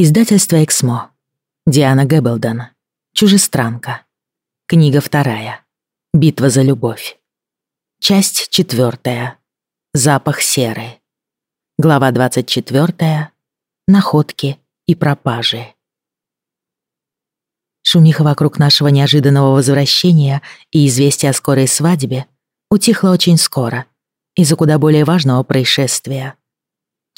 Издательство «Эксмо». Диана Гэббелдон. Чужестранка. Книга вторая. Битва за любовь. Часть четвертая. Запах серы. Глава двадцать четвертая. Находки и пропажи. Шумиха вокруг нашего неожиданного возвращения и известия о скорой свадьбе утихла очень скоро из-за куда более важного происшествия —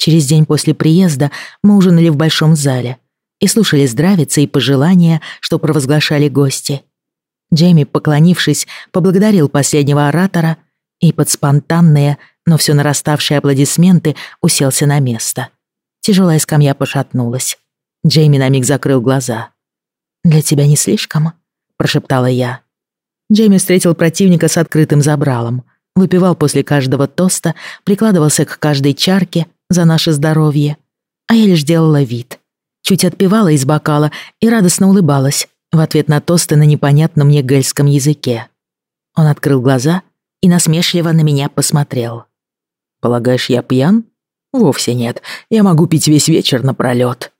Через день после приезда мы ужинали в большом зале и слушали здравицы и пожелания, что провозглашали гости. Джейми, поклонившись, поблагодарил последнего оратора и под спонтанные, но все нараставшие аплодисменты уселся на место. Тяжелая скамья пошатнулась. Джейми на миг закрыл глаза. «Для тебя не слишком?» — прошептала я. Джейми встретил противника с открытым забралом, выпивал после каждого тоста, прикладывался к каждой чарке — за наше здоровье. А я лишь делала вид. Чуть отпивала из бокала и радостно улыбалась в ответ на тосты на непонятном мне гельском языке. Он открыл глаза и насмешливо на меня посмотрел. «Полагаешь, я пьян?» «Вовсе нет. Я могу пить весь вечер напролёт».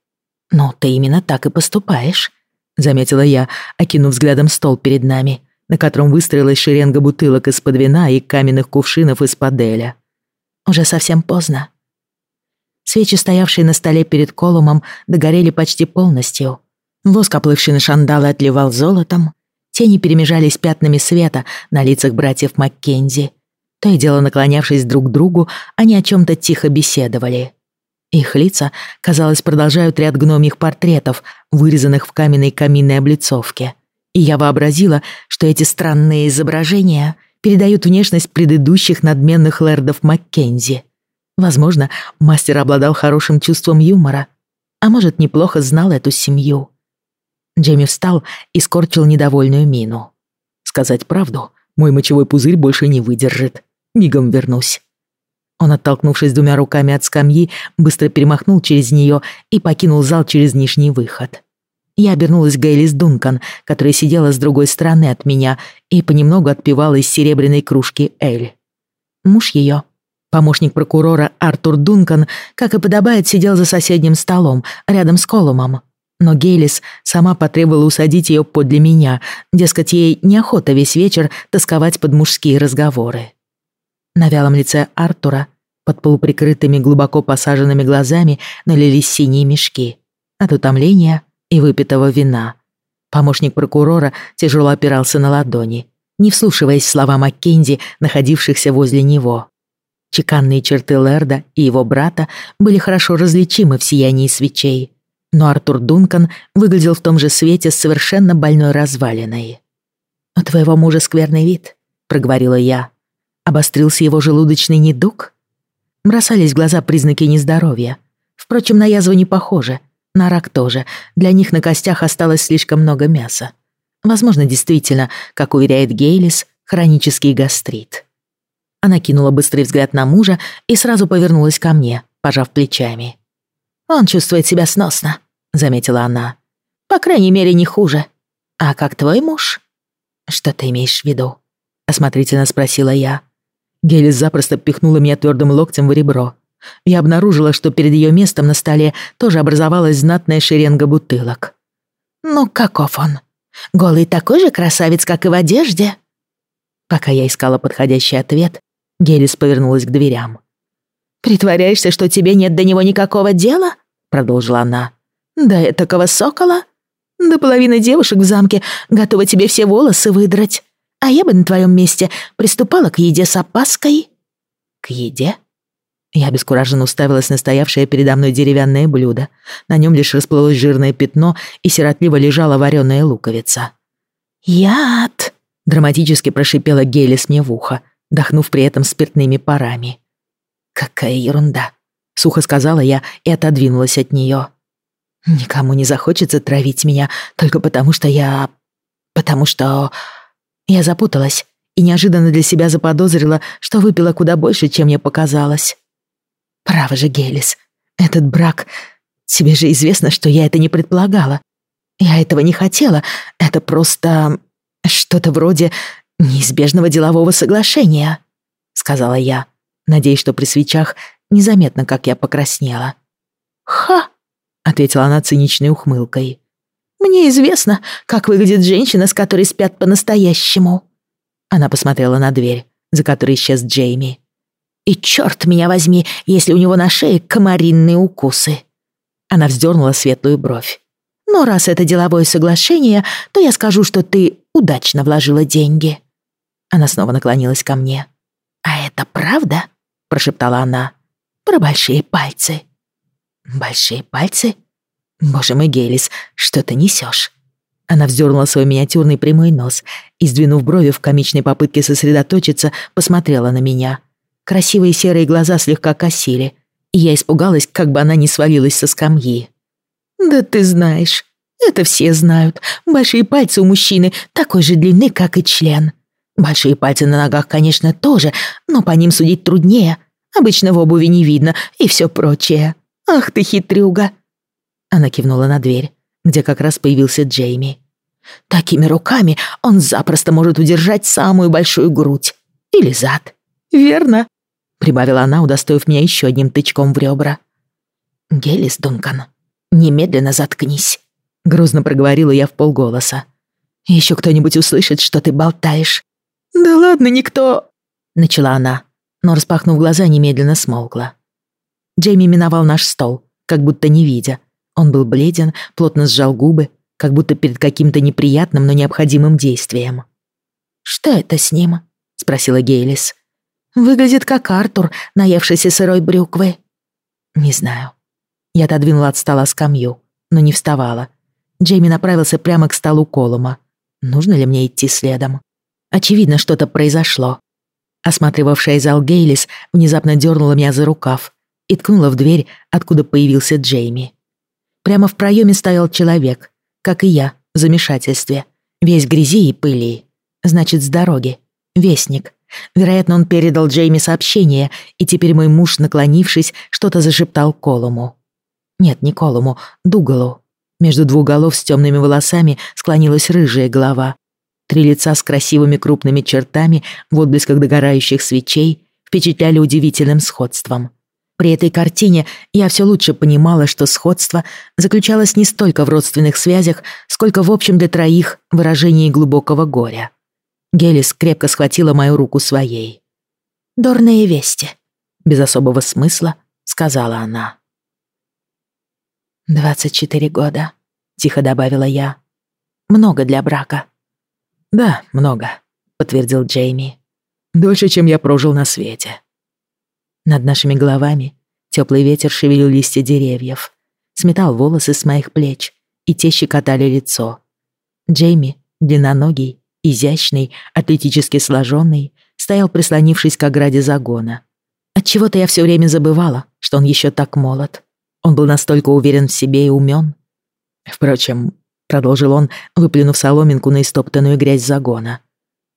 «Но ты именно так и поступаешь», — заметила я, окинув взглядом стол перед нами, на котором выстроилась шеренга бутылок из-под вина и каменных кувшинов из-под эля. «Уже совсем поздно. Свечи, стоявшие на столе перед Колумом, догорели почти полностью. Воск, оплывший на шандалы, отливал золотом. Тени перемежались пятнами света на лицах братьев Маккензи. То и дело наклонявшись друг к другу, они о чем то тихо беседовали. Их лица, казалось, продолжают ряд гномьих портретов, вырезанных в каменной каминной облицовке. И я вообразила, что эти странные изображения передают внешность предыдущих надменных лэрдов Маккензи — Возможно, мастер обладал хорошим чувством юмора, а может, неплохо знал эту семью. Джейми встал и скорчил недовольную мину. «Сказать правду, мой мочевой пузырь больше не выдержит. Мигом вернусь». Он, оттолкнувшись двумя руками от скамьи, быстро перемахнул через нее и покинул зал через нижний выход. Я обернулась к Гейлис Дункан, которая сидела с другой стороны от меня и понемногу отпивала из серебряной кружки Эль. Муж ее, Помощник прокурора Артур Дункан, как и подобает, сидел за соседним столом, рядом с Колумом. Но Гейлис сама потребовала усадить ее подле меня, дескать, ей неохота весь вечер тосковать под мужские разговоры. На вялом лице Артура, под полуприкрытыми глубоко посаженными глазами, налились синие мешки. От утомления и выпитого вина. Помощник прокурора тяжело опирался на ладони, не вслушиваясь в слова Маккензи, находившихся возле него. Чеканные черты Лерда и его брата были хорошо различимы в сиянии свечей, но Артур Дункан выглядел в том же свете с совершенно больной развалиной. «У твоего мужа скверный вид», — проговорила я. Обострился его желудочный недуг? Бросались в глаза признаки нездоровья. Впрочем, на язву не похоже. На рак тоже. Для них на костях осталось слишком много мяса. Возможно, действительно, как уверяет Гейлис, хронический гастрит. Она кинула быстрый взгляд на мужа и сразу повернулась ко мне, пожав плечами. «Он чувствует себя сносно», — заметила она. «По крайней мере, не хуже. А как твой муж?» «Что ты имеешь в виду?» — осмотрительно спросила я. Гелис запросто пихнула меня твердым локтем в ребро. Я обнаружила, что перед ее местом на столе тоже образовалась знатная шеренга бутылок. «Ну, каков он? Голый такой же красавец, как и в одежде?» Пока я искала подходящий ответ, Гелис повернулась к дверям. «Притворяешься, что тебе нет до него никакого дела?» Продолжила она. «Да этакого сокола? До половины девушек в замке готова тебе все волосы выдрать. А я бы на твоем месте приступала к еде с опаской». «К еде?» Я обескураженно уставилась на стоявшее передо мной деревянное блюдо. На нем лишь расплылось жирное пятно и сиротливо лежала вареная луковица. «Яд!» — драматически прошипела Гелис мне в ухо дохнув при этом спиртными парами. «Какая ерунда!» — сухо сказала я и отодвинулась от нее. «Никому не захочется травить меня только потому, что я... потому что...» Я запуталась и неожиданно для себя заподозрила, что выпила куда больше, чем мне показалось. «Право же, Гелис, этот брак... Тебе же известно, что я это не предполагала. Я этого не хотела. Это просто... что-то вроде неизбежного делового соглашения», — сказала я, надеясь, что при свечах незаметно, как я покраснела. «Ха!» — ответила она циничной ухмылкой. «Мне известно, как выглядит женщина, с которой спят по-настоящему». Она посмотрела на дверь, за которой исчез Джейми. «И черт меня возьми, если у него на шее комаринные укусы». Она вздернула светлую бровь. «Но раз это деловое соглашение, то я скажу, что ты удачно вложила деньги». Она снова наклонилась ко мне. «А это правда?» — прошептала она. «Про большие пальцы». «Большие пальцы? Боже мой, Гейлис, что ты несешь? Она вздернула свой миниатюрный прямой нос и, сдвинув брови в комичной попытке сосредоточиться, посмотрела на меня. Красивые серые глаза слегка косили, и я испугалась, как бы она не свалилась со скамьи. «Да ты знаешь, это все знают. Большие пальцы у мужчины такой же длины, как и член. Большие пальцы на ногах, конечно, тоже, но по ним судить труднее. Обычно в обуви не видно и все прочее. Ах ты хитрюга!» Она кивнула на дверь, где как раз появился Джейми. «Такими руками он запросто может удержать самую большую грудь. Или зад. Верно?» Прибавила она, удостоив меня еще одним тычком в ребра. «Гелис Дункан, немедленно заткнись», — грозно проговорила я в полголоса. «Еще кто-нибудь услышит, что ты болтаешь». «Да ладно, никто...» — начала она, но, распахнув глаза, немедленно смолкла. Джейми миновал наш стол, как будто не видя. Он был бледен, плотно сжал губы, как будто перед каким-то неприятным, но необходимым действием. «Что это с ним?» — спросила Гейлис. «Выглядит как Артур, наевшийся сырой брюквы». «Не знаю». Я отодвинула от стола скамью, но не вставала. Джейми направился прямо к столу Колума. Нужно ли мне идти следом? Очевидно, что-то произошло. Осматривавшая зал Гейлис внезапно дернула меня за рукав и ткнула в дверь, откуда появился Джейми. Прямо в проеме стоял человек, как и я, в замешательстве, весь грязи и пыли. Значит, с дороги. Вестник. Вероятно, он передал Джейми сообщение, и теперь мой муж, наклонившись, что-то зашептал Колуму. Нет, не Колуму, Дугалу. Между двух голов с темными волосами склонилась рыжая голова. Три лица с красивыми крупными чертами в отблесках догорающих свечей впечатляли удивительным сходством. При этой картине я все лучше понимала, что сходство заключалось не столько в родственных связях, сколько в общем для троих выражении глубокого горя. Гелис крепко схватила мою руку своей. «Дурные вести», — без особого смысла сказала она. «Двадцать четыре года», — тихо добавила я. «Много для брака». «Да, много», — подтвердил Джейми. «Дольше, чем я прожил на свете». Над нашими головами теплый ветер шевелил листья деревьев, сметал волосы с моих плеч, и те щекотали лицо. Джейми, длинноногий, изящный, атлетически сложенный, стоял прислонившись к ограде загона. Отчего-то я все время забывала, что он еще так молод. Он был настолько уверен в себе и умен. Впрочем, продолжил он, выплюнув соломинку на истоптанную грязь загона.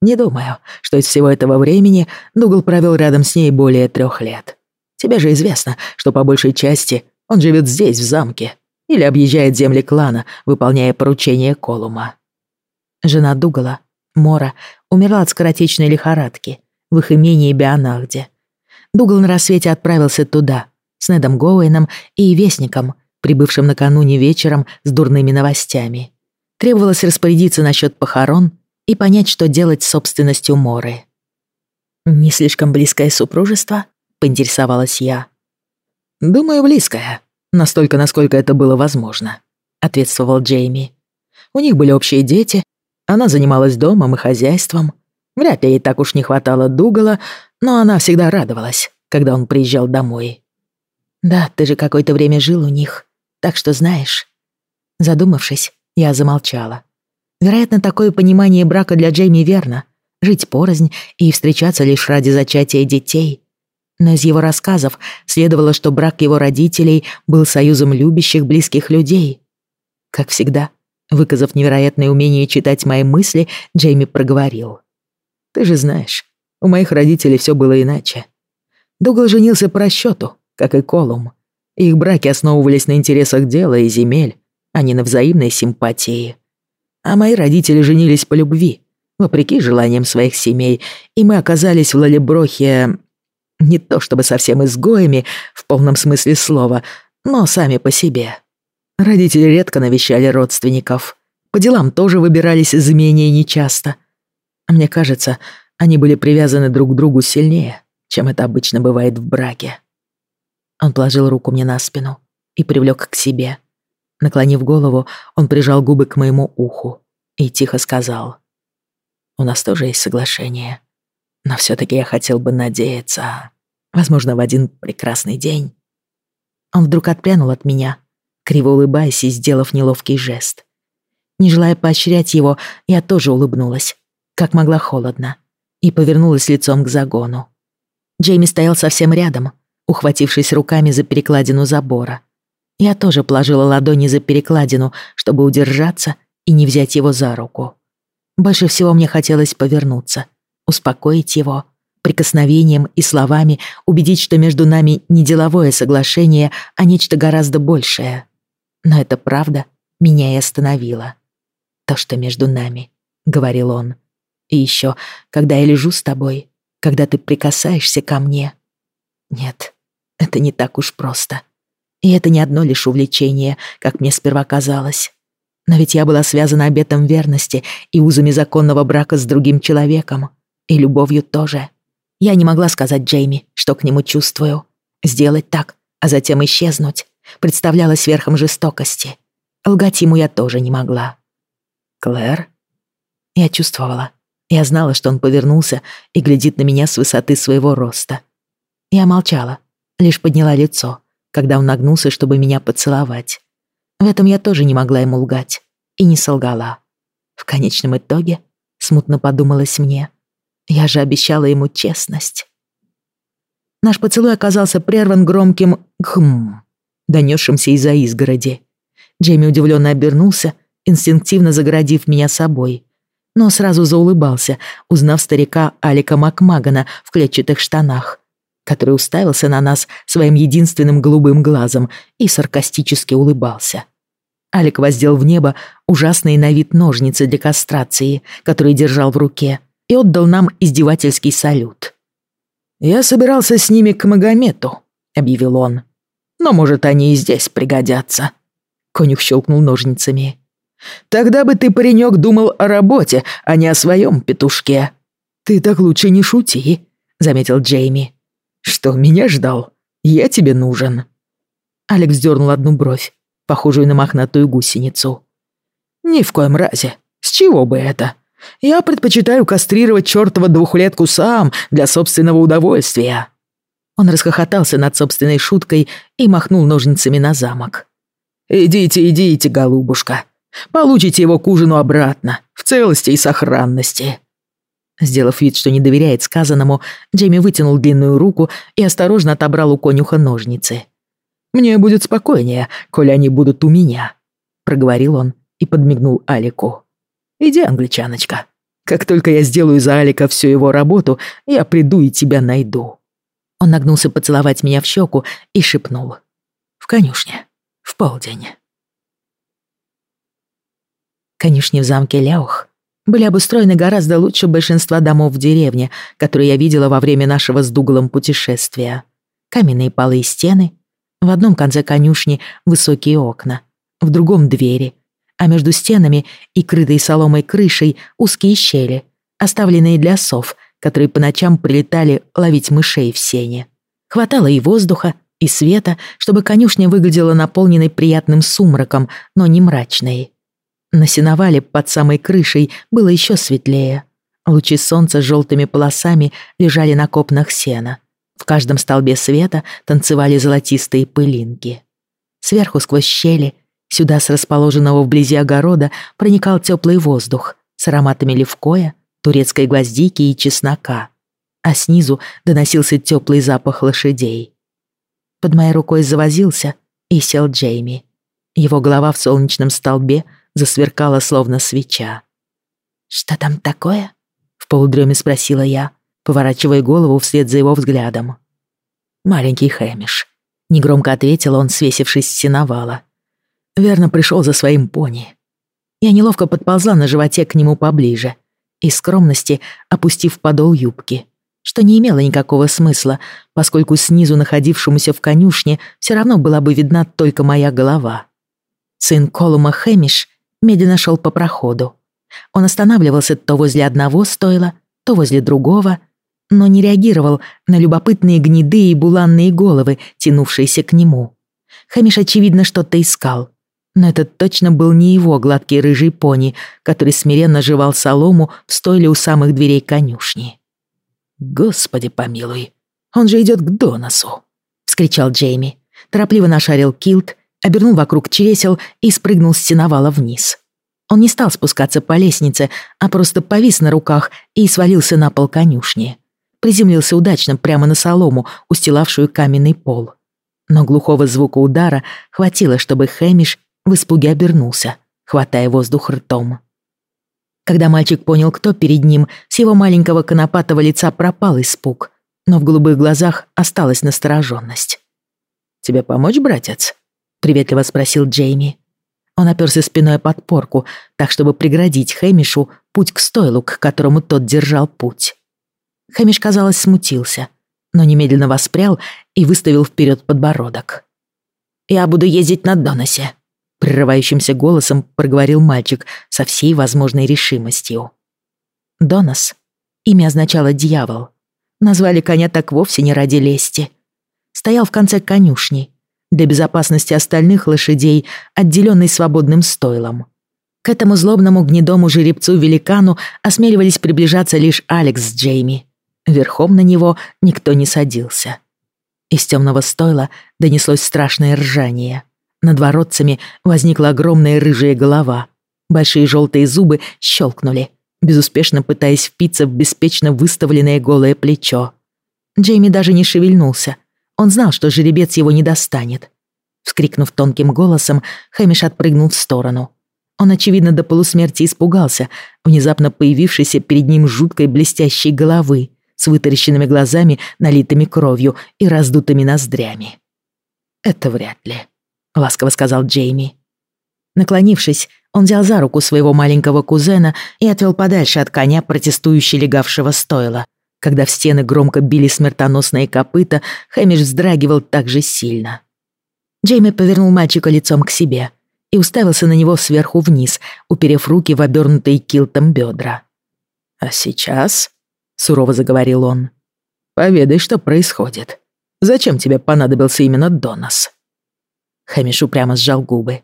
Не думаю, что из всего этого времени Дугал провел рядом с ней более трех лет. Тебе же известно, что по большей части он живет здесь, в замке, или объезжает земли клана, выполняя поручения Колума. Жена Дугала, Мора, умерла от скоротечной лихорадки в их имении Бионахде. Дугал на рассвете отправился туда, с Недом Гоуэном и Вестником, прибывшим накануне вечером с дурными новостями. Требовалось распорядиться насчет похорон и понять, что делать с собственностью Моры. «Не слишком близкое супружество?» — поинтересовалась я. «Думаю, близкое. Настолько, насколько это было возможно», — ответствовал Джейми. «У них были общие дети, она занималась домом и хозяйством. Вряд ли ей так уж не хватало Дугала, но она всегда радовалась, когда он приезжал домой». «Да, ты же какое-то время жил у них, так что знаешь». Задумавшись, я замолчала. Вероятно, такое понимание брака для Джейми верно. Жить порознь и встречаться лишь ради зачатия детей. Но из его рассказов следовало, что брак его родителей был союзом любящих, близких людей. Как всегда, выказав невероятное умение читать мои мысли, Джейми проговорил. «Ты же знаешь, у моих родителей все было иначе. Дугал женился по расчету, как и Колум. Их браки основывались на интересах дела и земель, а не на взаимной симпатии. А мои родители женились по любви, вопреки желаниям своих семей, и мы оказались в Лалеброхе не то чтобы совсем изгоями в полном смысле слова, но сами по себе. Родители редко навещали родственников. По делам тоже выбирались из имения нечасто. Мне кажется, они были привязаны друг к другу сильнее, чем это обычно бывает в браке. Он положил руку мне на спину и привлек к себе. Наклонив голову, он прижал губы к моему уху и тихо сказал. «У нас тоже есть соглашение, но все таки я хотел бы надеяться, возможно, в один прекрасный день». Он вдруг отпрянул от меня, криво улыбаясь и сделав неловкий жест. Не желая поощрять его, я тоже улыбнулась, как могла холодно, и повернулась лицом к загону. Джейми стоял совсем рядом, ухватившись руками за перекладину забора. Я тоже положила ладони за перекладину, чтобы удержаться и не взять его за руку. Больше всего мне хотелось повернуться, успокоить его, прикосновением и словами убедить, что между нами не деловое соглашение, а нечто гораздо большее. Но это правда меня и остановило. То, что между нами, — говорил он. И еще, когда я лежу с тобой, когда ты прикасаешься ко мне. Нет, это не так уж просто. И это не одно лишь увлечение, как мне сперва казалось. Но ведь я была связана обетом верности и узами законного брака с другим человеком. И любовью тоже. Я не могла сказать Джейми, что к нему чувствую. Сделать так, а затем исчезнуть, представлялось верхом жестокости. Лгать ему я тоже не могла. «Клэр?» Я чувствовала. Я знала, что он повернулся и глядит на меня с высоты своего роста. Я молчала, лишь подняла лицо, когда он нагнулся, чтобы меня поцеловать. В этом я тоже не могла ему лгать и не солгала. В конечном итоге, смутно подумалось мне, я же обещала ему честность. Наш поцелуй оказался прерван громким «гхм», донесшимся из-за изгороди. Джейми удивленно обернулся, инстинктивно загородив меня собой, но сразу заулыбался, узнав старика Алика Макмагана в клетчатых штанах, который уставился на нас своим единственным голубым глазом и саркастически улыбался. Алик воздел в небо ужасные на вид ножницы для кастрации, которые держал в руке, и отдал нам издевательский салют. «Я собирался с ними к Магомету», — объявил он. «Но, может, они и здесь пригодятся». Конюх щелкнул ножницами. «Тогда бы ты, паренек, думал о работе, а не о своем петушке». «Ты так лучше не шути», — заметил Джейми. «Что, меня ждал? Я тебе нужен». Алекс дернул одну бровь, похожую на мохнатую гусеницу. «Ни в коем разе. С чего бы это? Я предпочитаю кастрировать чертова двухлетку сам для собственного удовольствия». Он расхохотался над собственной шуткой и махнул ножницами на замок. «Идите, идите, голубушка. Получите его к ужину обратно, в целости и сохранности». Сделав вид, что не доверяет сказанному, Джейми вытянул длинную руку и осторожно отобрал у конюха ножницы. «Мне будет спокойнее, коли они будут у меня», — проговорил он и подмигнул Алику. «Иди, англичаночка. Как только я сделаю за Алика всю его работу, я приду и тебя найду». Он нагнулся поцеловать меня в щеку и шепнул. «В конюшне. В полдень». Конюшни в замке Ляух были обустроены гораздо лучше большинства домов в деревне, которые я видела во время нашего с Дугалом путешествия. Каменные полы и стены, в одном конце конюшни высокие окна, в другом двери, а между стенами и крытой соломой крышей узкие щели, оставленные для сов, которые по ночам прилетали ловить мышей в сене. Хватало и воздуха, и света, чтобы конюшня выглядела наполненной приятным сумраком, но не мрачной. На сеновале под самой крышей было еще светлее. Лучи солнца с желтыми полосами лежали на копнах сена. В каждом столбе света танцевали золотистые пылинки. Сверху сквозь щели, сюда с расположенного вблизи огорода, проникал теплый воздух с ароматами левкоя, турецкой гвоздики и чеснока. А снизу доносился теплый запах лошадей. Под моей рукой завозился и сел Джейми. Его голова в солнечном столбе — засверкала словно свеча. «Что там такое?» — в полудреме спросила я, поворачивая голову вслед за его взглядом. «Маленький Хэмиш», — негромко ответил он, свесившись с сеновала. Верно пришел за своим пони. Я неловко подползла на животе к нему поближе, из скромности опустив подол юбки, что не имело никакого смысла, поскольку снизу находившемуся в конюшне все равно была бы видна только моя голова. сын Колума Хэмиш, медленно шел по проходу. Он останавливался то возле одного стойла, то возле другого, но не реагировал на любопытные гнеды и буланные головы, тянувшиеся к нему. Хэмиш, очевидно, что-то искал. Но это точно был не его гладкий рыжий пони, который смиренно жевал солому в стойле у самых дверей конюшни. «Господи помилуй, он же идет к Доносу!» — вскричал Джейми. Торопливо нашарил килт, обернул вокруг чресел и спрыгнул с сеновала вниз. Он не стал спускаться по лестнице, а просто повис на руках и свалился на пол конюшни. Приземлился удачно прямо на солому, устилавшую каменный пол. Но глухого звука удара хватило, чтобы Хэмиш в испуге обернулся, хватая воздух ртом. Когда мальчик понял, кто перед ним, с его маленького конопатого лица пропал испуг, но в голубых глазах осталась настороженность. «Тебе помочь, братец?» — приветливо спросил Джейми. Он оперся спиной под порку, так чтобы преградить Хэмишу путь к стойлу, к которому тот держал путь. Хэмиш, казалось, смутился, но немедленно воспрял и выставил вперед подбородок. «Я буду ездить на Доносе», — прерывающимся голосом проговорил мальчик со всей возможной решимостью. Донос. Имя означало «дьявол». Назвали коня так вовсе не ради лести. Стоял в конце конюшни, для безопасности остальных лошадей, отделенный свободным стойлом. К этому злобному гнедому жеребцу-великану осмеливались приближаться лишь Алекс с Джейми. Верхом на него никто не садился. Из темного стойла донеслось страшное ржание. Над воротцами возникла огромная рыжая голова. Большие желтые зубы щелкнули, безуспешно пытаясь впиться в беспечно выставленное голое плечо. Джейми даже не шевельнулся, он знал, что жеребец его не достанет. Вскрикнув тонким голосом, Хэмиш отпрыгнул в сторону. Он, очевидно, до полусмерти испугался внезапно появившейся перед ним жуткой блестящей головы с вытаращенными глазами, налитыми кровью и раздутыми ноздрями. «Это вряд ли», — ласково сказал Джейми. Наклонившись, он взял за руку своего маленького кузена и отвел подальше от коня, протестующий легавшего стойла, когда в стены громко били смертоносные копыта, Хэмиш вздрагивал так же сильно. Джейми повернул мальчика лицом к себе и уставился на него сверху вниз, уперев руки в обернутые килтом бедра. «А сейчас?» — сурово заговорил он. «Поведай, что происходит. Зачем тебе понадобился именно Донос?» Хэмиш упрямо сжал губы.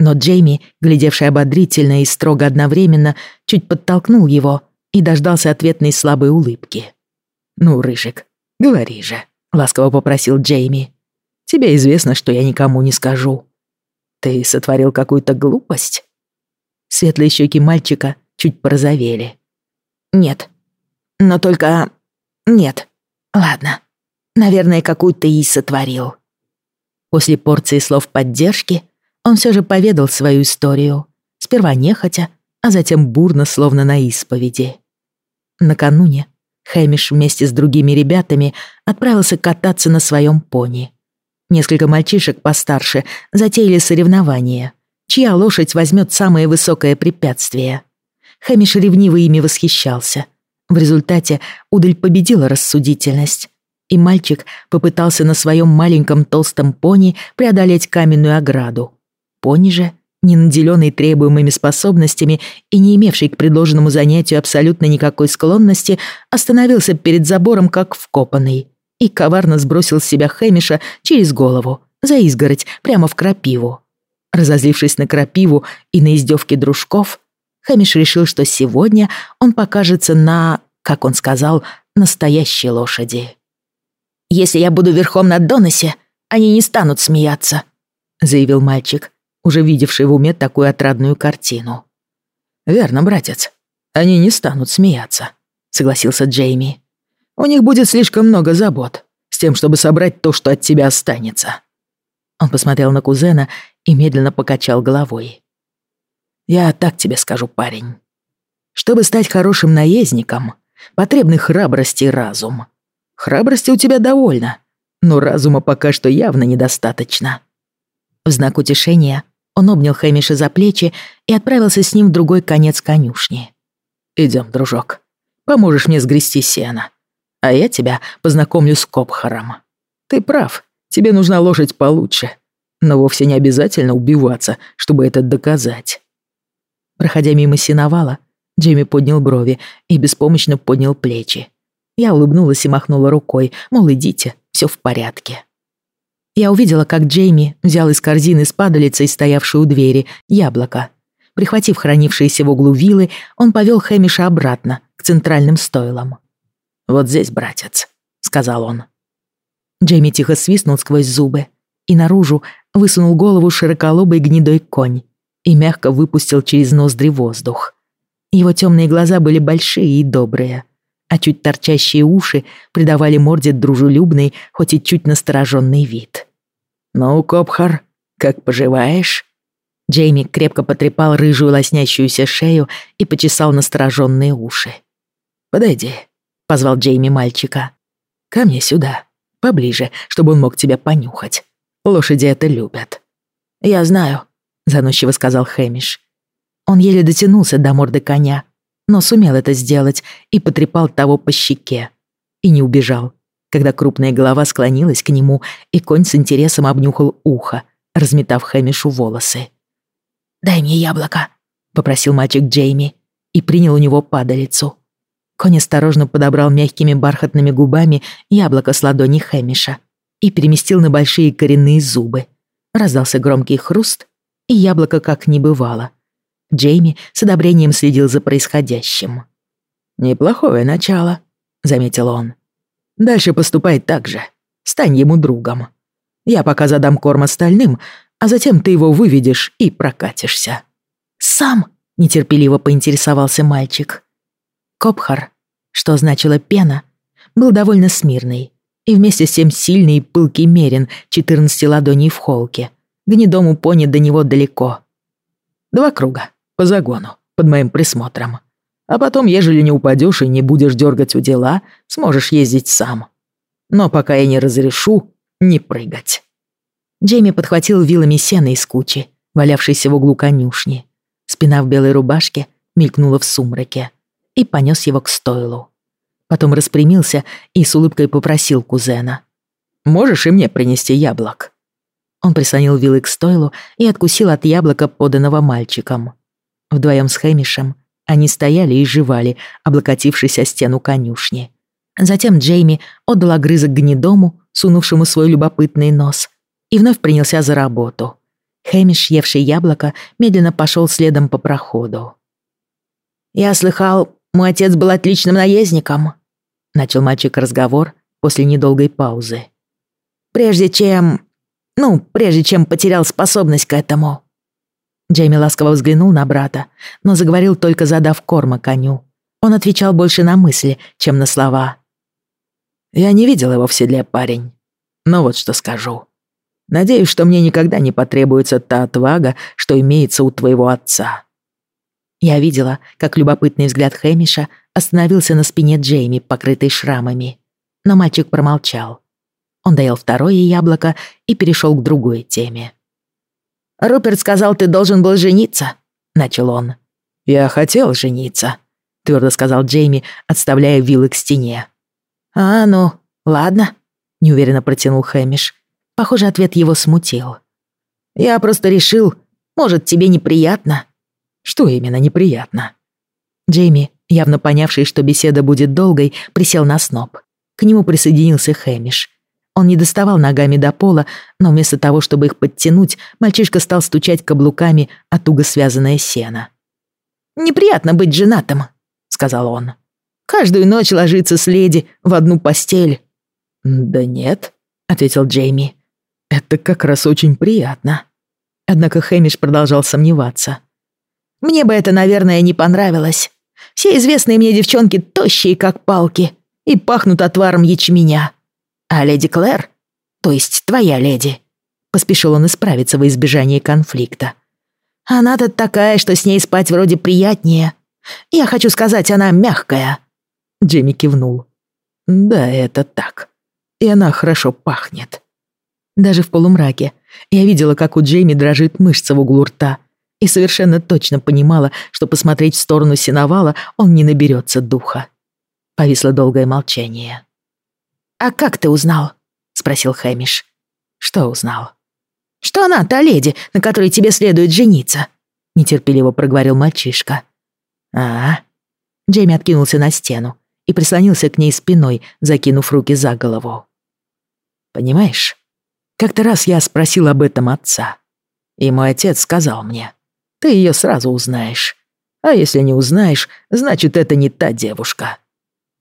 Но Джейми, глядевший ободрительно и строго одновременно, чуть подтолкнул его и дождался ответной слабой улыбки. «Ну, Рыжик, говори же», — ласково попросил Джейми. «Тебе известно, что я никому не скажу. Ты сотворил какую-то глупость?» Светлые щеки мальчика чуть порозовели. «Нет. Но только... Нет. Ладно. Наверное, какую-то и сотворил». После порции слов поддержки он все же поведал свою историю. Сперва нехотя, а затем бурно, словно на исповеди. Накануне Хэмиш вместе с другими ребятами отправился кататься на своем пони. Несколько мальчишек постарше затеяли соревнования, чья лошадь возьмет самое высокое препятствие. Хэмиш ревниво ими восхищался. В результате удаль победила рассудительность, и мальчик попытался на своем маленьком толстом пони преодолеть каменную ограду. Пони же не наделенный требуемыми способностями и не имевший к предложенному занятию абсолютно никакой склонности, остановился перед забором как вкопанный и коварно сбросил с себя Хэмиша через голову, за изгородь, прямо в крапиву. Разозлившись на крапиву и на издевки дружков, Хэмиш решил, что сегодня он покажется на, как он сказал, настоящей лошади. «Если я буду верхом на Доносе, они не станут смеяться», — заявил мальчик, уже видевший в уме такую отрадную картину. «Верно, братец. Они не станут смеяться», — согласился Джейми. «У них будет слишком много забот с тем, чтобы собрать то, что от тебя останется». Он посмотрел на кузена и медленно покачал головой. «Я так тебе скажу, парень. Чтобы стать хорошим наездником, потребны храбрость и разум. Храбрости у тебя довольно, но разума пока что явно недостаточно». В знак утешения он обнял Хэмиша за плечи и отправился с ним в другой конец конюшни. «Идем, дружок. Поможешь мне сгрести сено. А я тебя познакомлю с Копхаром. Ты прав, тебе нужна лошадь получше. Но вовсе не обязательно убиваться, чтобы это доказать. Проходя мимо синовала, Джейми поднял брови и беспомощно поднял плечи. Я улыбнулась и махнула рукой, мол, идите, все в порядке. Я увидела, как Джейми взял из корзины с падалицей, стоявшей у двери, яблоко. Прихватив хранившиеся в углу вилы, он повел Хэмиша обратно, к центральным стойлам. «Вот здесь, братец», — сказал он. Джейми тихо свистнул сквозь зубы, и наружу высунул голову широколобый гнедой конь и мягко выпустил через ноздри воздух. Его темные глаза были большие и добрые, а чуть торчащие уши придавали морде дружелюбный, хоть и чуть настороженный вид. «Ну, Копхар, как поживаешь?» Джейми крепко потрепал рыжую лоснящуюся шею и почесал настороженные уши. «Подойди», — позвал Джейми мальчика. «Ко мне сюда, поближе, чтобы он мог тебя понюхать. Лошади это любят». «Я знаю», — заносчиво сказал Хэмиш. Он еле дотянулся до морды коня, но сумел это сделать и потрепал того по щеке. И не убежал, когда крупная голова склонилась к нему, и конь с интересом обнюхал ухо, разметав Хэмишу волосы. «Дай мне яблоко», — попросил мальчик Джейми и принял у него падалицу. Конь осторожно подобрал мягкими бархатными губами яблоко с ладони Хэмиша и переместил на большие коренные зубы. Раздался громкий хруст, и яблоко как не бывало. Джейми с одобрением следил за происходящим. «Неплохое начало», — заметил он. «Дальше поступай так же. Стань ему другом. Я пока задам корм остальным, а затем ты его выведешь и прокатишься». «Сам?» — нетерпеливо поинтересовался мальчик. Копхар, что значило «пена», был довольно смирный и вместе с тем сильный и пылкий мерин 14 ладоней в холке. Гнедому пони до него далеко. «Два круга», по загону, под моим присмотром. А потом, ежели не упадешь и не будешь дергать у дела, сможешь ездить сам. Но пока я не разрешу, не прыгать». Джейми подхватил вилами сена из кучи, валявшейся в углу конюшни. Спина в белой рубашке мелькнула в сумраке и понес его к стойлу. Потом распрямился и с улыбкой попросил кузена. «Можешь и мне принести яблок?» Он прислонил вилы к стойлу и откусил от яблока, поданного мальчиком. Вдвоем с Хэмишем они стояли и жевали, облокотившись о стену конюшни. Затем Джейми отдал огрызок гнедому, сунувшему свой любопытный нос, и вновь принялся за работу. Хэмиш, евший яблоко, медленно пошел следом по проходу. «Я слыхал, мой отец был отличным наездником», — начал мальчик разговор после недолгой паузы. «Прежде чем... ну, прежде чем потерял способность к этому». Джейми ласково взглянул на брата, но заговорил только задав корма коню. Он отвечал больше на мысли, чем на слова. «Я не видел его в седле, парень. Но вот что скажу. Надеюсь, что мне никогда не потребуется та отвага, что имеется у твоего отца». Я видела, как любопытный взгляд Хэмиша остановился на спине Джейми, покрытой шрамами. Но мальчик промолчал. Он доел второе яблоко и перешел к другой теме. «Руперт сказал, ты должен был жениться», — начал он. «Я хотел жениться», — твердо сказал Джейми, отставляя вилы к стене. «А, ну, ладно», — неуверенно протянул Хэмиш. Похоже, ответ его смутил. «Я просто решил, может, тебе неприятно?» «Что именно неприятно?» Джейми, явно понявший, что беседа будет долгой, присел на сноп. К нему присоединился Хэмиш. Он не доставал ногами до пола, но вместо того, чтобы их подтянуть, мальчишка стал стучать каблуками о туго связанное сено. «Неприятно быть женатым», — сказал он. «Каждую ночь ложиться с леди в одну постель». «Да нет», — ответил Джейми. «Это как раз очень приятно». Однако Хэмиш продолжал сомневаться. «Мне бы это, наверное, не понравилось. Все известные мне девчонки тощие, как палки, и пахнут отваром ячменя. А леди Клэр, то есть твоя леди, поспешил он исправиться во избежание конфликта. Она-то такая, что с ней спать вроде приятнее. Я хочу сказать, она мягкая. Джимми кивнул. Да, это так. И она хорошо пахнет. Даже в полумраке я видела, как у Джейми дрожит мышца в углу рта, и совершенно точно понимала, что посмотреть в сторону сеновала он не наберется духа. Повисло долгое молчание. «А как ты узнал?» — спросил Хэмиш. «Что узнал?» Что она, та леди, на которой тебе следует жениться?» Нетерпеливо проговорил мальчишка. а, Джейми откинулся на стену и прислонился к ней спиной, закинув руки за голову. «Понимаешь, как-то раз я спросил об этом отца, и мой отец сказал мне, ты ее сразу узнаешь. А если не узнаешь, значит, это не та девушка».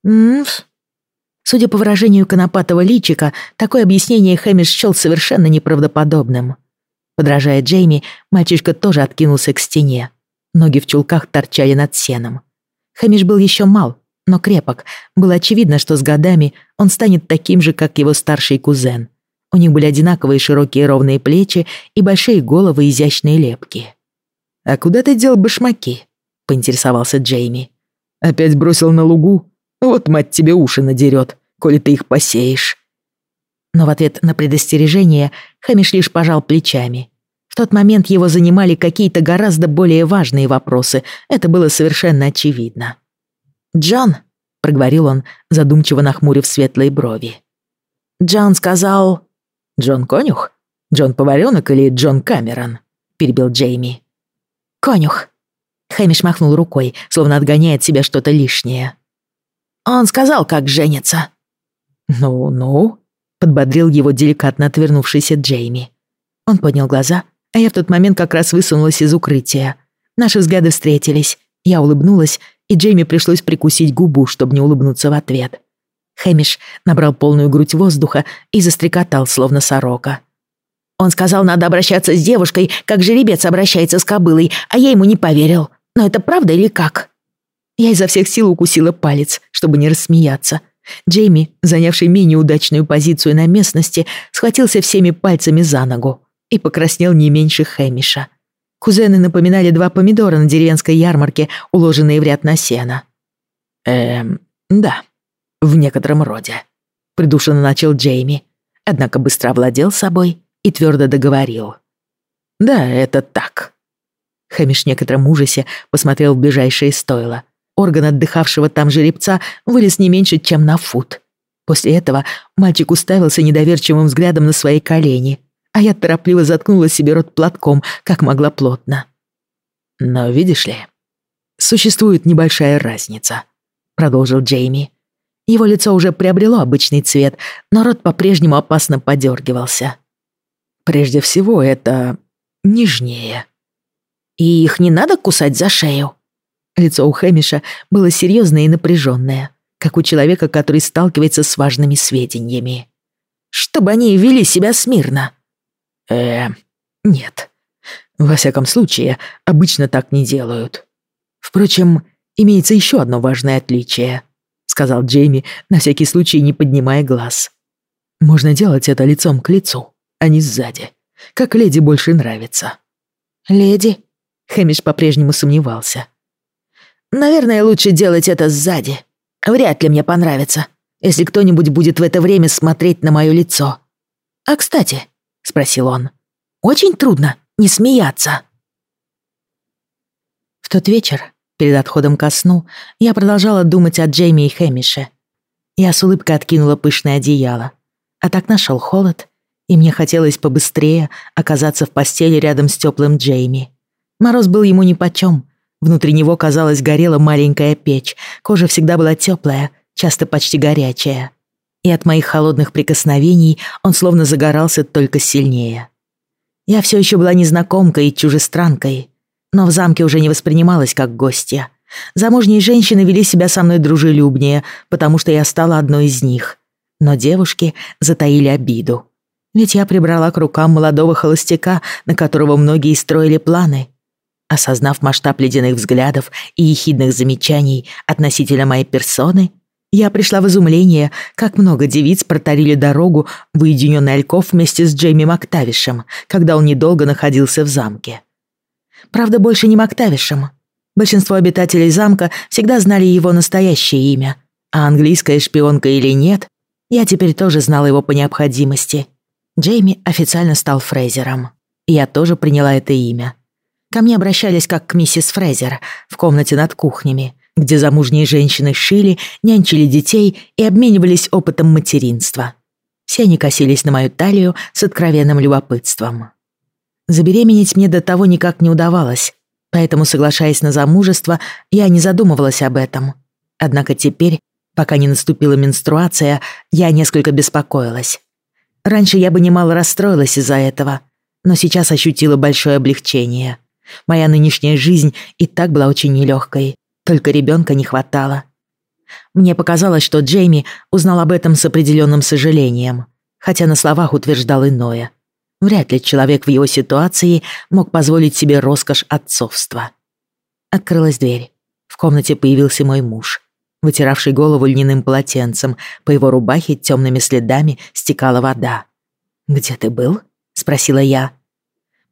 «Ммф». Судя по выражению конопатого личика, такое объяснение Хэмиш счёл совершенно неправдоподобным. Подражая Джейми, мальчишка тоже откинулся к стене. Ноги в чулках торчали над сеном. Хэмиш был еще мал, но крепок. Было очевидно, что с годами он станет таким же, как его старший кузен. У них были одинаковые широкие ровные плечи и большие головы изящные лепки. «А куда ты дел башмаки?» — поинтересовался Джейми. «Опять бросил на лугу? Вот мать тебе уши надерет, коли ты их посеешь». Но в ответ на предостережение Хэмиш лишь пожал плечами. В тот момент его занимали какие-то гораздо более важные вопросы, это было совершенно очевидно. «Джон», — проговорил он, задумчиво нахмурив светлые брови. «Джон сказал...» «Джон Конюх? Джон Поваренок или Джон Камерон?» — перебил Джейми. «Конюх». Хэмиш махнул рукой, словно отгоняет себя что-то лишнее. «Он сказал, как женится». «Ну-ну», — подбодрил его деликатно отвернувшийся Джейми. Он поднял глаза, а я в тот момент как раз высунулась из укрытия. Наши взгляды встретились. Я улыбнулась, и Джейми пришлось прикусить губу, чтобы не улыбнуться в ответ. Хэмиш набрал полную грудь воздуха и застрекотал, словно сорока. Он сказал, надо обращаться с девушкой, как жеребец обращается с кобылой, а я ему не поверил. Но это правда или как? Я изо всех сил укусила палец, чтобы не рассмеяться. Джейми, занявший менее удачную позицию на местности, схватился всеми пальцами за ногу и покраснел не меньше Хэмиша. Кузены напоминали два помидора на деревенской ярмарке, уложенные в ряд на сено. «Эм, да, в некотором роде», — придушенно начал Джейми, однако быстро овладел собой и твердо договорил. «Да, это так». Хэмиш в некотором ужасе посмотрел в ближайшее стойло. Орган отдыхавшего там жеребца вылез не меньше, чем на фут. После этого мальчик уставился недоверчивым взглядом на свои колени, а я торопливо заткнула себе рот платком, как могла плотно. «Но видишь ли, существует небольшая разница», — продолжил Джейми. Его лицо уже приобрело обычный цвет, но рот по-прежнему опасно подергивался. Прежде всего, это нежнее. И их не надо кусать за шею. Лицо у Хэмиша было серьезное и напряженное, как у человека, который сталкивается с важными сведениями. Чтобы они вели себя смирно. Э, нет. Во всяком случае, обычно так не делают. Впрочем, имеется еще одно важное отличие, сказал Джейми, на всякий случай не поднимая глаз. Можно делать это лицом к лицу а не сзади. Как леди больше нравится». «Леди?» Хэмиш по-прежнему сомневался. «Наверное, лучше делать это сзади. Вряд ли мне понравится, если кто-нибудь будет в это время смотреть на мое лицо. А кстати, — спросил он, — очень трудно не смеяться». В тот вечер, перед отходом ко сну, я продолжала думать о Джейми и Хэмише. Я с улыбкой откинула пышное одеяло. От окна шел холод, и мне хотелось побыстрее оказаться в постели рядом с теплым Джейми. Мороз был ему нипочем. Внутри него, казалось, горела маленькая печь, кожа всегда была теплая, часто почти горячая. И от моих холодных прикосновений он словно загорался только сильнее. Я все еще была незнакомкой и чужестранкой, но в замке уже не воспринималась как гостья. Замужние женщины вели себя со мной дружелюбнее, потому что я стала одной из них. Но девушки затаили обиду. Ведь я прибрала к рукам молодого холостяка, на которого многие строили планы. Осознав масштаб ледяных взглядов и ехидных замечаний относительно моей персоны, я пришла в изумление, как много девиц протарили дорогу в уединенный Альков вместе с Джейми Мактавишем, когда он недолго находился в замке. Правда, больше не Мактавишем. Большинство обитателей замка всегда знали его настоящее имя, а английская шпионка или нет, я теперь тоже знала его по необходимости — Джейми официально стал Фрейзером. я тоже приняла это имя. Ко мне обращались как к миссис Фрейзер в комнате над кухнями, где замужние женщины шили, нянчили детей и обменивались опытом материнства. Все они косились на мою талию с откровенным любопытством. Забеременеть мне до того никак не удавалось, поэтому, соглашаясь на замужество, я не задумывалась об этом. Однако теперь, пока не наступила менструация, я несколько беспокоилась. Раньше я бы немало расстроилась из-за этого, но сейчас ощутила большое облегчение. Моя нынешняя жизнь и так была очень нелегкой, только ребенка не хватало. Мне показалось, что Джейми узнал об этом с определенным сожалением, хотя на словах утверждал иное. Вряд ли человек в его ситуации мог позволить себе роскошь отцовства. Открылась дверь. В комнате появился мой муж, вытиравший голову льняным полотенцем. По его рубахе темными следами стекала вода. «Где ты был?» — спросила я.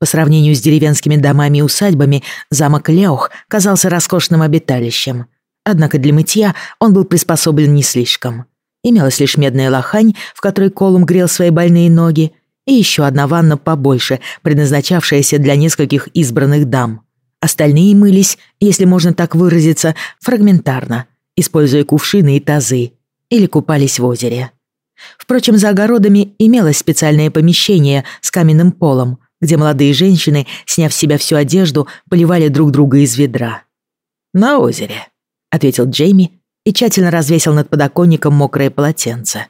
По сравнению с деревенскими домами и усадьбами, замок Леух казался роскошным обиталищем. Однако для мытья он был приспособлен не слишком. Имелась лишь медная лохань, в которой Колум грел свои больные ноги, и еще одна ванна побольше, предназначавшаяся для нескольких избранных дам. Остальные мылись, если можно так выразиться, фрагментарно, используя кувшины и тазы, или купались в озере. Впрочем, за огородами имелось специальное помещение с каменным полом, где молодые женщины, сняв с себя всю одежду, поливали друг друга из ведра. «На озере», — ответил Джейми и тщательно развесил над подоконником мокрое полотенце.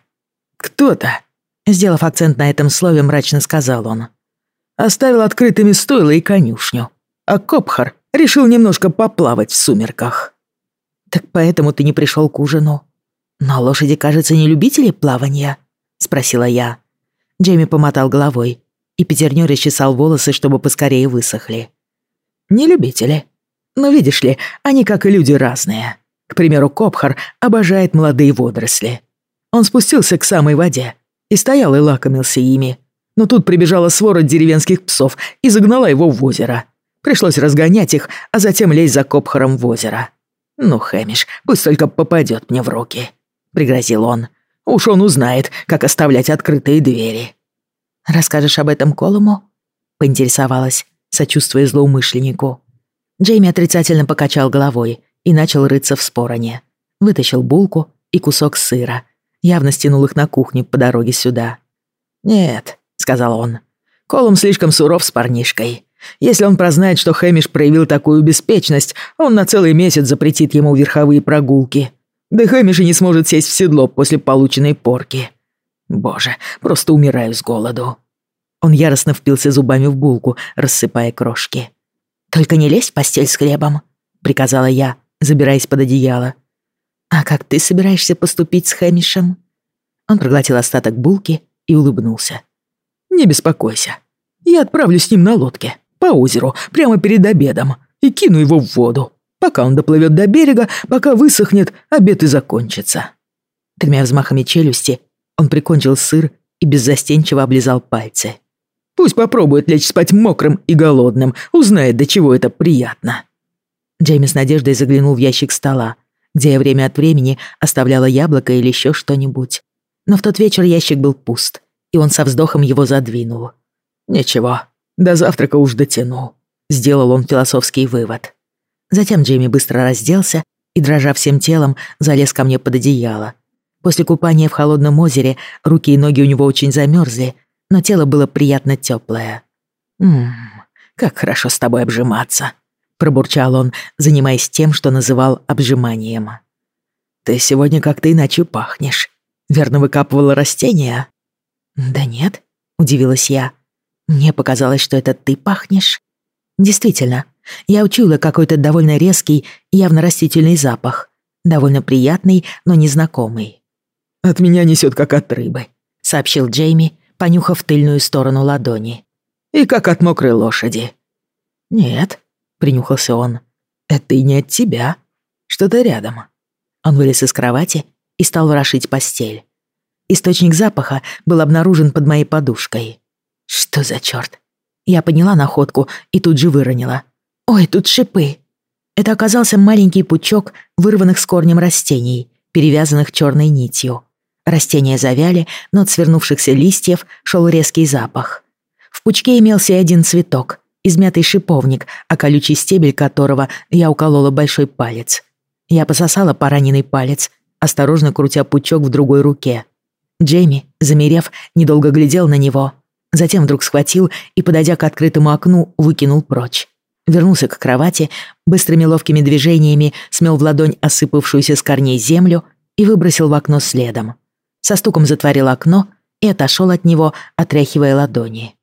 «Кто-то Сделав акцент на этом слове, мрачно сказал он. Оставил открытыми стойло и конюшню. А Копхар решил немножко поплавать в сумерках. Так поэтому ты не пришел к ужину. Но лошади, кажется, не любители плавания, спросила я. Джейми помотал головой, и пятерню расчесал волосы, чтобы поскорее высохли. Не любители. Но видишь ли, они, как и люди, разные. К примеру, Копхар обожает молодые водоросли. Он спустился к самой воде, и стоял и лакомился ими. Но тут прибежала свора деревенских псов и загнала его в озеро. Пришлось разгонять их, а затем лезть за Копхаром в озеро. «Ну, Хэмиш, пусть только попадет мне в руки», — пригрозил он. «Уж он узнает, как оставлять открытые двери». «Расскажешь об этом Колому?» — поинтересовалась, сочувствуя злоумышленнику. Джейми отрицательно покачал головой и начал рыться в спороне. Вытащил булку и кусок сыра — явно стянул их на кухне по дороге сюда. «Нет», — сказал он, — «Колум слишком суров с парнишкой. Если он прознает, что Хэмиш проявил такую беспечность, он на целый месяц запретит ему верховые прогулки. Да Хэмиш и не сможет сесть в седло после полученной порки. Боже, просто умираю с голоду». Он яростно впился зубами в булку, рассыпая крошки. «Только не лезь в постель с хлебом», — приказала я, забираясь под одеяло. «А как ты собираешься поступить с Хэмишем?» Он проглотил остаток булки и улыбнулся. «Не беспокойся. Я отправлюсь с ним на лодке, по озеру, прямо перед обедом, и кину его в воду. Пока он доплывет до берега, пока высохнет, обед и закончится». Тремя взмахами челюсти он прикончил сыр и беззастенчиво облизал пальцы. «Пусть попробует лечь спать мокрым и голодным, узнает, до чего это приятно». Джейми с надеждой заглянул в ящик стола, где я время от времени оставляла яблоко или еще что-нибудь. Но в тот вечер ящик был пуст, и он со вздохом его задвинул. «Ничего, до завтрака уж дотяну», — сделал он философский вывод. Затем Джейми быстро разделся и, дрожа всем телом, залез ко мне под одеяло. После купания в холодном озере руки и ноги у него очень замерзли, но тело было приятно теплое. «Ммм, как хорошо с тобой обжиматься», пробурчал он, занимаясь тем, что называл обжиманием. «Ты сегодня как-то иначе пахнешь. Верно выкапывала растения?» «Да нет», — удивилась я. «Мне показалось, что это ты пахнешь». «Действительно, я учуяла какой-то довольно резкий, явно растительный запах. Довольно приятный, но незнакомый». «От меня несет как от рыбы», — сообщил Джейми, понюхав тыльную сторону ладони. «И как от мокрой лошади». «Нет, принюхался он. «Это и не от тебя. Что-то рядом». Он вылез из кровати и стал ворошить постель. Источник запаха был обнаружен под моей подушкой. Что за чёрт? Я подняла находку и тут же выронила. «Ой, тут шипы!» Это оказался маленький пучок вырванных с корнем растений, перевязанных черной нитью. Растения завяли, но от свернувшихся листьев шел резкий запах. В пучке имелся один цветок, измятый шиповник, а колючий стебель которого я уколола большой палец. Я пососала пораненный палец, осторожно крутя пучок в другой руке. Джейми, замерев, недолго глядел на него, Затем вдруг схватил и, подойдя к открытому окну, выкинул прочь. Вернулся к кровати, быстрыми ловкими движениями смел в ладонь осыпавшуюся с корней землю и выбросил в окно следом. Со стуком затворил окно и отошел от него, отряхивая ладони.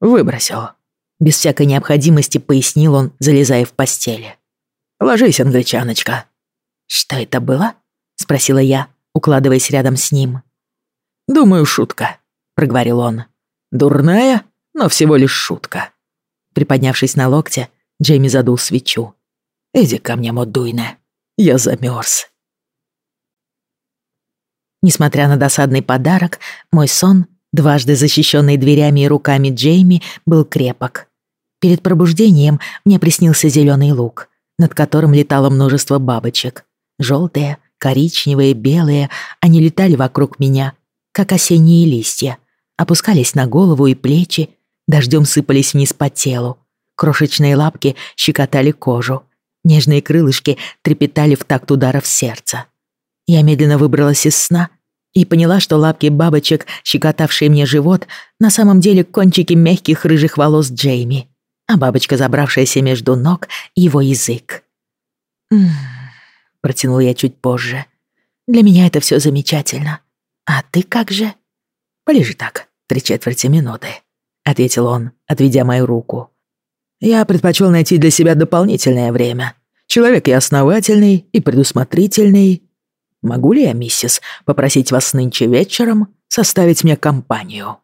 «Выбросил», — без всякой необходимости пояснил он, залезая в постели. «Ложись, англичаночка». «Что это было?» — спросила я, укладываясь рядом с ним. «Думаю, шутка», — проговорил он. «Дурная, но всего лишь шутка». Приподнявшись на локте, Джейми задул свечу. «Иди ко мне, Модуйне, я замерз. Несмотря на досадный подарок, мой сон, дважды защищенный дверями и руками Джейми, был крепок. Перед пробуждением мне приснился зеленый лук, над которым летало множество бабочек. Желтые, коричневые, белые, они летали вокруг меня, как осенние листья, опускались на голову и плечи, дождем сыпались вниз по телу. Крошечные лапки щекотали кожу, нежные крылышки трепетали в такт ударов сердца. Я медленно выбралась из сна и поняла, что лапки бабочек, щекотавшие мне живот, на самом деле кончики мягких рыжих волос Джейми, а бабочка, забравшаяся между ног, его язык. «М-м-м», протянул я чуть позже. «Для меня это все замечательно. А ты как же?» «Полежи так, три четверти минуты», — ответил он, отведя мою руку. «Я предпочел найти для себя дополнительное время. Человек я основательный и предусмотрительный, Могу ли я, миссис, попросить вас нынче вечером составить мне компанию?»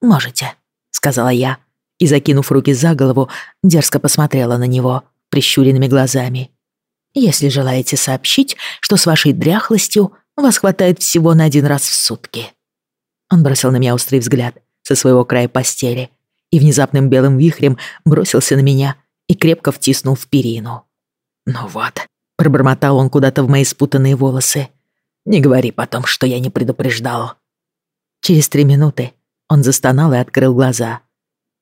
«Можете», — сказала я, и, закинув руки за голову, дерзко посмотрела на него прищуренными глазами. «Если желаете сообщить, что с вашей дряхлостью вас хватает всего на один раз в сутки». Он бросил на меня острый взгляд со своего края постели и внезапным белым вихрем бросился на меня и крепко втиснул в перину. «Ну вот, Пробормотал он куда-то в мои спутанные волосы. «Не говори потом, что я не предупреждал». Через три минуты он застонал и открыл глаза.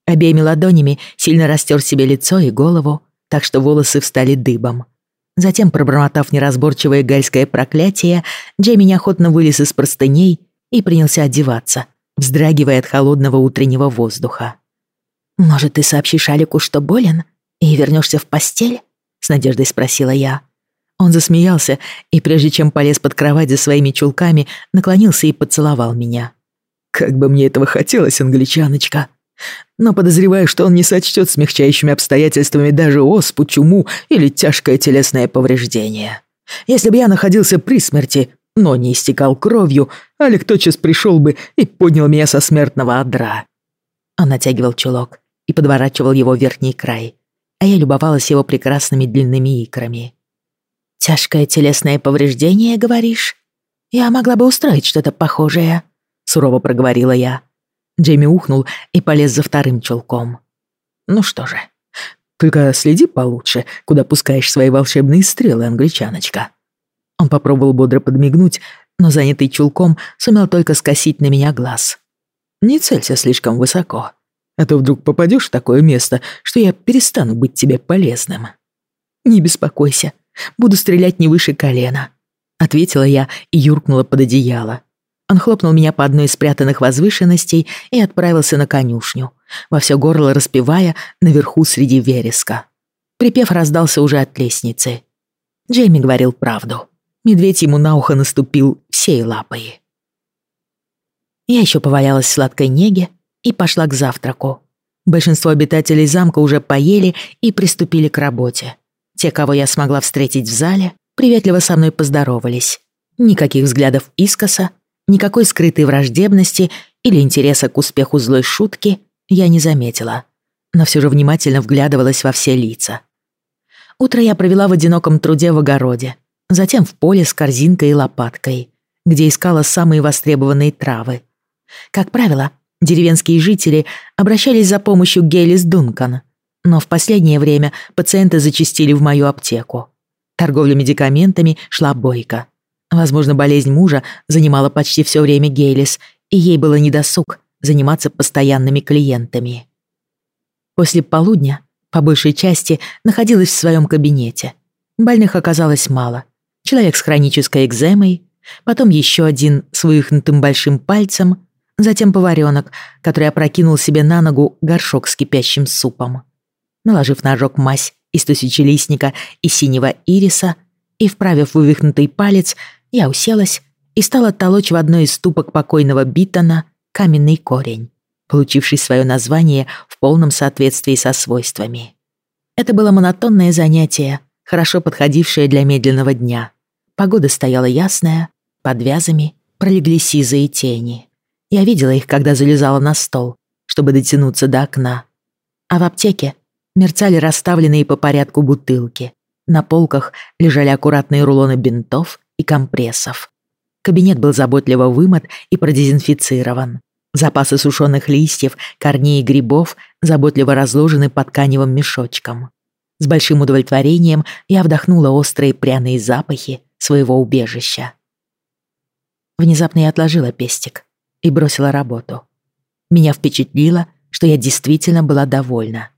Обеими ладонями сильно растер себе лицо и голову, так что волосы встали дыбом. Затем, пробормотав неразборчивое гальское проклятие, Джейми неохотно вылез из простыней и принялся одеваться, вздрагивая от холодного утреннего воздуха. «Может, ты сообщишь Алику, что болен, и вернешься в постель?» — с надеждой спросила я. Он засмеялся и, прежде чем полез под кровать за своими чулками, наклонился и поцеловал меня. «Как бы мне этого хотелось, англичаночка!» но подозреваю, что он не сочтет смягчающими обстоятельствами даже оспу, чуму или тяжкое телесное повреждение. Если бы я находился при смерти, но не истекал кровью, Алик тотчас пришел бы и поднял меня со смертного одра. Он натягивал чулок и подворачивал его верхний край, а я любовалась его прекрасными длинными икрами. «Тяжкое телесное повреждение, говоришь? Я могла бы устроить что-то похожее», — сурово проговорила я. Джейми ухнул и полез за вторым чулком. «Ну что же, только следи получше, куда пускаешь свои волшебные стрелы, англичаночка». Он попробовал бодро подмигнуть, но занятый чулком сумел только скосить на меня глаз. «Не целься слишком высоко, а то вдруг попадешь в такое место, что я перестану быть тебе полезным». «Не беспокойся, Буду стрелять не выше колена», — ответила я и юркнула под одеяло. Он хлопнул меня по одной из спрятанных возвышенностей и отправился на конюшню, во все горло распевая наверху среди вереска. Припев раздался уже от лестницы. Джейми говорил правду. Медведь ему на ухо наступил всей лапой. Я еще повалялась в сладкой неге и пошла к завтраку. Большинство обитателей замка уже поели и приступили к работе. Те, кого я смогла встретить в зале, приветливо со мной поздоровались. Никаких взглядов искоса, никакой скрытой враждебности или интереса к успеху злой шутки я не заметила, но все же внимательно вглядывалась во все лица. Утро я провела в одиноком труде в огороде, затем в поле с корзинкой и лопаткой, где искала самые востребованные травы. Как правило, деревенские жители обращались за помощью Гейлис Дункан, но в последнее время пациенты зачастили в мою аптеку. Торговля медикаментами шла бойко. Возможно, болезнь мужа занимала почти все время Гейлис, и ей было недосуг заниматься постоянными клиентами. После полудня, по большей части, находилась в своем кабинете. Больных оказалось мало. Человек с хронической экземой, потом еще один с вывихнутым большим пальцем, затем поваренок, который опрокинул себе на ногу горшок с кипящим супом. Наложив на ожог мазь из тысячелистника и синего ириса и вправив вывихнутый палец, я уселась и стала толочь в одной из ступок покойного Битона каменный корень, получивший свое название в полном соответствии со свойствами. Это было монотонное занятие, хорошо подходившее для медленного дня. Погода стояла ясная, под вязами пролегли сизые тени. Я видела их, когда залезала на стол, чтобы дотянуться до окна. А в аптеке мерцали расставленные по порядку бутылки. На полках лежали аккуратные рулоны бинтов и компрессов. Кабинет был заботливо вымыт и продезинфицирован. Запасы сушеных листьев, корней и грибов заботливо разложены под тканевым мешочком. С большим удовлетворением я вдохнула острые пряные запахи своего убежища. Внезапно я отложила пестик и бросила работу. Меня впечатлило, что я действительно была довольна.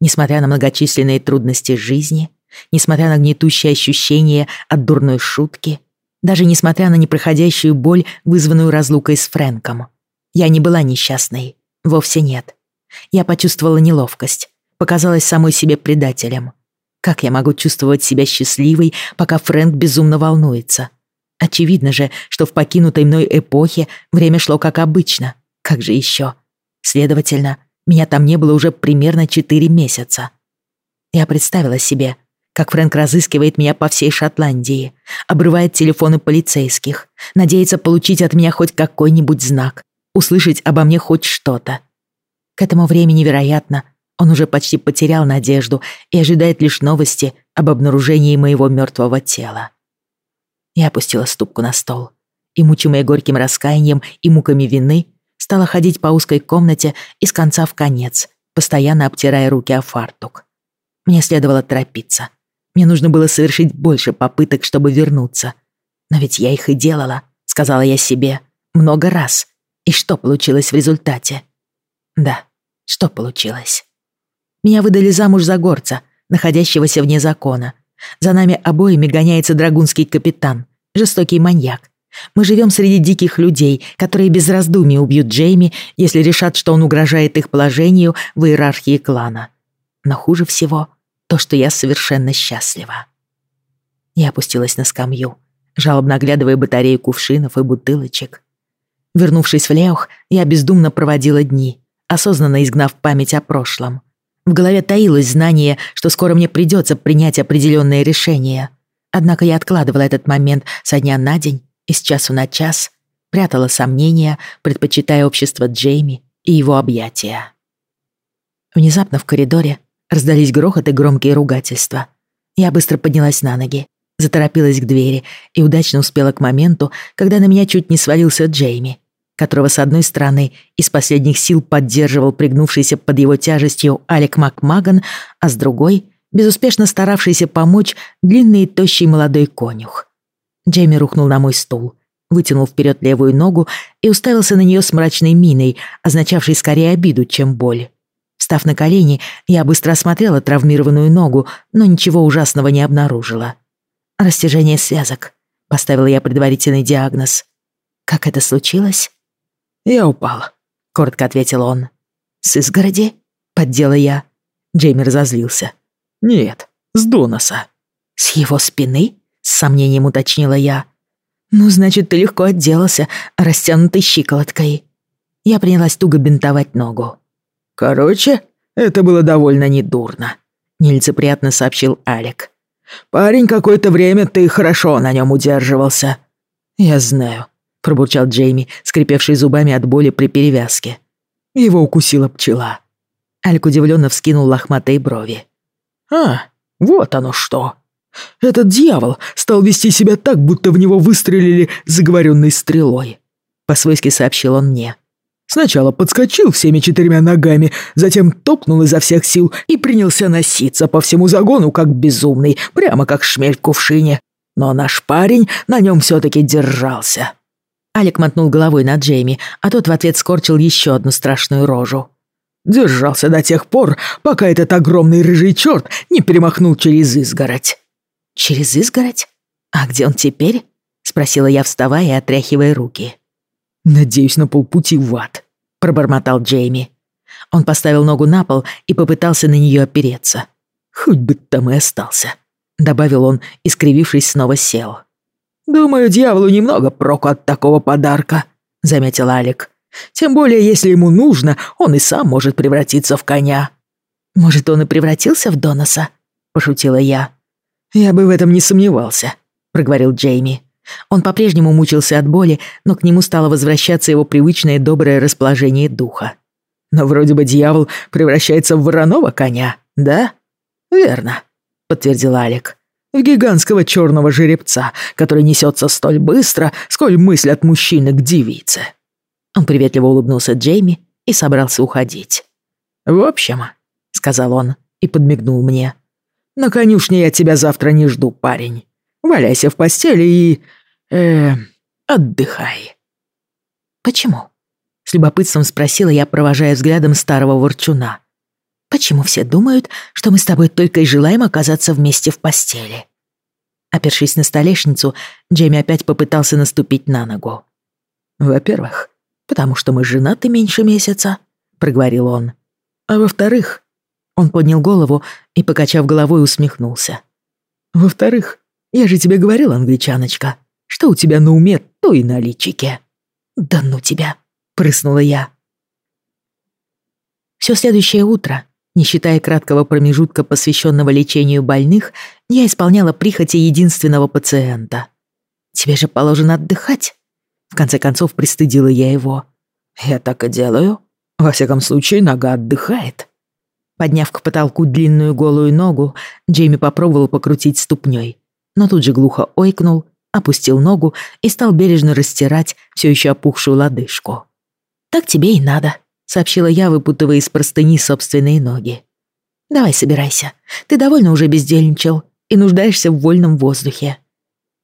Несмотря на многочисленные трудности жизни, несмотря на гнетущее ощущение от дурной шутки, даже несмотря на непроходящую боль, вызванную разлукой с Фрэнком. Я не была несчастной. Вовсе нет. Я почувствовала неловкость. Показалась самой себе предателем. Как я могу чувствовать себя счастливой, пока Фрэнк безумно волнуется? Очевидно же, что в покинутой мной эпохе время шло как обычно. Как же еще? Следовательно, меня там не было уже примерно четыре месяца. Я представила себе, как Фрэнк разыскивает меня по всей Шотландии, обрывает телефоны полицейских, надеется получить от меня хоть какой-нибудь знак, услышать обо мне хоть что-то. К этому времени, вероятно, он уже почти потерял надежду и ожидает лишь новости об обнаружении моего мертвого тела. Я опустила ступку на стол и, мучимая горьким раскаянием и муками вины, стала ходить по узкой комнате из конца в конец, постоянно обтирая руки о фартук. Мне следовало торопиться. Мне нужно было совершить больше попыток, чтобы вернуться. Но ведь я их и делала, сказала я себе, много раз. И что получилось в результате? Да, что получилось? Меня выдали замуж за горца, находящегося вне закона. За нами обоими гоняется драгунский капитан, жестокий маньяк. Мы живем среди диких людей, которые без раздумий убьют Джейми, если решат, что он угрожает их положению в иерархии клана. Но хуже всего то, что я совершенно счастлива. Я опустилась на скамью, жалобно оглядывая батарею кувшинов и бутылочек. Вернувшись в Леух, я бездумно проводила дни, осознанно изгнав память о прошлом. В голове таилось знание, что скоро мне придется принять определенное решение. Однако я откладывала этот момент со дня на день с часу на час, прятала сомнения, предпочитая общество Джейми и его объятия. Внезапно в коридоре Раздались грохот и громкие ругательства. Я быстро поднялась на ноги, заторопилась к двери и удачно успела к моменту, когда на меня чуть не свалился Джейми, которого с одной стороны из последних сил поддерживал пригнувшийся под его тяжестью Алек Макмаган, а с другой — безуспешно старавшийся помочь длинный и тощий молодой конюх. Джейми рухнул на мой стул, вытянул вперед левую ногу и уставился на нее с мрачной миной, означавшей скорее обиду, чем боль. Встав на колени, я быстро осмотрела травмированную ногу, но ничего ужасного не обнаружила. «Растяжение связок», — поставила я предварительный диагноз. «Как это случилось?» «Я упал», — коротко ответил он. «С изгороди?» — поддела я. Джейми разозлился. «Нет, с доноса». «С его спины?» — с сомнением уточнила я. «Ну, значит, ты легко отделался, растянутой щиколоткой». Я принялась туго бинтовать ногу. «Короче, это было довольно недурно», — нелицеприятно сообщил Алек. «Парень какое-то время ты хорошо на нем удерживался». «Я знаю», — пробурчал Джейми, скрипевший зубами от боли при перевязке. Его укусила пчела. Алик удивленно вскинул лохматые брови. «А, вот оно что!» Этот дьявол стал вести себя так, будто в него выстрелили заговоренной стрелой. По-свойски сообщил он мне. Сначала подскочил всеми четырьмя ногами, затем топнул изо всех сил и принялся носиться по всему загону, как безумный, прямо как шмель в кувшине. Но наш парень на нем все-таки держался. Алик мотнул головой на Джейми, а тот в ответ скорчил еще одну страшную рожу. Держался до тех пор, пока этот огромный рыжий черт не перемахнул через изгородь. «Через изгородь? А где он теперь?» — спросила я, вставая и отряхивая руки. «Надеюсь, на полпути в ад», — пробормотал Джейми. Он поставил ногу на пол и попытался на нее опереться. «Хоть бы там и остался», — добавил он, искривившись, снова сел. «Думаю, дьяволу немного проку от такого подарка», — заметил Алик. «Тем более, если ему нужно, он и сам может превратиться в коня». «Может, он и превратился в Доноса?» — пошутила я. «Я бы в этом не сомневался», — проговорил Джейми. Он по-прежнему мучился от боли, но к нему стало возвращаться его привычное доброе расположение духа. «Но вроде бы дьявол превращается в вороного коня, да?» «Верно», — подтвердил Алик. «В гигантского черного жеребца, который несется столь быстро, сколь мысль от мужчины к девице». Он приветливо улыбнулся Джейми и собрался уходить. «В общем», — сказал он и подмигнул мне, — «на конюшне я тебя завтра не жду, парень. Валяйся в постели и... э отдыхай». «Почему?» — с любопытством спросила я, провожая взглядом старого ворчуна. «Почему все думают, что мы с тобой только и желаем оказаться вместе в постели?» Опершись на столешницу, Джейми опять попытался наступить на ногу. «Во-первых, потому что мы женаты меньше месяца», — проговорил он. «А во-вторых...» Он поднял голову и, покачав головой, усмехнулся. «Во-вторых, я же тебе говорил, англичаночка, что у тебя на уме, то и на личике». «Да ну тебя!» — прыснула я. Все следующее утро, не считая краткого промежутка, посвященного лечению больных, я исполняла прихоти единственного пациента. «Тебе же положено отдыхать?» В конце концов, пристыдила я его. «Я так и делаю. Во всяком случае, нога отдыхает». Подняв к потолку длинную голую ногу, Джейми попробовал покрутить ступней но тут же глухо ойкнул, опустил ногу и стал бережно растирать все еще опухшую лодыжку. «Так тебе и надо», — сообщила я, выпутывая из простыни собственные ноги. «Давай собирайся. Ты довольно уже бездельничал и нуждаешься в вольном воздухе».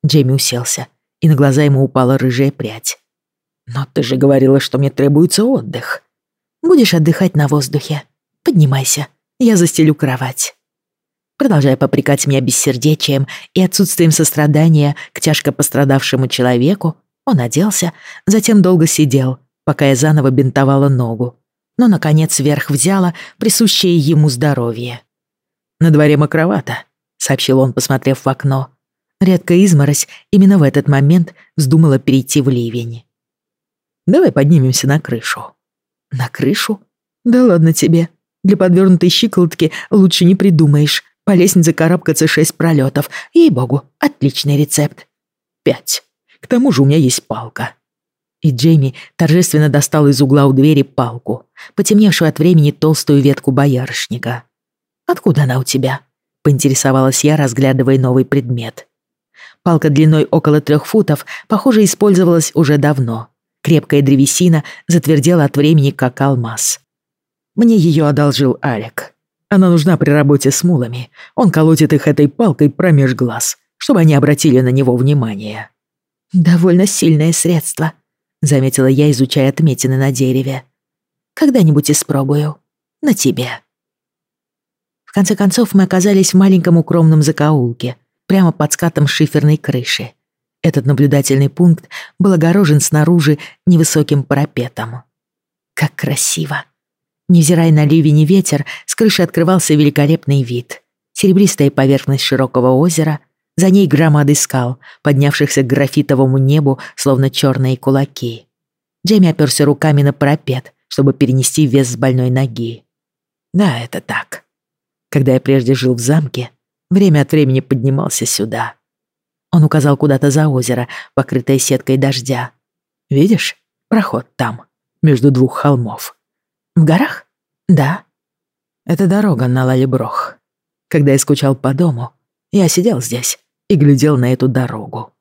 Джейми уселся, и на глаза ему упала рыжая прядь. «Но ты же говорила, что мне требуется отдых». «Будешь отдыхать на воздухе. Поднимайся, я застелю кровать». Продолжая попрекать меня бессердечием и отсутствием сострадания к тяжко пострадавшему человеку, он оделся, затем долго сидел, пока я заново бинтовала ногу. Но, наконец, вверх взяла присущее ему здоровье. «На дворе мокровато», — сообщил он, посмотрев в окно. Редкая изморозь именно в этот момент вздумала перейти в ливень. «Давай поднимемся на крышу». «На крышу? Да ладно тебе. Для подвернутой щиколотки лучше не придумаешь. По лестнице карабкаться шесть пролетов. Ей-богу, отличный рецепт. Пять. К тому же у меня есть палка. И Джейми торжественно достал из угла у двери палку, потемневшую от времени толстую ветку боярышника. «Откуда она у тебя?» — поинтересовалась я, разглядывая новый предмет. Палка длиной около трех футов, похоже, использовалась уже давно. Крепкая древесина затвердела от времени, как алмаз. Мне ее одолжил Алек. Она нужна при работе с мулами. Он колотит их этой палкой промеж глаз, чтобы они обратили на него внимание. «Довольно сильное средство», — заметила я, изучая отметины на дереве. «Когда-нибудь испробую. На тебе». В конце концов, мы оказались в маленьком укромном закоулке, прямо под скатом шиферной крыши. Этот наблюдательный пункт был огорожен снаружи невысоким парапетом. Как красиво! Невзирая на ливень и ветер, с крыши открывался великолепный вид. Серебристая поверхность широкого озера, за ней громады скал, поднявшихся к графитовому небу, словно черные кулаки. Джейми оперся руками на парапет, чтобы перенести вес с больной ноги. Да, это так. Когда я прежде жил в замке, время от времени поднимался сюда. Он указал куда-то за озеро, покрытое сеткой дождя. Видишь, проход там, между двух холмов. В горах? Да. Это дорога на Лалеброх. Когда я скучал по дому, я сидел здесь и глядел на эту дорогу.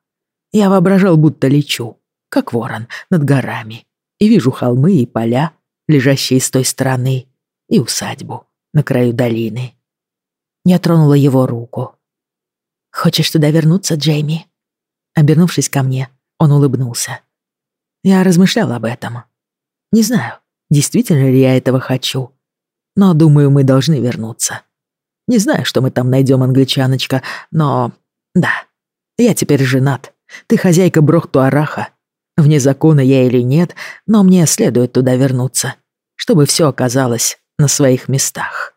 Я воображал, будто лечу, как ворон, над горами, и вижу холмы и поля, лежащие с той стороны, и усадьбу на краю долины. Я тронула его руку. «Хочешь туда вернуться, Джейми?» Обернувшись ко мне, он улыбнулся. Я размышлял об этом. Не знаю, действительно ли я этого хочу. Но, думаю, мы должны вернуться. Не знаю, что мы там найдем, англичаночка, но... Да, я теперь женат. Ты хозяйка Брохту-Араха. Вне закона я или нет, но мне следует туда вернуться, чтобы все оказалось на своих местах.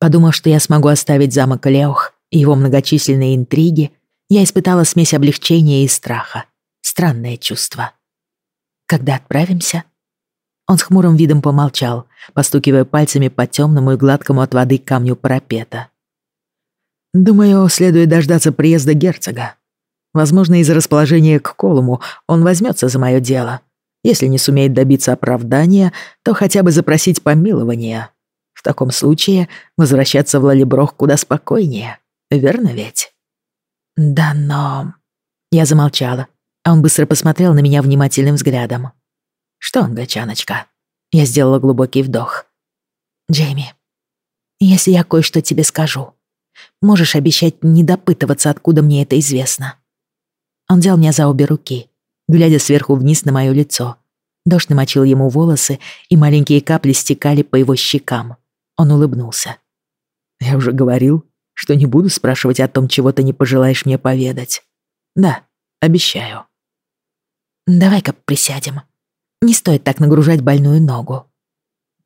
Подумав, что я смогу оставить замок Леох и его многочисленные интриги, я испытала смесь облегчения и страха. Странное чувство. Когда отправимся? Он с хмурым видом помолчал, постукивая пальцами по темному и гладкому от воды камню парапета. «Думаю, следует дождаться приезда герцога. Возможно, из-за расположения к Колуму он возьмется за мое дело. Если не сумеет добиться оправдания, то хотя бы запросить помилования. В таком случае возвращаться в Лалиброх куда спокойнее. Верно ведь?» «Да, но...» Я замолчала, а он быстро посмотрел на меня внимательным взглядом. «Что, англичаночка?» Я сделала глубокий вдох. «Джейми, если я кое-что тебе скажу, можешь обещать не допытываться, откуда мне это известно?» Он взял меня за обе руки, глядя сверху вниз на мое лицо. Дождь намочил ему волосы, и маленькие капли стекали по его щекам. Он улыбнулся. «Я уже говорил, что не буду спрашивать о том, чего ты не пожелаешь мне поведать. Да, обещаю». «Давай-ка присядем. Не стоит так нагружать больную ногу».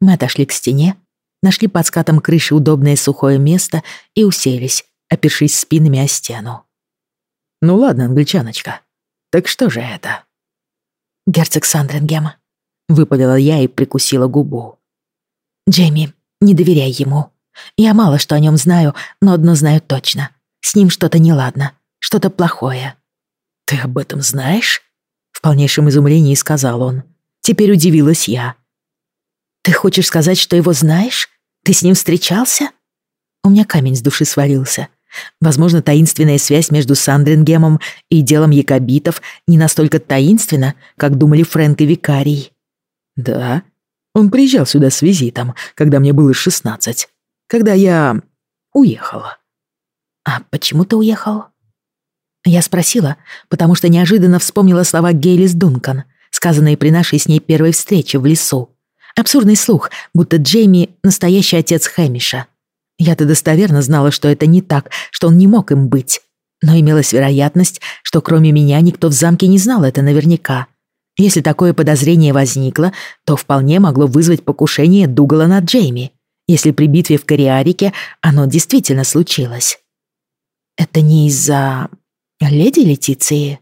Мы отошли к стене, нашли под скатом крыши удобное сухое место и уселись, опершись спинами о стену. «Ну ладно, англичаночка, так что же это?» «Герцог Сандрингема», — выпалила я и прикусила губу. «Джейми, не доверяй ему. Я мало что о нем знаю, но одно знаю точно. С ним что-то неладно, что-то плохое». «Ты об этом знаешь?» В полнейшем изумлении сказал он. Теперь удивилась я. «Ты хочешь сказать, что его знаешь? Ты с ним встречался?» У меня камень с души свалился. Возможно, таинственная связь между Сандрингемом и делом якобитов не настолько таинственна, как думали Фрэнк и Викарий. Да, он приезжал сюда с визитом, когда мне было шестнадцать, когда я уехала. А почему ты уехал? Я спросила, потому что неожиданно вспомнила слова Гейлис Дункан, сказанные при нашей с ней первой встрече в лесу. Абсурдный слух, будто Джейми — настоящий отец Хэмиша. Я-то достоверно знала, что это не так, что он не мог им быть. Но имелась вероятность, что кроме меня никто в замке не знал это наверняка. Если такое подозрение возникло, то вполне могло вызвать покушение Дугала над Джейми, если при битве в Кориарике оно действительно случилось. Это не из-за... леди Летиции?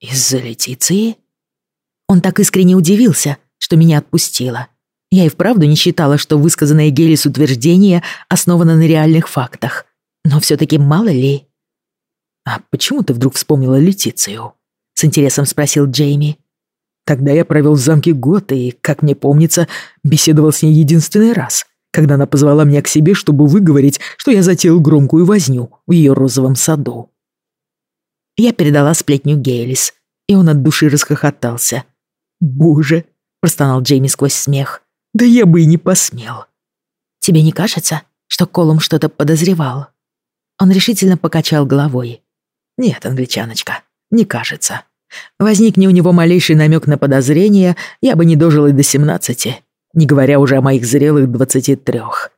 Из-за Летиции? Он так искренне удивился, что меня отпустило. Я и вправду не считала, что высказанное Гелис утверждение основано на реальных фактах. Но все-таки мало ли. «А почему ты вдруг вспомнила Летицию?» — с интересом спросил Джейми. «Тогда я провел в замке год и, как мне помнится, беседовал с ней единственный раз, когда она позвала меня к себе, чтобы выговорить, что я затеял громкую возню в ее розовом саду». Я передала сплетню Гейлис, и он от души расхохотался. «Боже!» — простонал Джейми сквозь смех. Да я бы и не посмел. Тебе не кажется, что Колум что-то подозревал? Он решительно покачал головой. Нет, англичаночка, не кажется. Возникни у него малейший намек на подозрение, я бы не дожил и до семнадцати, не говоря уже о моих зрелых двадцати трех.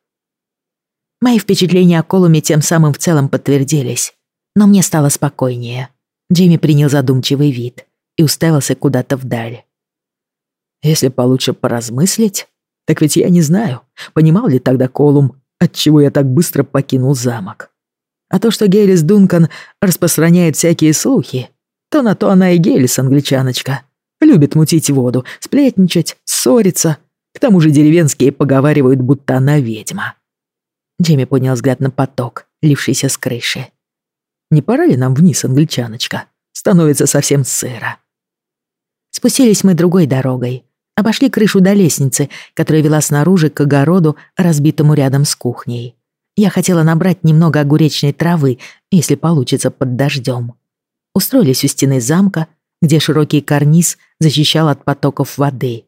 Мои впечатления о Колуме тем самым в целом подтвердились, но мне стало спокойнее. Джимми принял задумчивый вид и уставился куда-то вдаль. Если получше поразмыслить, так ведь я не знаю, понимал ли тогда Колум, отчего я так быстро покинул замок. А то, что Гейлис Дункан распространяет всякие слухи, то на то она и Гейлис, англичаночка. Любит мутить воду, сплетничать, ссориться. К тому же деревенские поговаривают, будто она ведьма. Джейми поднял взгляд на поток, лившийся с крыши. «Не пора ли нам вниз, англичаночка? Становится совсем сыро». Спустились мы другой дорогой, Обошли крышу до лестницы, которая вела снаружи к огороду, разбитому рядом с кухней. Я хотела набрать немного огуречной травы, если получится под дождем. Устроились у стены замка, где широкий карниз защищал от потоков воды.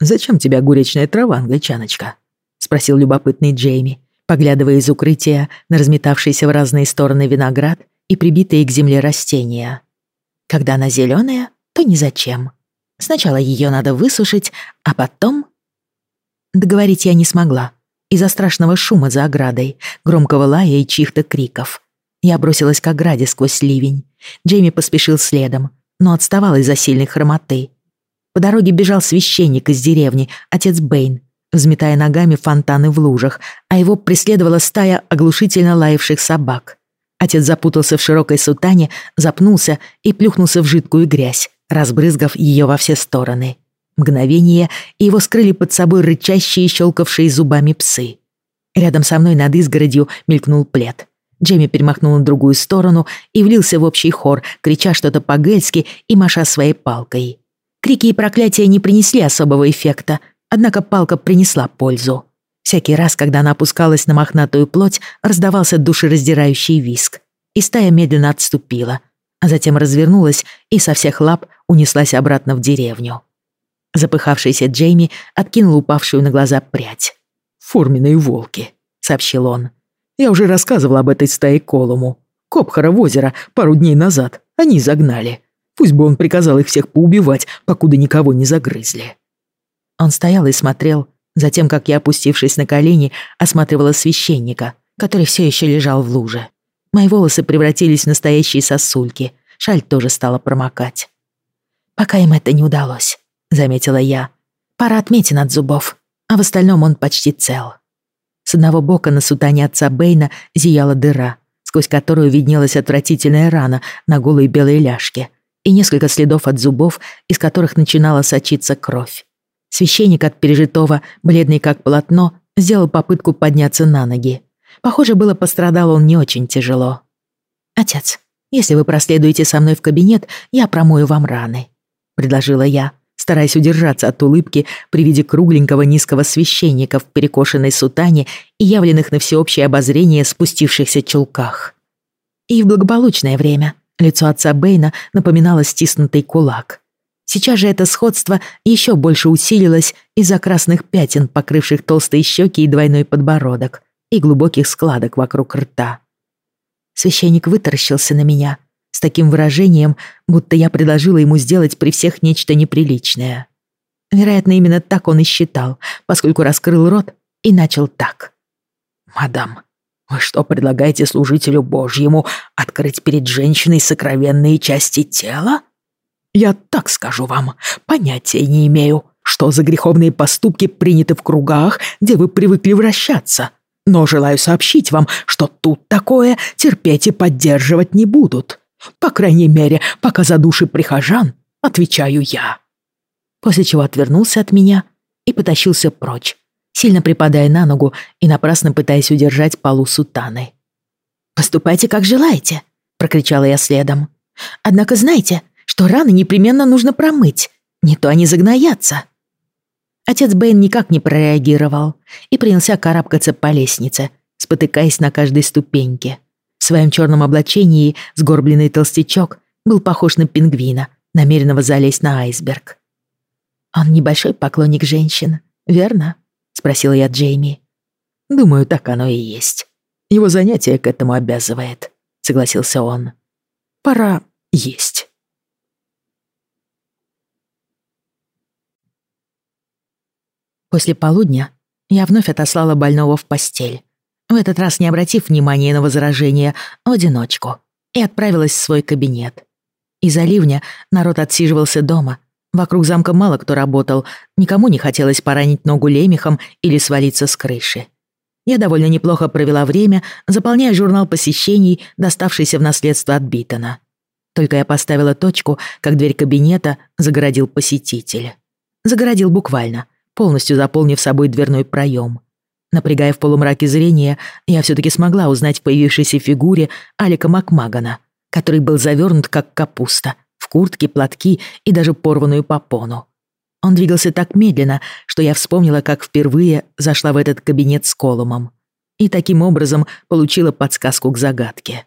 «Зачем тебе огуречная трава, англичаночка?» — спросил любопытный Джейми, поглядывая из укрытия на разметавшийся в разные стороны виноград и прибитые к земле растения. «Когда она зеленая, то ни зачем», Сначала ее надо высушить, а потом... Договорить я не смогла. Из-за страшного шума за оградой, громкого лая и чьих-то криков. Я бросилась к ограде сквозь ливень. Джейми поспешил следом. но отставал из-за сильной хромоты. По дороге бежал священник из деревни, отец Бэйн, взметая ногами фонтаны в лужах, а его преследовала стая оглушительно лаявших собак. Отец запутался в широкой сутане, запнулся и плюхнулся в жидкую грязь, разбрызгав ее во все стороны. Мгновение, и его скрыли под собой рычащие и щелкавшие зубами псы. Рядом со мной над изгородью мелькнул плед. Джейми перемахнул на другую сторону и влился в общий хор, крича что-то по-гельски и маша своей палкой. Крики и проклятия не принесли особого эффекта, однако палка принесла пользу. Всякий раз, когда она опускалась на мохнатую плоть, раздавался душераздирающий виск, и стая медленно отступила, а затем развернулась и со всех лап унеслась обратно в деревню. Запыхавшийся Джейми откинул упавшую на глаза прядь. «Форменные волки», — сообщил он. «Я уже рассказывал об этой стае Колуму. Копхара в озеро пару дней назад. Они загнали. Пусть бы он приказал их всех поубивать, покуда никого не загрызли». Он стоял и смотрел, затем, как я, опустившись на колени, осматривала священника, который все еще лежал в луже. Мои волосы превратились в настоящие сосульки, шаль тоже стала промокать. «Пока им это не удалось», — заметила я. «Пара отметин от зубов, а в остальном он почти цел». С одного бока на сутане отца Бэйна зияла дыра, сквозь которую виднелась отвратительная рана на голой белой ляжке и несколько следов от зубов, из которых начинала сочиться кровь. Священник от пережитого, бледный как полотно, сделал попытку подняться на ноги. Похоже, было пострадал он не очень тяжело. «Отец, если вы проследуете со мной в кабинет, я промою вам раны», — предложила я, стараясь удержаться от улыбки при виде кругленького низкого священника в перекошенной сутане и явленных на всеобщее обозрение спустившихся чулках. И в благополучное время лицо отца Бэйна напоминало стиснутый кулак. Сейчас же это сходство еще больше усилилось из-за красных пятен, покрывших толстые щеки и двойной подбородок, и глубоких складок вокруг рта. Священник вытаращился на меня с таким выражением, будто я предложила ему сделать при всех нечто неприличное. Вероятно, именно так он и считал, поскольку раскрыл рот и начал так. «Мадам, вы что, предлагаете служителю Божьему открыть перед женщиной сокровенные части тела?» Я так скажу вам, понятия не имею, что за греховные поступки приняты в кругах, где вы привыкли вращаться. Но желаю сообщить вам, что тут такое терпеть и поддерживать не будут. По крайней мере, пока за души прихожан, отвечаю я. После чего отвернулся от меня и потащился прочь, сильно припадая на ногу и напрасно пытаясь удержать полу сутаны. «Поступайте, как желаете», — прокричала я следом. «Однако знайте, что раны непременно нужно промыть, не то они загноятся. Отец Бэйн никак не прореагировал и принялся карабкаться по лестнице, спотыкаясь на каждой ступеньке. В своем черном облачении сгорбленный толстячок был похож на пингвина, намеренного залезть на айсберг. «Он небольшой поклонник женщин, верно?» — спросила я Джейми. «Думаю, так оно и есть. Его занятие к этому обязывает», — согласился он. «Пора есть». После полудня я вновь отослала больного в постель, в этот раз не обратив внимания на возражения, в одиночку, и отправилась в свой кабинет. Из-за ливня народ отсиживался дома, вокруг замка мало кто работал, никому не хотелось поранить ногу лемехом или свалиться с крыши. Я довольно неплохо провела время, заполняя журнал посещений, доставшийся в наследство от Битона. Только я поставила точку, как дверь кабинета загородил посетитель. Загородил буквально — полностью заполнив собой дверной проем. Напрягая в полумраке зрения, я все-таки смогла узнать в появившейся фигуре Алика Макмагана, который был завернут как капуста, в куртке, платки и даже порванную попону. Он двигался так медленно, что я вспомнила, как впервые зашла в этот кабинет с Колумом. И таким образом получила подсказку к загадке.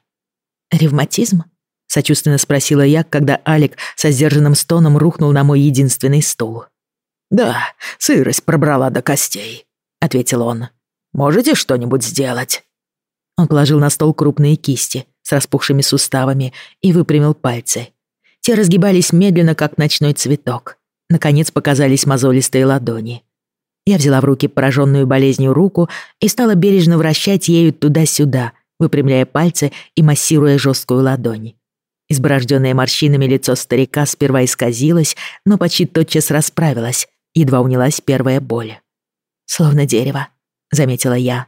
«Ревматизм?» — сочувственно спросила я, когда Алик со сдержанным стоном рухнул на мой единственный стул. «Да, сырость пробрала до костей», — ответил он. «Можете что-нибудь сделать?» Он положил на стол крупные кисти с распухшими суставами и выпрямил пальцы. Те разгибались медленно, как ночной цветок. Наконец показались мозолистые ладони. Я взяла в руки пораженную болезнью руку и стала бережно вращать ею туда-сюда, выпрямляя пальцы и массируя жесткую ладонь. Изборожденное морщинами лицо старика сперва исказилось, но почти тотчас расправилось, едва унялась первая боль. «Словно дерево», — заметила я.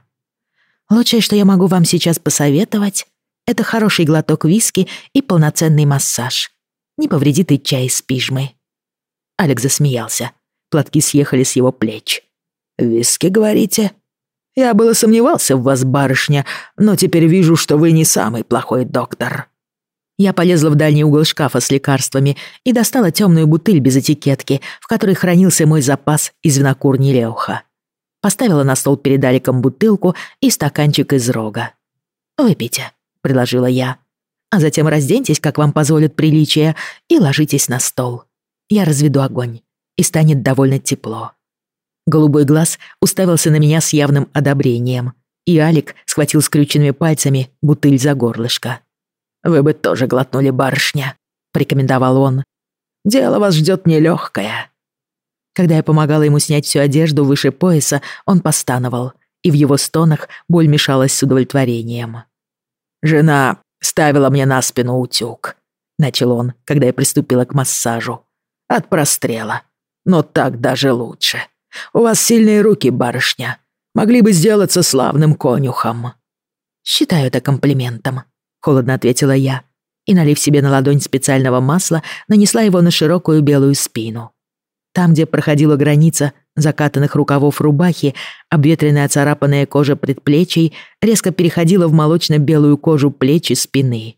«Лучшее, что я могу вам сейчас посоветовать, это хороший глоток виски и полноценный массаж. Не повредит и чай с пижмой». Алекс засмеялся. Платки съехали с его плеч. «Виски, говорите?» «Я было сомневался в вас, барышня, но теперь вижу, что вы не самый плохой доктор». Я полезла в дальний угол шкафа с лекарствами и достала темную бутыль без этикетки, в которой хранился мой запас из винокурни Леуха. Поставила на стол перед Аликом бутылку и стаканчик из рога. «Выпейте», — предложила я. «А затем разденьтесь, как вам позволят приличия, и ложитесь на стол. Я разведу огонь, и станет довольно тепло». Голубой глаз уставился на меня с явным одобрением, и Алик схватил скрюченными пальцами бутыль за горлышко. «Вы бы тоже глотнули, барышня», — порекомендовал он. «Дело вас ждет нелегкое». Когда я помогала ему снять всю одежду выше пояса, он постановал, и в его стонах боль мешалась с удовлетворением. «Жена ставила мне на спину утюг», — начал он, когда я приступила к массажу. «От прострела. Но так даже лучше. У вас сильные руки, барышня. Могли бы сделаться славным конюхом». «Считаю это комплиментом», холодно ответила я и, налив себе на ладонь специального масла, нанесла его на широкую белую спину. Там, где проходила граница закатанных рукавов рубахи, обветренная царапанная кожа предплечий резко переходила в молочно-белую кожу плеч и спины.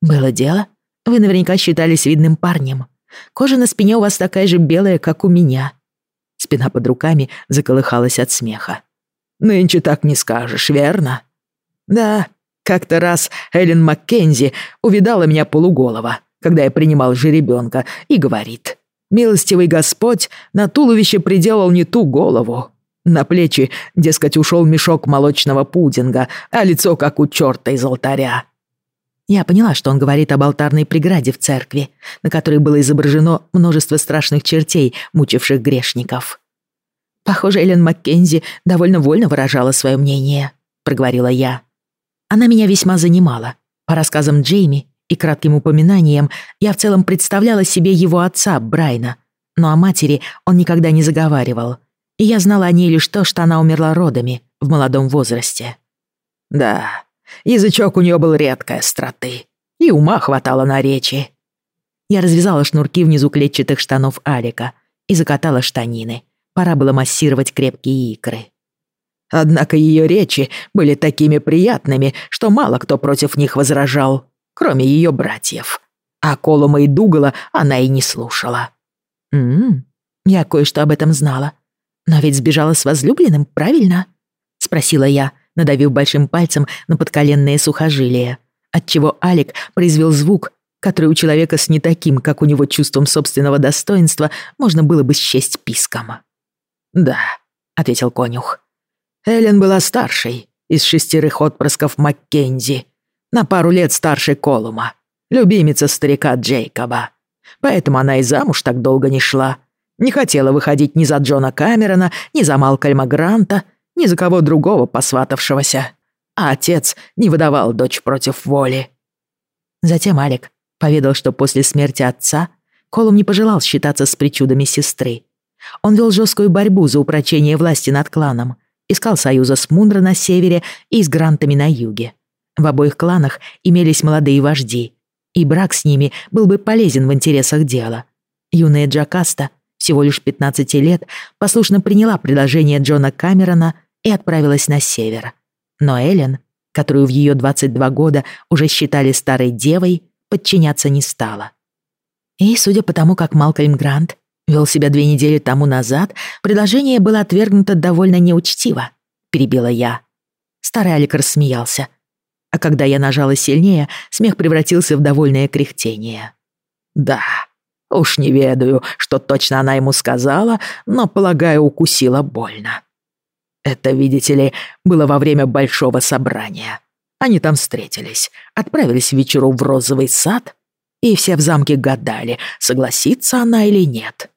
«Было дело? Вы наверняка считались видным парнем. Кожа на спине у вас такая же белая, как у меня». Спина под руками заколыхалась от смеха. «Нынче так не скажешь, верно?» «Да, как-то раз Эллен Маккензи увидала меня полуголова, когда я принимал жеребенка, и говорит, «Милостивый Господь на туловище приделал не ту голову». На плечи, дескать, ушел мешок молочного пудинга, а лицо как у черта из алтаря. Я поняла, что он говорит об алтарной преграде в церкви, на которой было изображено множество страшных чертей, мучивших грешников. «Похоже, Эллен Маккензи довольно вольно выражала свое мнение», — проговорила я. Она меня весьма занимала. По рассказам Джейми и кратким упоминаниям я в целом представляла себе его отца, Брайна, но о матери он никогда не заговаривал. И я знала о ней лишь то, что она умерла родами в молодом возрасте. Да, язычок у нее был редкой остроты, и ума хватало на речи. Я развязала шнурки внизу клетчатых штанов Алика и закатала штанины. Пора было массировать крепкие икры. Однако ее речи были такими приятными, что мало кто против них возражал, кроме ее братьев. А Колума и Дугала она и не слушала. «М-м, я кое-что об этом знала. Но ведь сбежала с возлюбленным, правильно?» — спросила я, надавив большим пальцем на подколенные сухожилия, отчего Алик произвел звук, который у человека с не таким, как у него, чувством собственного достоинства можно было бы счесть писком. «Да», — ответил конюх. Эллен была старшей из шестерых отпрысков Маккензи, на пару лет старше Колума, любимица старика Джейкоба. Поэтому она и замуж так долго не шла. Не хотела выходить ни за Джона Камерона, ни за Малкольма Гранта, ни за кого другого посватавшегося. А отец не выдавал дочь против воли. Затем Алик поведал, что после смерти отца Колум не пожелал считаться с причудами сестры. Он вел жесткую борьбу за упрочение власти над кланом — искал союза с Мундра на севере и с Грантами на юге. В обоих кланах имелись молодые вожди, и брак с ними был бы полезен в интересах дела. Юная Джакаста, всего лишь 15 лет, послушно приняла предложение Джона Камерона и отправилась на север. Но Эллен, которую в ее 22 года уже считали старой девой, подчиняться не стала. И, судя по тому, как Малкольм Грант Вел себя две недели тому назад, предложение было отвергнуто довольно неучтиво, перебила я. Старый Алик рассмеялся. А когда я нажала сильнее, смех превратился в довольное кряхтение. Да, уж не ведаю, что точно она ему сказала, но, полагаю, укусила больно. Это, видите ли, было во время большого собрания. Они там встретились, отправились вечеру в розовый сад, и все в замке гадали, согласится она или нет.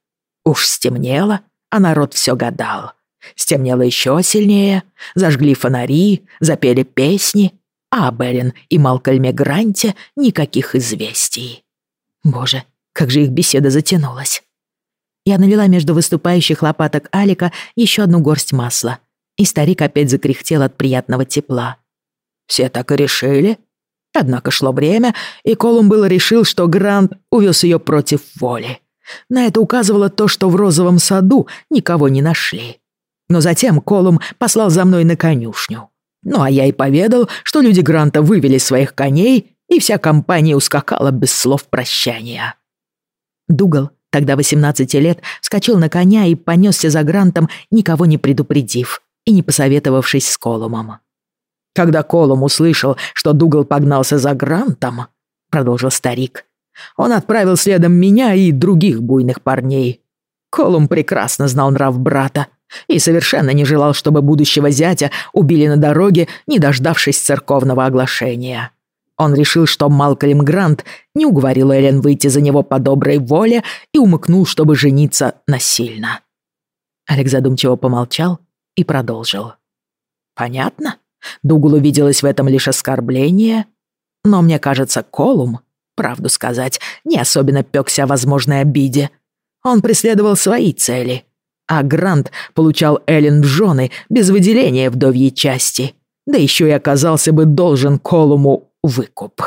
Уж стемнело, а народ все гадал. Стемнело еще сильнее, зажгли фонари, запели песни. об Эллен и Малкольме Гранте никаких известий. Боже, как же их беседа затянулась. Я налила между выступающих лопаток Алика еще одну горсть масла, и старик опять закряхтел от приятного тепла. Все так и решили. Однако шло время, и Колум было решил, что Грант увез ее против воли. На это указывало то, что в розовом саду никого не нашли. Но затем Колум послал за мной на конюшню. Ну а я и поведал, что люди Гранта вывели своих коней, и вся компания ускакала без слов прощания. Дугал, тогда 18 лет, скачал на коня и понесся за Грантом, никого не предупредив и не посоветовавшись с Колумом. Когда Колум услышал, что Дугал погнался за Грантом, продолжил старик, он отправил следом меня и других буйных парней. Колум прекрасно знал нрав брата и совершенно не желал, чтобы будущего зятя убили на дороге, не дождавшись церковного оглашения. Он решил, что Малкольм Грант не уговорил Эллен выйти за него по доброй воле и умыкнул, чтобы жениться насильно. Алекс задумчиво помолчал и продолжил. «Понятно. Дугулу виделось в этом лишь оскорбление. Но мне кажется, Колум, правду сказать, не особенно пёкся о возможной обиде. Он преследовал свои цели. А Грант получал Эллен в жены без выделения вдовьей части. Да еще и оказался бы должен Колуму выкуп.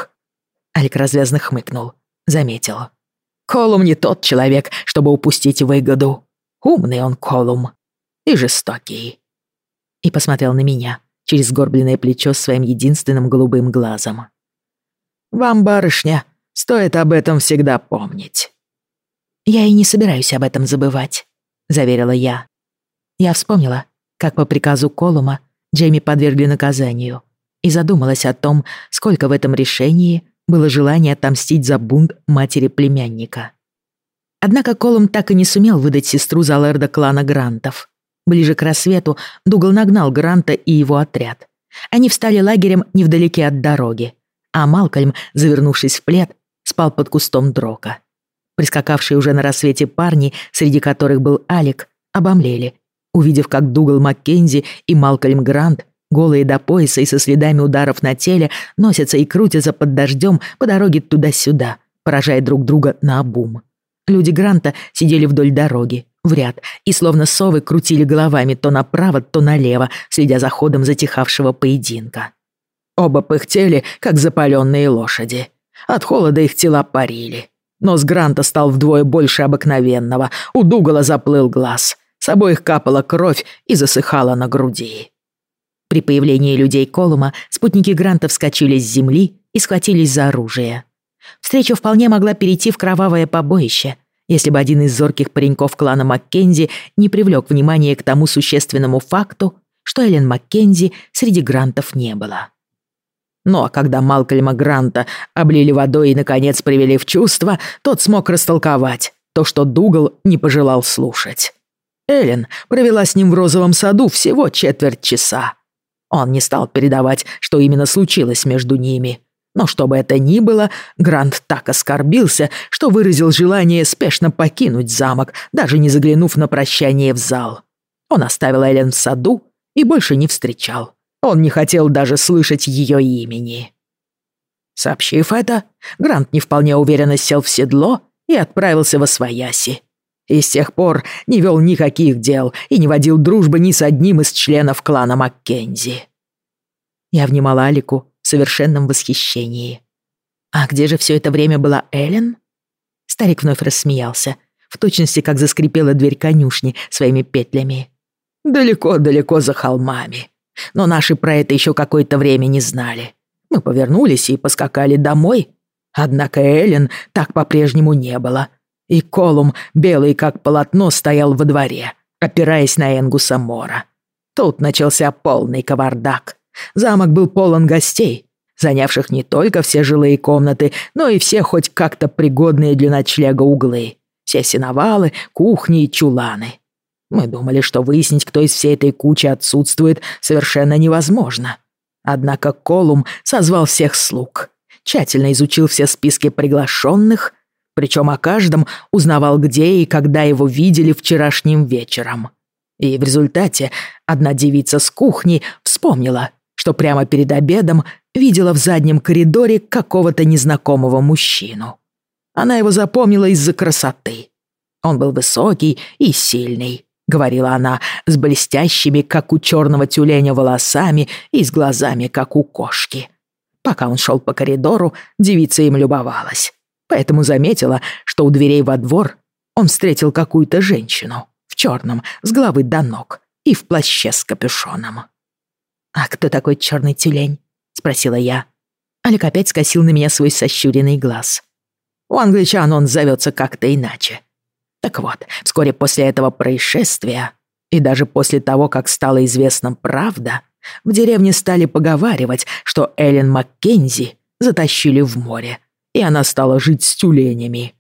Алик развязно хмыкнул. Заметил. Колум не тот человек, чтобы упустить выгоду. Умный он Колум. И жестокий. И посмотрел на меня через сгорбленное плечо своим единственным голубым глазом. «Вам, барышня, стоит об этом всегда помнить». «Я и не собираюсь об этом забывать», — заверила я. Я вспомнила, как по приказу Колума Джейми подвергли наказанию, и задумалась о том, сколько в этом решении было желания отомстить за бунт матери племянника. Однако Колум так и не сумел выдать сестру за Лерда клана Грантов. Ближе к рассвету Дугал нагнал Гранта и его отряд. Они встали лагерем невдалеке от дороги, а Малкольм, завернувшись в плед, спал под кустом дрока. Прискакавшие уже на рассвете парни, среди которых был Алик, обомлели, увидев, как Дугал Маккензи и Малкольм Грант голые до пояса и со следами ударов на теле, носятся и крутятся под дождем по дороге туда-сюда, поражая друг друга на обум. Люди Гранта сидели вдоль дороги, в ряд, и словно совы крутили головами то направо, то налево, следя за ходом затихавшего поединка. Оба пыхтели, как запаленные лошади. От холода их тела парили. Нос Гранта стал вдвое больше обыкновенного, у Дугала заплыл глаз. С обоих капала кровь и засыхала на груди. При появлении людей Колума спутники Гранта вскочили с земли и схватились за оружие. Встреча вполне могла перейти в кровавое побоище, если бы один из зорких пареньков клана Маккензи не привлек внимание к тому существенному факту, что Эллен Маккензи среди Грантов не было. А когда Малкольма Гранта облили водой и, наконец, привели в чувство, тот смог растолковать то, что Дугал не пожелал слушать. Эллен провела с ним в розовом саду всего четверть часа. Он не стал передавать, что именно случилось между ними. Но что бы это ни было, Грант так оскорбился, что выразил желание спешно покинуть замок, даже не заглянув на прощание в зал. Он оставил Эллен в саду и больше не встречал. Он не хотел даже слышать ее имени. Сообщив это, Грант не вполне уверенно сел в седло и отправился во свояси. И с тех пор не вел никаких дел и не водил дружбы ни с одним из членов клана Маккензи. Я внимала Алику в совершенном восхищении. А где же все это время была Эллен? Старик вновь рассмеялся, в точности как заскрипела дверь конюшни своими петлями. Далеко-далеко за холмами. Но наши про это еще какое-то время не знали. Мы повернулись и поскакали домой. Однако Эллен так по-прежнему не было — и Колум, белый как полотно, стоял во дворе, опираясь на Энгуса Мора. Тут начался полный кавардак. Замок был полон гостей, занявших не только все жилые комнаты, но и все хоть как-то пригодные для ночлега углы. Все сеновалы, кухни и чуланы. Мы думали, что выяснить, кто из всей этой кучи отсутствует, совершенно невозможно. Однако Колум созвал всех слуг, тщательно изучил все списки приглашенных — причем о каждом узнавал, где и когда его видели вчерашним вечером. И в результате одна девица с кухни вспомнила, что прямо перед обедом видела в заднем коридоре какого-то незнакомого мужчину. Она его запомнила из-за красоты. Он был высокий и сильный, говорила она, с блестящими, как у черного тюленя, волосами и с глазами, как у кошки. Пока он шел по коридору, девица им любовалась. Поэтому заметила, что у дверей во двор он встретил какую-то женщину в черном, с головы до ног и в плаще с капюшоном. «А кто такой черный тюлень?» — спросила я. Алик опять скосил на меня свой сощуренный глаз. У англичан он зовется как-то иначе. Так вот, вскоре после этого происшествия, и даже после того, как стало известна правда, в деревне стали поговаривать, что Эллен Маккензи затащили в море, и она стала жить с тюленями.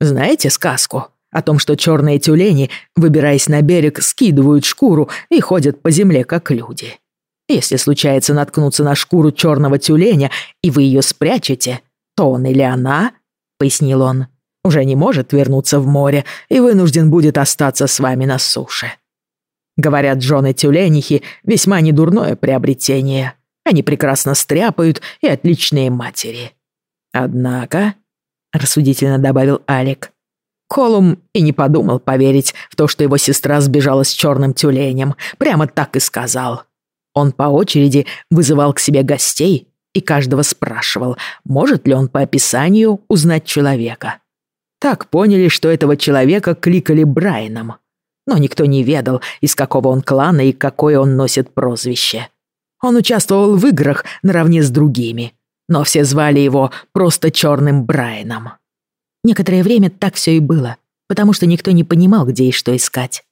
Знаете сказку о том, что черные тюлени, выбираясь на берег, скидывают шкуру и ходят по земле, как люди? Если случается наткнуться на шкуру черного тюленя, и вы ее спрячете, то он или она, — пояснил он, — уже не может вернуться в море и вынужден будет остаться с вами на суше. Говорят, жены тюленихи весьма недурное приобретение. Они прекрасно стряпают и отличные матери. Однако, — рассудительно добавил Алик, — Колум и не подумал поверить в то, что его сестра сбежала с черным тюленем. Прямо так и сказал. Он по очереди вызывал к себе гостей и каждого спрашивал, может ли он по описанию узнать человека. Так поняли, что этого человека кликали Брайаном но никто не ведал, из какого он клана и какое он носит прозвище. Он участвовал в играх наравне с другими, но все звали его просто Черным Брайаном. Некоторое время так все и было, потому что никто не понимал, где и что искать.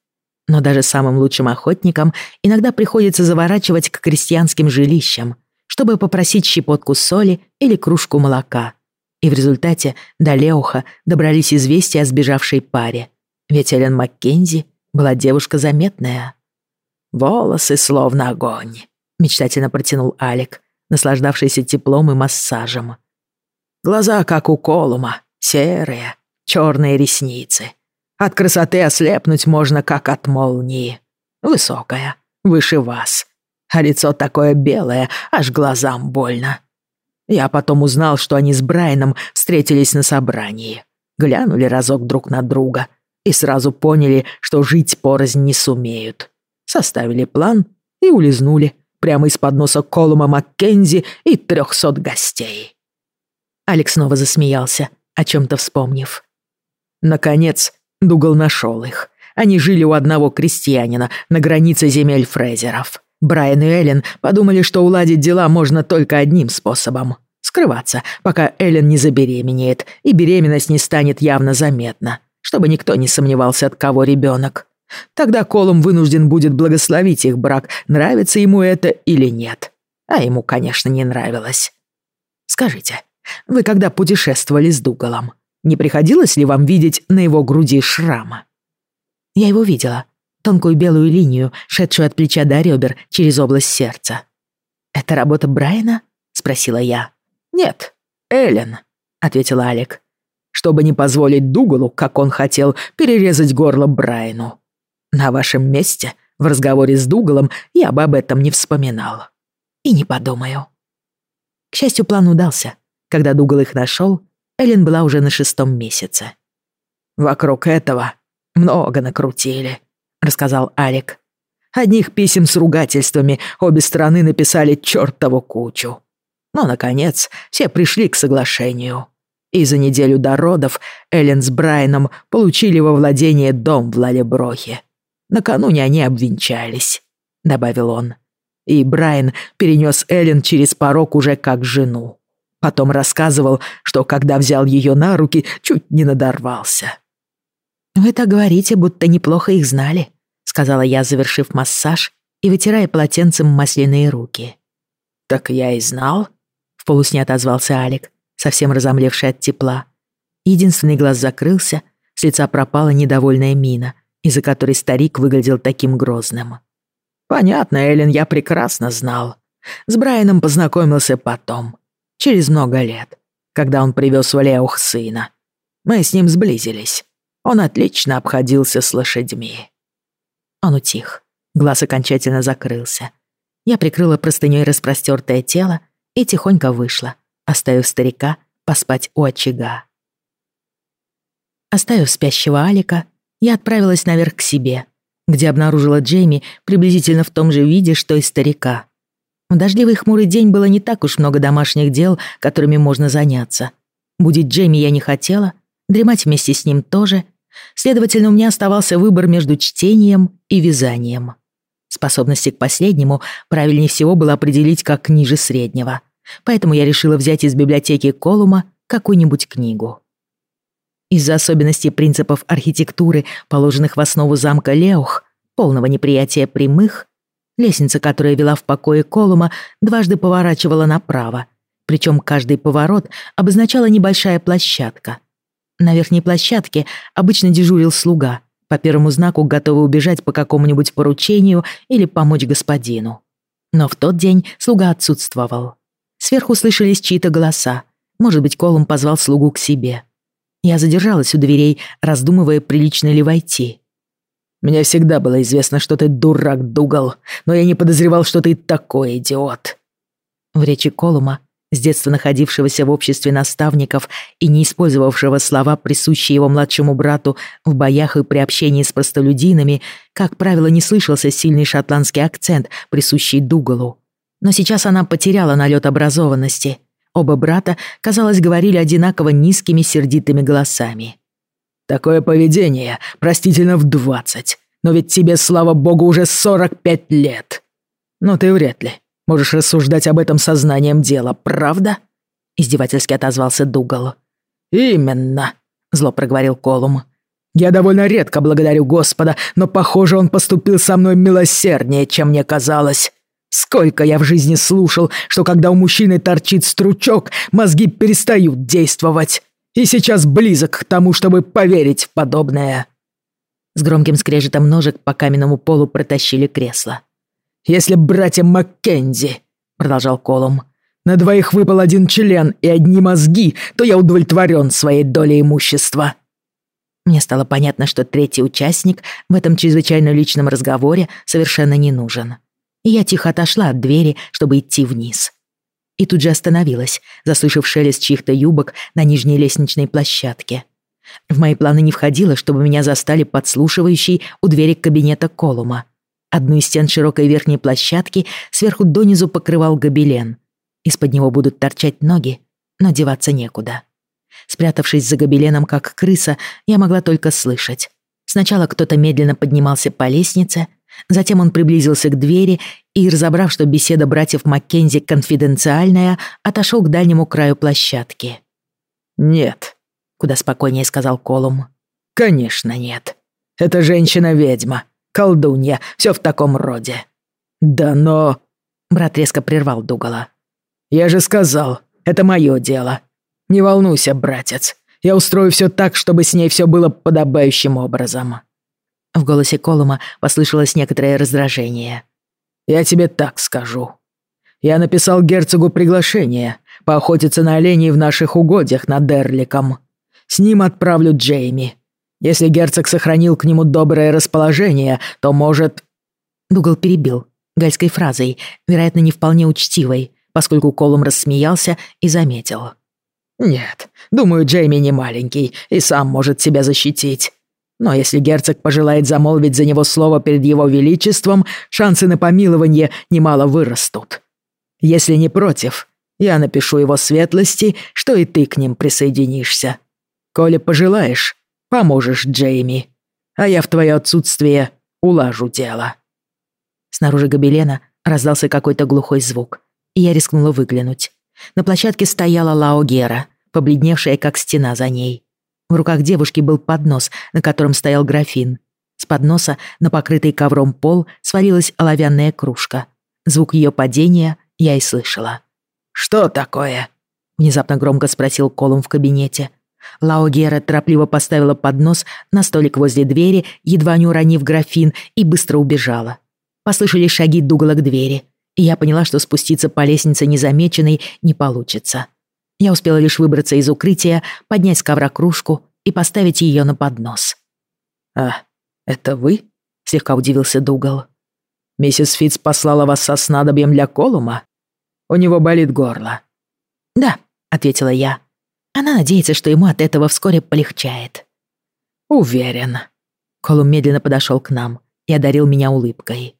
Но даже самым лучшим охотникам иногда приходится заворачивать к крестьянским жилищам, чтобы попросить щепотку соли или кружку молока. И в результате до Леуха добрались известия о сбежавшей паре. Ведь Эллен Маккензи была девушка заметная. «Волосы словно огонь», — мечтательно протянул Алик, наслаждавшийся теплом и массажем. «Глаза, как у Колума, серые, черные ресницы. От красоты ослепнуть можно, как от молнии. Высокая, выше вас. А лицо такое белое, аж глазам больно. Я потом узнал, что они с Брайаном встретились на собрании. Глянули разок друг на друга и сразу поняли, что жить порознь не сумеют. Составили план и улизнули прямо из-под носа Колума Маккензи и трехсот гостей. Алекс снова засмеялся, о чем-то вспомнив. Наконец, Дугал нашел их. Они жили у одного крестьянина на границе земель Фрезеров. Брайан и Эллен подумали, что уладить дела можно только одним способом — скрываться, пока Эллен не забеременеет, и беременность не станет явно заметна чтобы никто не сомневался, от кого ребенок. Тогда Колум вынужден будет благословить их брак, нравится ему это или нет. А ему, конечно, не нравилось. Скажите, вы когда путешествовали с Дугалом, не приходилось ли вам видеть на его груди шрама? Я его видела. Тонкую белую линию, шедшую от плеча до ребер через область сердца. «Это работа Брайана?» — спросила я. «Нет, Эллен», — ответил Алек чтобы не позволить Дугалу, как он хотел, перерезать горло Брайану. На вашем месте, в разговоре с Дугалом, я бы об этом не вспоминал. И не подумаю. К счастью, план удался. Когда Дугал их нашел, Эллен была уже на шестом месяце. «Вокруг этого много накрутили», — рассказал Алик. «Одних писем с ругательствами обе стороны написали чертову кучу. Но, наконец, все пришли к соглашению и за неделю до родов Эллен с Брайаном получили во владение дом в Лалеброхе. Накануне они обвенчались», — добавил он. И Брайан перенес Эллен через порог уже как жену. Потом рассказывал, что когда взял ее на руки, чуть не надорвался. «Вы так говорите, будто неплохо их знали», — сказала я, завершив массаж и вытирая полотенцем масляные руки. «Так я и знал», — в полусне отозвался Алик совсем разомлевший от тепла. Единственный глаз закрылся, с лица пропала недовольная мина, из-за которой старик выглядел таким грозным. «Понятно, Эллен, я прекрасно знал. С Брайаном познакомился потом, через много лет, когда он привез в Леух сына. Мы с ним сблизились. Он отлично обходился с лошадьми». Он утих. Глаз окончательно закрылся. Я прикрыла простынёй распростёртое тело и тихонько вышла, оставив старика поспать у очага. Оставив спящего Алика, я отправилась наверх к себе, где обнаружила Джейми приблизительно в том же виде, что и старика. В дождливый хмурый день было не так уж много домашних дел, которыми можно заняться. Будить Джейми я не хотела, дремать вместе с ним тоже, следовательно, у меня оставался выбор между чтением и вязанием. Способности к последнему правильнее всего было определить как ниже среднего, поэтому я решила взять из библиотеки Колума какую-нибудь книгу. Из-за особенностей принципов архитектуры, положенных в основу замка Леух, полного неприятия прямых, лестница, которая вела в покое Колума, дважды поворачивала направо, причем каждый поворот обозначала небольшая площадка. На верхней площадке обычно дежурил слуга, по первому знаку готовый убежать по какому-нибудь поручению или помочь господину. Но в тот день слуга отсутствовал. Сверху слышались чьи-то голоса. Может быть, Колум позвал слугу к себе. Я задержалась у дверей, раздумывая, прилично ли войти. «Мне всегда было известно, что ты дурак, Дугал, но я не подозревал, что ты такой идиот». В речи Колума, с детства находившегося в обществе наставников и не использовавшего слова, присущие его младшему брату в боях и при общении с простолюдинами, как правило, не слышался сильный шотландский акцент, присущий Дугалу. Но сейчас она потеряла налет образованности — Оба брата, казалось, говорили одинаково низкими сердитыми голосами. «Такое поведение простительно в двадцать, но ведь тебе, слава богу, уже сорок пять лет. Но ты вряд ли можешь рассуждать об этом сознанием дела, правда?» Издевательски отозвался Дугал. «Именно», — зло проговорил Колум. «Я довольно редко благодарю Господа, но, похоже, он поступил со мной милосерднее, чем мне казалось. Сколько я в жизни слушал, что когда у мужчины торчит стручок, мозги перестают действовать. И сейчас близок к тому, чтобы поверить в подобное. С громким скрежетом ножек по каменному полу протащили кресло. «Если братья Маккензи», — продолжал Колум, — «на двоих выпал один член и одни мозги, то я удовлетворен своей долей имущества». Мне стало понятно, что третий участник в этом чрезвычайно личном разговоре совершенно не нужен и я тихо отошла от двери, чтобы идти вниз. И тут же остановилась, заслышав шелест чьих-то юбок на нижней лестничной площадке. В мои планы не входило, чтобы меня застали подслушивающей у двери кабинета Колума. Одну из стен широкой верхней площадки сверху донизу покрывал гобелен. Из-под него будут торчать ноги, но деваться некуда. Спрятавшись за гобеленом, как крыса, я могла только слышать. Сначала кто-то медленно поднимался по лестнице, Затем он приблизился к двери и, разобрав, что беседа братьев Маккензи конфиденциальная, отошел к дальнему краю площадки. «Нет», — куда спокойнее сказал Колум. «Конечно нет. Это женщина-ведьма, колдунья, все в таком роде». «Да но...» — брат резко прервал Дугала. «Я же сказал, это мое дело. Не волнуйся, братец. Я устрою все так, чтобы с ней все было подобающим образом». В голосе Колума послышалось некоторое раздражение. «Я тебе так скажу. Я написал герцогу приглашение поохотиться на оленей в наших угодьях над Эрликом. С ним отправлю Джейми. Если герцог сохранил к нему доброе расположение, то может...» Дугал перебил гальской фразой, вероятно, не вполне учтивой, поскольку Колум рассмеялся и заметил. «Нет, думаю, Джейми не маленький и сам может себя защитить. Но если герцог пожелает замолвить за него слово перед его величеством, шансы на помилование немало вырастут. Если не против, я напишу его светлости, что и ты к ним присоединишься. Коли пожелаешь, поможешь Джейми, а я в твое отсутствие улажу дело». Снаружи гобелена раздался какой-то глухой звук, и я рискнула выглянуть. На площадке стояла Лао Гера, побледневшая, как стена за ней. В руках девушки был поднос, на котором стоял графин. С подноса на покрытый ковром пол свалилась оловянная кружка. Звук ее падения я и слышала. «Что такое?» — внезапно громко спросил Колум в кабинете. Лао Гера торопливо поставила поднос на столик возле двери, едва не уронив графин, и быстро убежала. Послышались шаги Дугала к двери, и я поняла, что спуститься по лестнице незамеченной не получится. Я успела лишь выбраться из укрытия, поднять с ковра кружку и поставить ее на поднос. «А, это вы?» — слегка удивился Дугал. «Миссис Фитц послала вас со снадобьем для Колума?» У него болит горло». «Да», — ответила я. Она надеется, что ему от этого вскоре полегчает. «Уверен». Колум медленно подошел к нам и одарил меня улыбкой.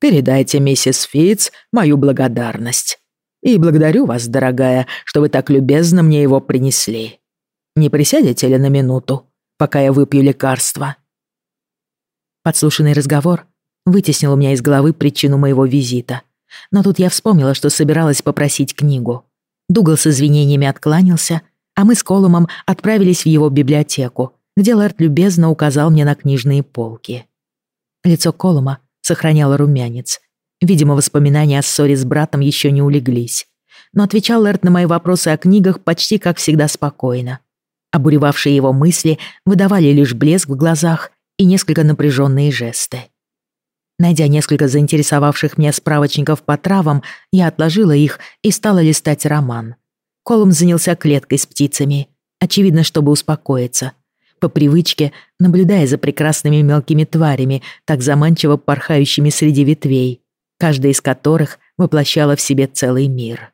«Передайте миссис Фитц мою благодарность. И благодарю вас, дорогая, что вы так любезно мне его принесли. Не присядете ли на минуту, пока я выпью лекарство?» Подслушанный разговор вытеснил у меня из головы причину моего визита. Но тут я вспомнила, что собиралась попросить книгу. Дугал с извинениями откланялся, а мы с Колумом отправились в его библиотеку, где Лэрд любезно указал мне на книжные полки. Лицо Колума сохраняло румянец. Видимо, воспоминания о ссоре с братом еще не улеглись. Но отвечал Лэрд на мои вопросы о книгах почти как всегда спокойно. Обуревавшие его мысли выдавали лишь блеск в глазах и несколько напряженные жесты. Найдя несколько заинтересовавших меня справочников по травам, я отложила их и стала листать роман. Колум занялся клеткой с птицами, очевидно, чтобы успокоиться. По привычке, наблюдая за прекрасными мелкими тварями, так заманчиво порхающими среди ветвей, каждая из которых воплощала в себе целый мир.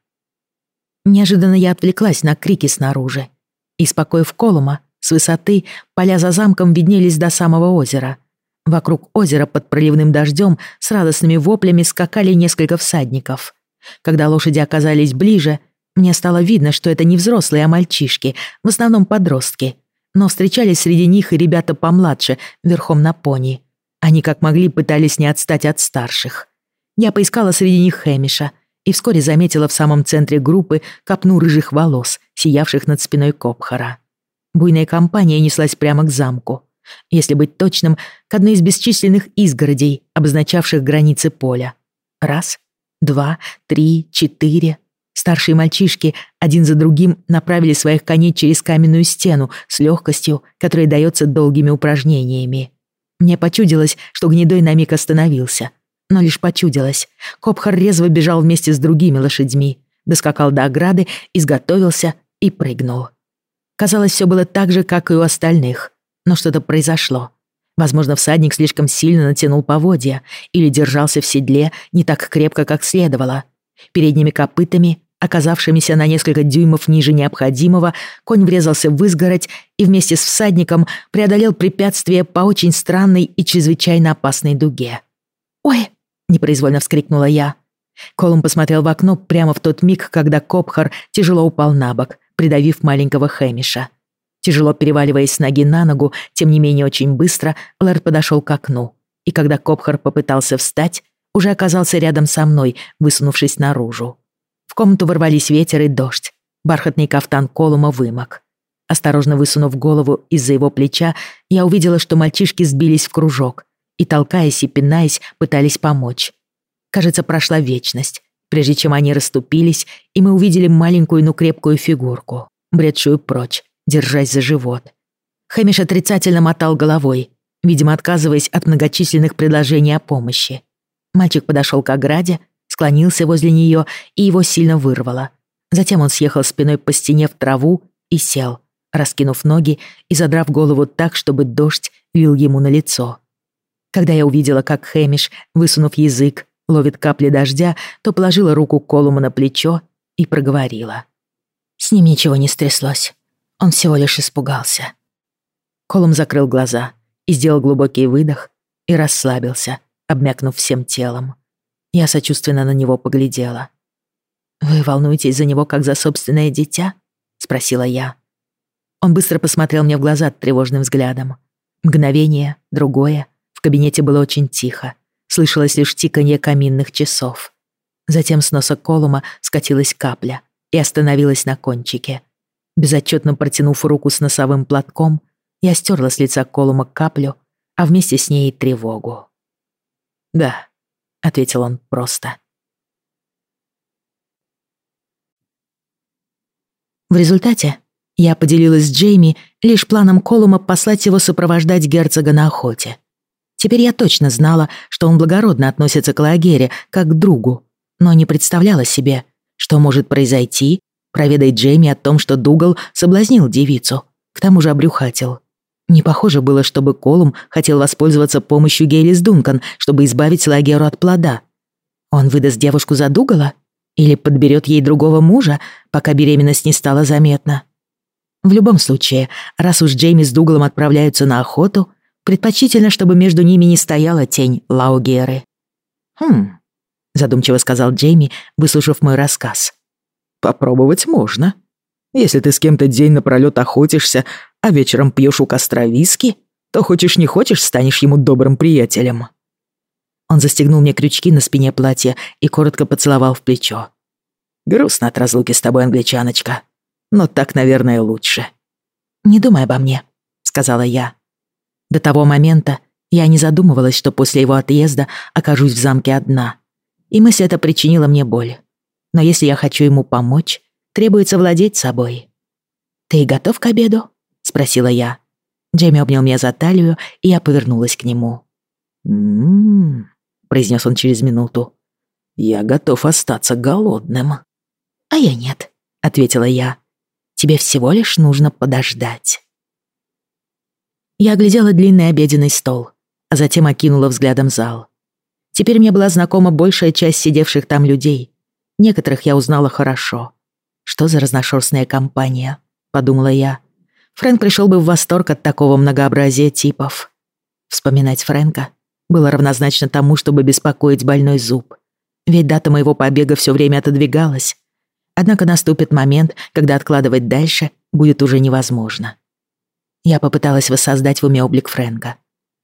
Неожиданно я отвлеклась на крики снаружи. И, спокоив Колума, с высоты поля за замком виднелись до самого озера. Вокруг озера под проливным дождем с радостными воплями скакали несколько всадников. Когда лошади оказались ближе, мне стало видно, что это не взрослые, а мальчишки, в основном подростки. Но встречались среди них и ребята помладше, верхом на пони. Они как могли пытались не отстать от старших. Я поискала среди них Хэмиша и вскоре заметила в самом центре группы копну рыжих волос, сиявших над спиной Копхара. Буйная компания неслась прямо к замку. Если быть точным, к одной из бесчисленных изгородей, обозначавших границы поля. Раз, два, три, четыре. Старшие мальчишки один за другим направили своих коней через каменную стену с легкостью, которая дается долгими упражнениями. Мне почудилось, что гнедой на миг остановился. Но лишь почудилось. Копхар резво бежал вместе с другими лошадьми, доскакал до ограды, изготовился и прыгнул. Казалось, все было так же, как и у остальных. Но что-то произошло. Возможно, всадник слишком сильно натянул поводья или держался в седле не так крепко, как следовало. Передними копытами, оказавшимися на несколько дюймов ниже необходимого, конь врезался в изгородь и вместе с всадником преодолел препятствие по очень странной и чрезвычайно опасной дуге. «Ой!» — непроизвольно вскрикнула я. Колум посмотрел в окно прямо в тот миг, когда Копхар тяжело упал на бок, придавив маленького Хэмиша. Тяжело переваливаясь с ноги на ногу, тем не менее очень быстро, Лэрд подошел к окну. И когда Копхар попытался встать, уже оказался рядом со мной, высунувшись наружу. В комнату ворвались ветер и дождь. Бархатный кафтан Колума вымок. Осторожно высунув голову из-за его плеча, я увидела, что мальчишки сбились в кружок и, толкаясь и пинаясь, пытались помочь. Кажется, прошла вечность, прежде чем они расступились, и мы увидели маленькую, но крепкую фигурку, бредшую прочь, держась за живот. Хэмиш отрицательно мотал головой, видимо, отказываясь от многочисленных предложений о помощи. Мальчик подошел к ограде, склонился возле нее и его сильно вырвало. Затем он съехал спиной по стене в траву и сел, раскинув ноги и задрав голову так, чтобы дождь лил ему на лицо. Когда я увидела, как Хэмиш, высунув язык, ловит капли дождя, то положила руку Колума на плечо и проговорила. С ним ничего не стряслось. Он всего лишь испугался. Колум закрыл глаза и сделал глубокий выдох и расслабился, обмякнув всем телом. Я сочувственно на него поглядела. «Вы волнуетесь за него, как за собственное дитя?» — спросила я. Он быстро посмотрел мне в глаза тревожным взглядом. Мгновение, другое. В кабинете было очень тихо. Слышалось лишь тиканье каминных часов. Затем с носа Колума скатилась капля и остановилась на кончике. Безотчетно протянув руку с носовым платком, я стерла с лица Колума каплю, а вместе с ней и тревогу. «Да», — ответил он просто. В результате я поделилась с Джейми лишь планом Колума послать его сопровождать герцога на охоте. Теперь я точно знала, что он благородно относится к Лагере, как к другу, но не представляла себе, что может произойти, Проведай Джейми о том, что Дугал соблазнил девицу, к тому же обрюхатил. Не похоже было, чтобы Колум хотел воспользоваться помощью Гейлис Дункан, чтобы избавить Лагеру от плода. Он выдаст девушку за Дугала? Или подберет ей другого мужа, пока беременность не стала заметна. В любом случае, раз уж Джейми с Дугалом отправляются на охоту, предпочтительно, чтобы между ними не стояла тень Лаугеры. «Хм», — задумчиво сказал Джейми, выслушав мой рассказ. «Попробовать можно. Если ты с кем-то день напролёт охотишься, а вечером пьешь у костра виски, то хочешь не хочешь, станешь ему добрым приятелем». Он застегнул мне крючки на спине платья и коротко поцеловал в плечо. «Грустно от разлуки с тобой, англичаночка. Но так, наверное, лучше». «Не думай обо мне», — сказала я. До того момента я не задумывалась, что после его отъезда окажусь в замке одна. И мысль эта причинила мне боль. Но если я хочу ему помочь, требуется владеть собой. «Ты готов к обеду?» — спросила я. Джейми обнял меня за талию, и я повернулась к нему. «М-м-м», произнес он через минуту. «Я готов остаться голодным». «А я нет», — ответила я. «Тебе всего лишь нужно подождать». Я оглядела длинный обеденный стол, а затем окинула взглядом зал. Теперь мне была знакома большая часть сидевших там людей. Некоторых я узнала хорошо. Что за разношерстная компания, подумала я. Фрэнк пришел бы в восторг от такого многообразия типов. Вспоминать Фрэнка было равнозначно тому, чтобы беспокоить больной зуб. Ведь дата моего побега все время отодвигалась. Однако наступит момент, когда откладывать дальше будет уже невозможно. Я попыталась воссоздать в уме облик Фрэнка.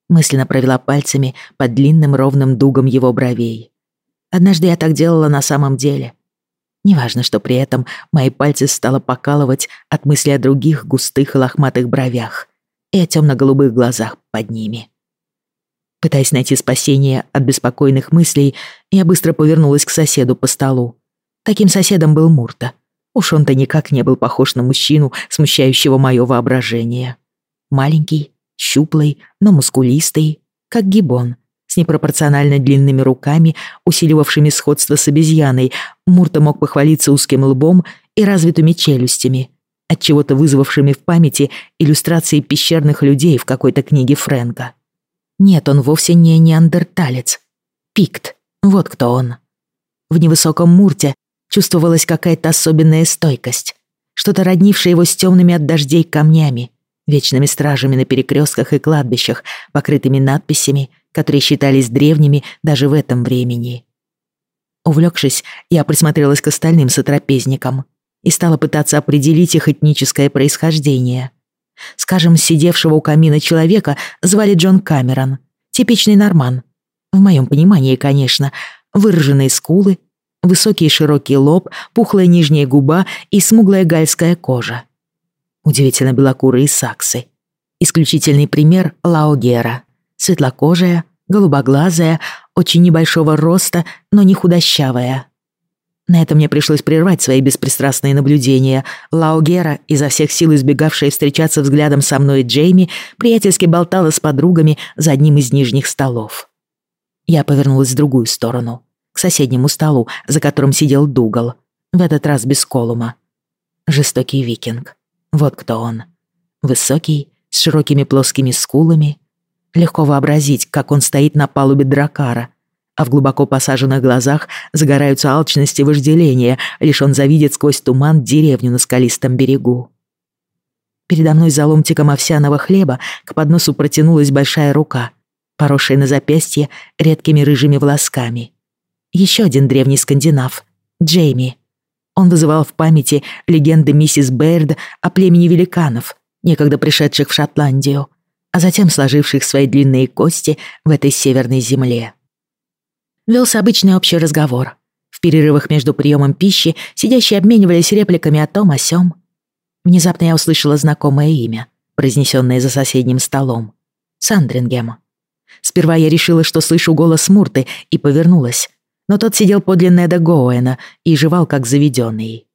Мысленно провела пальцами под длинным ровным дугом его бровей. Однажды я так делала на самом деле. Неважно, что при этом мои пальцы стало покалывать от мысли о других густых и лохматых бровях и о темно-голубых глазах под ними. Пытаясь найти спасение от беспокойных мыслей, я быстро повернулась к соседу по столу. Таким соседом был Мурта. Уж он-то никак не был похож на мужчину, смущающего мое воображение. Маленький, щуплый, но мускулистый, как гибон, с непропорционально длинными руками, усиливавшими сходство с обезьяной, Мурта мог похвалиться узким лбом и развитыми челюстями, отчего-то вызвавшими в памяти иллюстрации пещерных людей в какой-то книге Фрэнка. Нет, он вовсе не неандерталец. Пикт, вот кто он. В невысоком Мурте чувствовалась какая-то особенная стойкость, что-то роднившее его с темными от дождей камнями, вечными стражами на перекрестках и кладбищах, покрытыми надписями, которые считались древними даже в этом времени. Увлекшись, я присмотрелась к остальным сотрапезникам и стала пытаться определить их этническое происхождение. Скажем, сидевшего у камина человека звали Джон Камерон, типичный норман. В моем понимании, конечно, выраженные скулы, высокий широкий лоб, пухлая нижняя губа и смуглая гальская кожа удивительно белокурые саксы. Исключительный пример — Лаогера. Светлокожая, голубоглазая, очень небольшого роста, но не худощавая. На это мне пришлось прервать свои беспристрастные наблюдения. Лаогера, изо всех сил избегавшая встречаться взглядом со мной и Джейми, приятельски болтала с подругами за одним из нижних столов. Я повернулась в другую сторону, к соседнему столу, за которым сидел Дугал, в этот раз без колума. Жестокий викинг. Вот кто он. Высокий, с широкими плоскими скулами. Легко вообразить, как он стоит на палубе дракара, а в глубоко посаженных глазах загораются алчность и вожделение, лишь он завидит сквозь туман деревню на скалистом берегу. Передо мной за ломтиком овсяного хлеба к подносу протянулась большая рука, поросшая на запястье редкими рыжими волосками. Еще один древний скандинав — Джейми, он вызывал в памяти легенды миссис Бэйрд о племени великанов, некогда пришедших в Шотландию, а затем сложивших свои длинные кости в этой северной земле. Велся обычный общий разговор. В перерывах между приемом пищи сидящие обменивались репликами о том, о сём. Внезапно я услышала знакомое имя, произнесённое за соседним столом. Сандрингем. Сперва я решила, что слышу голос Мурты, и повернулась но тот сидел подле Неда Гоуэна и жевал как заведенный.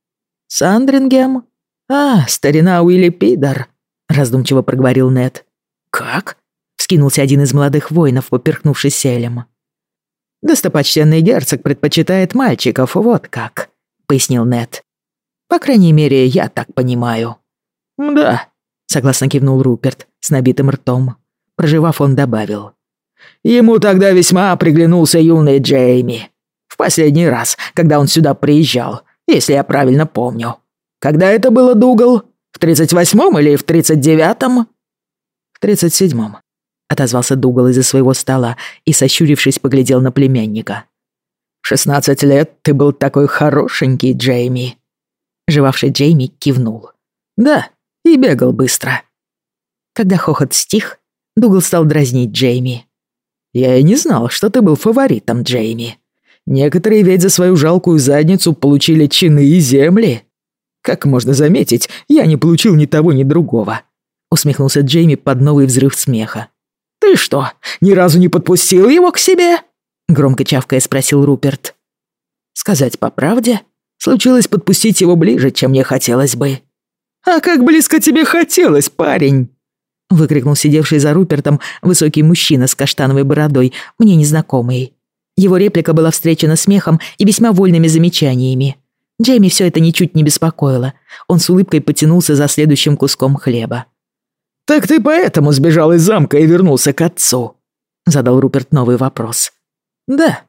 «Сандрингем? А, старина Уилли Пидор», — раздумчиво проговорил Нед. «Как?» — вскинулся один из молодых воинов, поперхнувшись селем. «Достопочтенный герцог предпочитает мальчиков, вот как», — пояснил Нед. «По крайней мере, я так понимаю». «Да», — согласно кивнул Руперт с набитым ртом. Проживав, он добавил. «Ему тогда весьма приглянулся юный Джейми. последний раз, когда он сюда приезжал, если я правильно помню. Когда это было, Дугал? В тридцать восьмом или в тридцать девятом?» «В тридцать седьмом», — отозвался Дугал из-за своего стола и, сощурившись, поглядел на племянника. «В шестнадцать лет ты был такой хорошенький, Джейми». Живавший Джейми кивнул. «Да, и бегал быстро». Когда хохот стих, Дугал стал дразнить Джейми. «Я и не знал, что ты был фаворитом, Джейми. Некоторые ведь за свою жалкую задницу получили чины и земли. Как можно заметить, я не получил ни того, ни другого», — усмехнулся Джейми под новый взрыв смеха. «Ты что, ни разу не подпустил его к себе?» — громко чавкая спросил Руперт. «Сказать по правде, случилось подпустить его ближе, чем мне хотелось бы». «А как близко тебе хотелось, парень?» — выкрикнул сидевший за Рупертом высокий мужчина с каштановой бородой, мне незнакомый. Его реплика была встречена смехом и весьма вольными замечаниями. Джейми все это ничуть не беспокоило. Он с улыбкой потянулся за следующим куском хлеба. «Так ты поэтому сбежал из замка и вернулся к отцу?» Задал Руперт новый вопрос. «Да».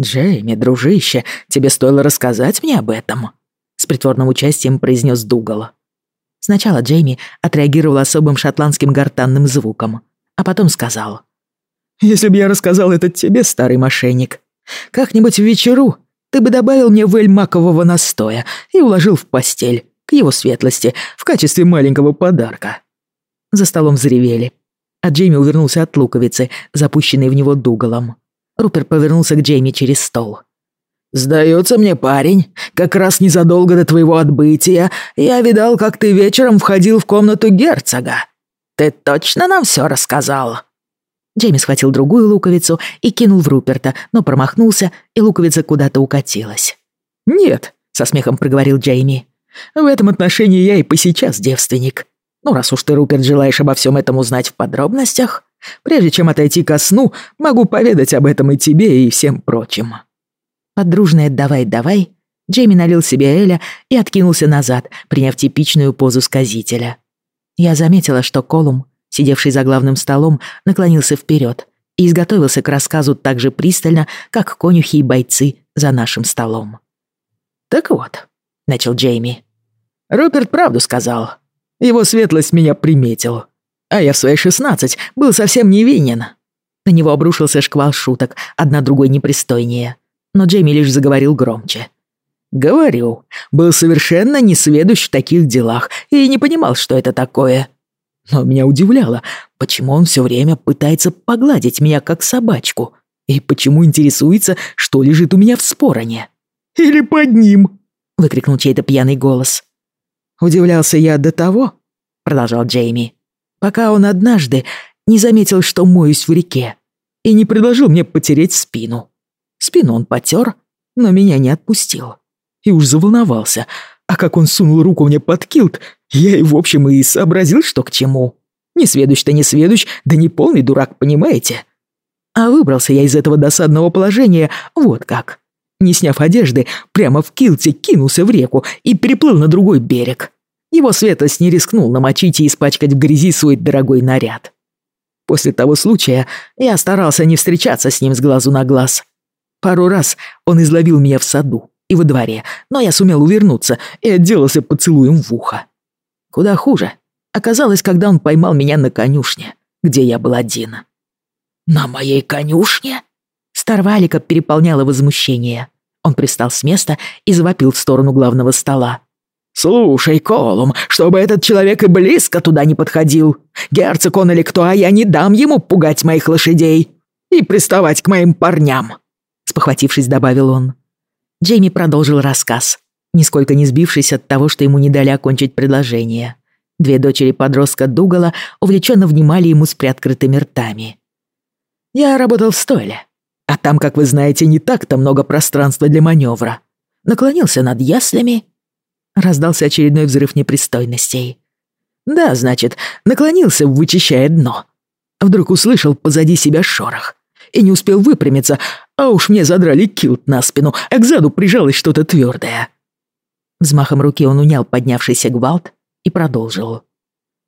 «Джейми, дружище, тебе стоило рассказать мне об этом?» С притворным участием произнес Дугал. Сначала Джейми отреагировал особым шотландским гортанным звуком, а потом сказал. «Если бы я рассказал это тебе, старый мошенник, как-нибудь в вечеру ты бы добавил мне в макового настоя и уложил в постель, к его светлости, в качестве маленького подарка». За столом взревели, а Джейми увернулся от луковицы, запущенной в него дугалом. Рупер повернулся к Джейми через стол. «Сдается мне, парень, как раз незадолго до твоего отбытия я видал, как ты вечером входил в комнату герцога. Ты точно нам все рассказал?» Джейми схватил другую луковицу и кинул в Руперта, но промахнулся, и луковица куда-то укатилась. «Нет», — со смехом проговорил Джейми. «В этом отношении я и по сейчас девственник. Ну, раз уж ты, Руперт, желаешь обо всем этом узнать в подробностях, прежде чем отойти ко сну, могу поведать об этом и тебе, и всем прочим». Подружное «давай-давай» Джейми налил себе Эля и откинулся назад, приняв типичную позу сказителя. Я заметила, что Колум сидевший за главным столом, наклонился вперед и изготовился к рассказу так же пристально, как конюхи и бойцы за нашим столом. «Так вот», — начал Джейми, — «Руперт правду сказал. Его светлость меня приметил. А я в свои шестнадцать был совсем невинен». На него обрушился шквал шуток, одна другой непристойнее. Но Джейми лишь заговорил громче. «Говорю, был совершенно несведущ в таких делах и не понимал, что это такое. Но меня удивляло, почему он все время пытается погладить меня как собачку, и почему интересуется, что лежит у меня в спороне. «Или под ним!» — выкрикнул чей-то пьяный голос. «Удивлялся я до того», — продолжал Джейми, «пока он однажды не заметил, что моюсь в реке, и не предложил мне потереть спину. Спину он потер, но меня не отпустил. И уж заволновался, а как он сунул руку мне под килт, я и в общем и сообразил, что к чему. Не сведущ-то не сведущ, да не полный дурак, понимаете? А выбрался я из этого досадного положения вот как. Не сняв одежды, прямо в килте кинулся в реку и переплыл на другой берег. Его светлость не рискнул намочить и испачкать в грязи свой дорогой наряд. После того случая я старался не встречаться с ним с глазу на глаз. Пару раз он изловил меня в саду и во дворе, но я сумел увернуться и отделался поцелуем в ухо. Куда хуже оказалось, когда он поймал меня на конюшне, где я был один. «На моей конюшне?» Старвалика переполняло возмущение. Он пристал с места и завопил в сторону главного стола. «Слушай, Колум, чтобы этот человек и близко туда не подходил. Герцог он или кто, а я не дам ему пугать моих лошадей и приставать к моим парням», — спохватившись, добавил он. Джейми продолжил рассказ нисколько не сбившись от того, что ему не дали окончить предложение. Две дочери подростка Дугала увлеченно внимали ему с приоткрытыми ртами. «Я работал в стойле, а там, как вы знаете, не так-то много пространства для маневра. Наклонился над яслями». Раздался очередной взрыв непристойностей. «Да, значит, наклонился, вычищая дно. Вдруг услышал позади себя шорох и не успел выпрямиться, а уж мне задрали килт на спину, а к заду прижалось что-то твердое. Взмахом руки он унял поднявшийся гвалт и продолжил.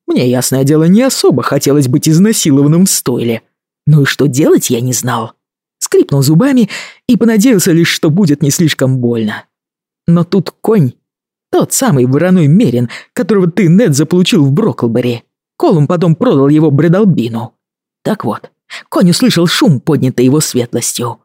«Мне, ясное дело, не особо хотелось быть изнасилованным в стойле. Ну и что делать, я не знал. Скрипнул зубами и понадеялся лишь, что будет не слишком больно. Но тут конь, тот самый вороной мерин, которого ты, Нед, заполучил в Броклбери. Колум потом продал его Бредалбину. Так вот, конь услышал шум, поднятый его светлостью.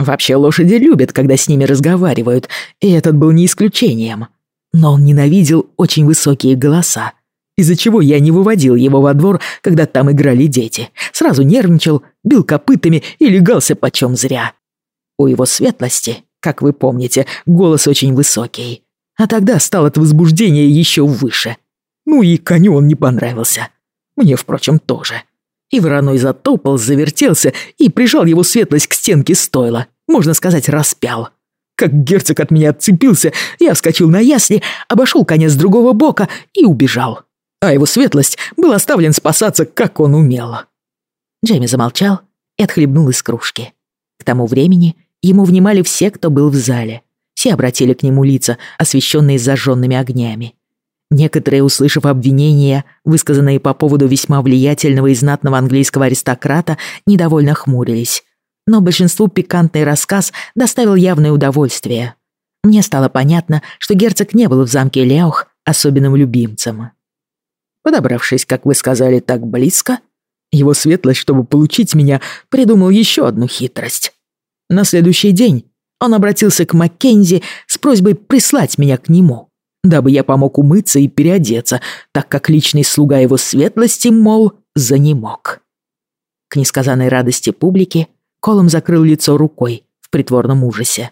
Вообще лошади любят, когда с ними разговаривают, и этот был не исключением. Но он ненавидел очень высокие голоса, из-за чего я не выводил его во двор, когда там играли дети. Сразу нервничал, бил копытами и легался почем зря. У его светлости, как вы помните, голос очень высокий. А тогда стал от возбуждения еще выше. Ну и коню он не понравился. Мне, впрочем, тоже. И вороной затопал, завертелся и прижал его светлость к стенке стойла. Можно сказать, распял. Как герцог от меня отцепился, я вскочил на ясли, обошел коня с другого бока и убежал а его светлость был оставлен спасаться, как он умел. Джейми замолчал и отхлебнул из кружки. К тому времени ему внимали все, кто был в зале. Все обратили к нему лица, освещенные зажженными огнями. Некоторые, услышав обвинения, высказанные по поводу весьма влиятельного и знатного английского аристократа, недовольно хмурились. Но большинству пикантный рассказ доставил явное удовольствие. Мне стало понятно, что герцог не был в замке Леох особенным любимцем. Подобравшись, как вы сказали, так близко, его светлость, чтобы получить меня, придумал еще одну хитрость. На следующий день он обратился к Маккензи с просьбой прислать меня к нему, дабы я помог умыться и переодеться, так как личный слуга его светлости, мол, занемог. К несказанной радости публики Колом закрыл лицо рукой в притворном ужасе.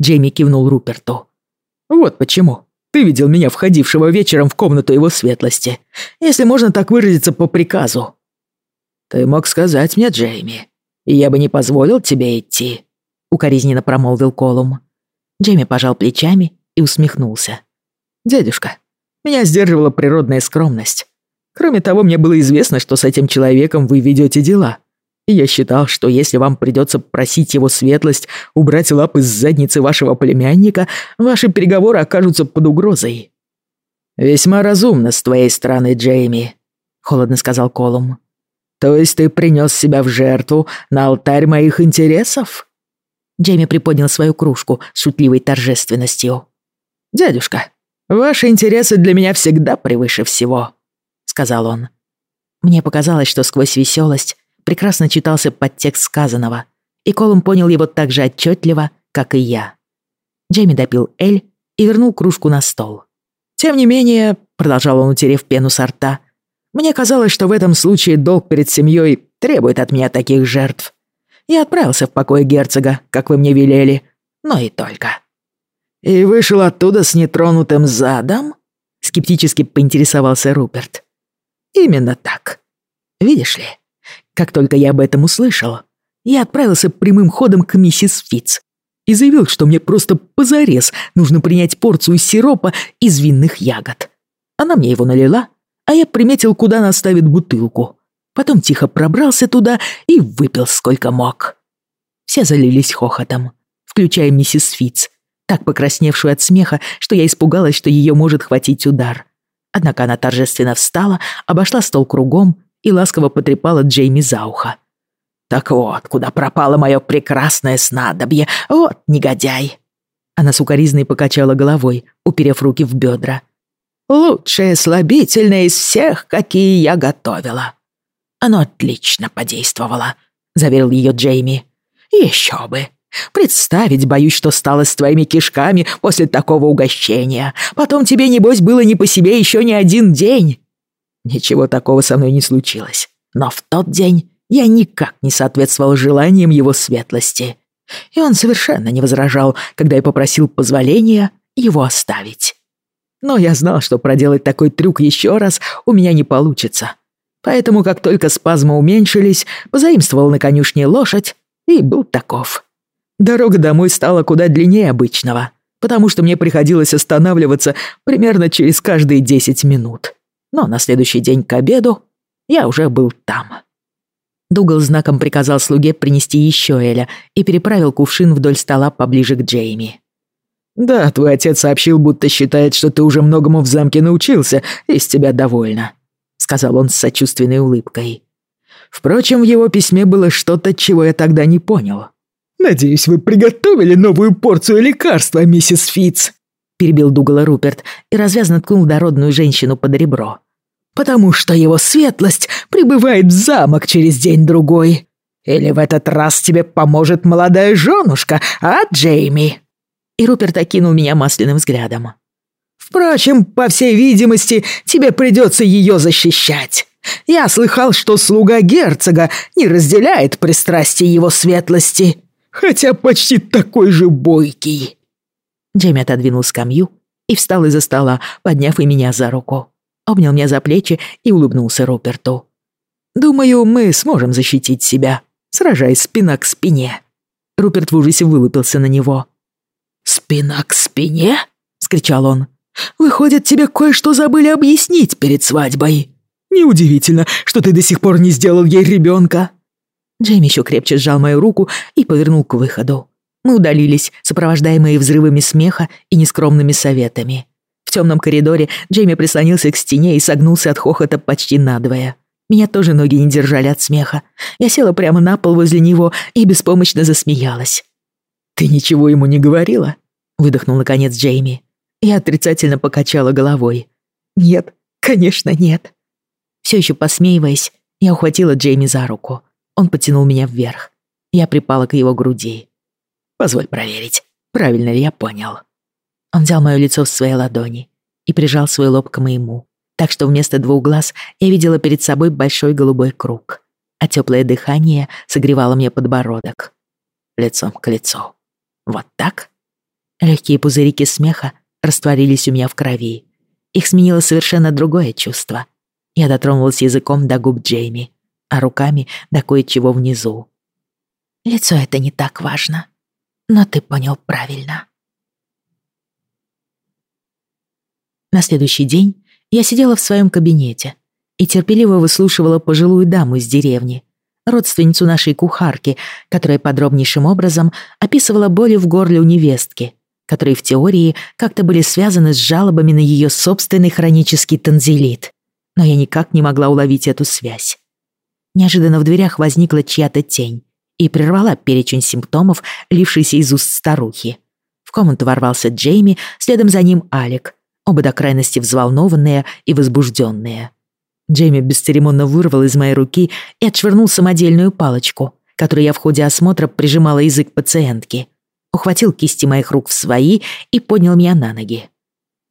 Джейми кивнул Руперту. «Вот почему. Ты видел меня, входившего вечером в комнату его светлости, если можно так выразиться по приказу. Ты мог сказать мне, Джейми, и я бы не позволил тебе идти, укоризненно промолвил Колум. Джейми пожал плечами и усмехнулся. Дядюшка, меня сдерживала природная скромность. Кроме того, мне было известно, что с этим человеком вы ведете дела. И я считал, что если вам придется просить его светлость убрать лапы с задницы вашего племянника, ваши переговоры окажутся под угрозой». «Весьма разумно с твоей стороны, Джейми», — холодно сказал Колум. «То есть ты принес себя в жертву на алтарь моих интересов?» Джейми приподнял свою кружку с шутливой торжественностью. «Дядюшка, ваши интересы для меня всегда превыше всего», — сказал он. Мне показалось, что сквозь веселость прекрасно читался подтекст сказанного, и Колум понял его так же отчетливо, как и я. Джейми допил Эль и вернул кружку на стол. «Тем не менее», — продолжал он, утерев пену со рта, «мне казалось, что в этом случае долг перед семьей требует от меня таких жертв. Я отправился в покой герцога, как вы мне велели, но и только». «И вышел оттуда с нетронутым задом?» — скептически поинтересовался Руперт. «Именно так. Видишь ли, как только я об этом услышал, я отправился прямым ходом к миссис Фитц и заявил, что мне просто позарез нужно принять порцию сиропа из винных ягод. Она мне его налила, а я приметил, куда она ставит бутылку. Потом тихо пробрался туда и выпил сколько мог. Все залились хохотом, включая миссис Фитц, так покрасневшую от смеха, что я испугалась, что ее может хватить удар. Однако она торжественно встала, обошла стол кругом и ласково потрепала Джейми за ухо. «Так вот, куда пропало мое прекрасное снадобье, вот негодяй!» Она сукоризной покачала головой, уперев руки в бедра. «Лучшее слабительное из всех, какие я готовила». «Оно отлично подействовало», — заверил ее Джейми. «Еще бы. Представить боюсь, что стало с твоими кишками после такого угощения. Потом тебе, небось, было не по себе еще не один день». Ничего такого со мной не случилось. Но в тот день я никак не соответствовал желаниям его светлости. И он совершенно не возражал, когда я попросил позволения его оставить. Но я знал, что проделать такой трюк еще раз у меня не получится. Поэтому, как только спазмы уменьшились, позаимствовал на конюшне лошадь и был таков. Дорога домой стала куда длиннее обычного, потому что мне приходилось останавливаться примерно через каждые десять минут но на следующий день к обеду я уже был там. Дугал знаком приказал слуге принести еще Эля и переправил кувшин вдоль стола поближе к Джейми. «Да, твой отец сообщил, будто считает, что ты уже многому в замке научился и с тебя довольна», — сказал он с сочувственной улыбкой. «Впрочем, в его письме было что-то, чего я тогда не понял. «Надеюсь, вы приготовили новую порцию лекарства, миссис Фитц», перебил Дугала Руперт и развязно ткнул дородную женщину под ребро. «Потому что его светлость прибывает в замок через день-другой. Или в этот раз тебе поможет молодая женушка, а, Джейми?» И Руперт окинул меня масляным взглядом. «Впрочем, по всей видимости, тебе придется ее защищать. Я слыхал, что слуга герцога не разделяет пристрастий его светлости, хотя почти такой же бойкий». Джейми отодвинул скамью и встал из-за стола, подняв и меня за руку. Обнял меня за плечи и улыбнулся Руперту. «Думаю, мы сможем защитить себя, сражаясь спина к спине». Руперт в ужасе вылупился на него. «Спина к спине?» — скричал он. «Выходит, тебе кое-что забыли объяснить перед свадьбой. Неудивительно, что ты до сих пор не сделал ей ребенка». Джейми еще крепче сжал мою руку и повернул к выходу. Мы удалились, сопровождаемые взрывами смеха и нескромными советами. В темном коридоре Джейми прислонился к стене и согнулся от хохота почти надвое. Меня тоже ноги не держали от смеха. Я села прямо на пол возле него и беспомощно засмеялась. «Ты ничего ему не говорила?» — выдохнул наконец Джейми. Я отрицательно покачала головой. «Нет, конечно, нет». Все еще посмеиваясь, я ухватила Джейми за руку. Он потянул меня вверх. Я припала к его груди. Позволь проверить, правильно ли я понял». Он взял мое лицо в свои ладони и прижал свой лоб к моему, так что вместо двух глаз я видела перед собой большой голубой круг, а теплое дыхание согревало мне подбородок. Лицом к лицу. Вот так? Легкие пузырики смеха растворились у меня в крови. Их сменило совершенно другое чувство. Я дотронулась языком до губ Джейми, а руками до кое-чего внизу. Лицо это не так важно но ты понял правильно. На следующий день я сидела в своем кабинете и терпеливо выслушивала пожилую даму из деревни, родственницу нашей кухарки, которая подробнейшим образом описывала боли в горле у невестки, которые в теории как-то были связаны с жалобами на ее собственный хронический танзелит. Но я никак не могла уловить эту связь. Неожиданно в дверях возникла чья-то тень, и прервала перечень симптомов, лившийся из уст старухи. В комнату ворвался Джейми, следом за ним Алик, оба до крайности взволнованные и возбужденные. Джейми бесцеремонно вырвал из моей руки и отшвырнул самодельную палочку, которую я в ходе осмотра прижимала язык пациентки. Ухватил кисти моих рук в свои и поднял меня на ноги.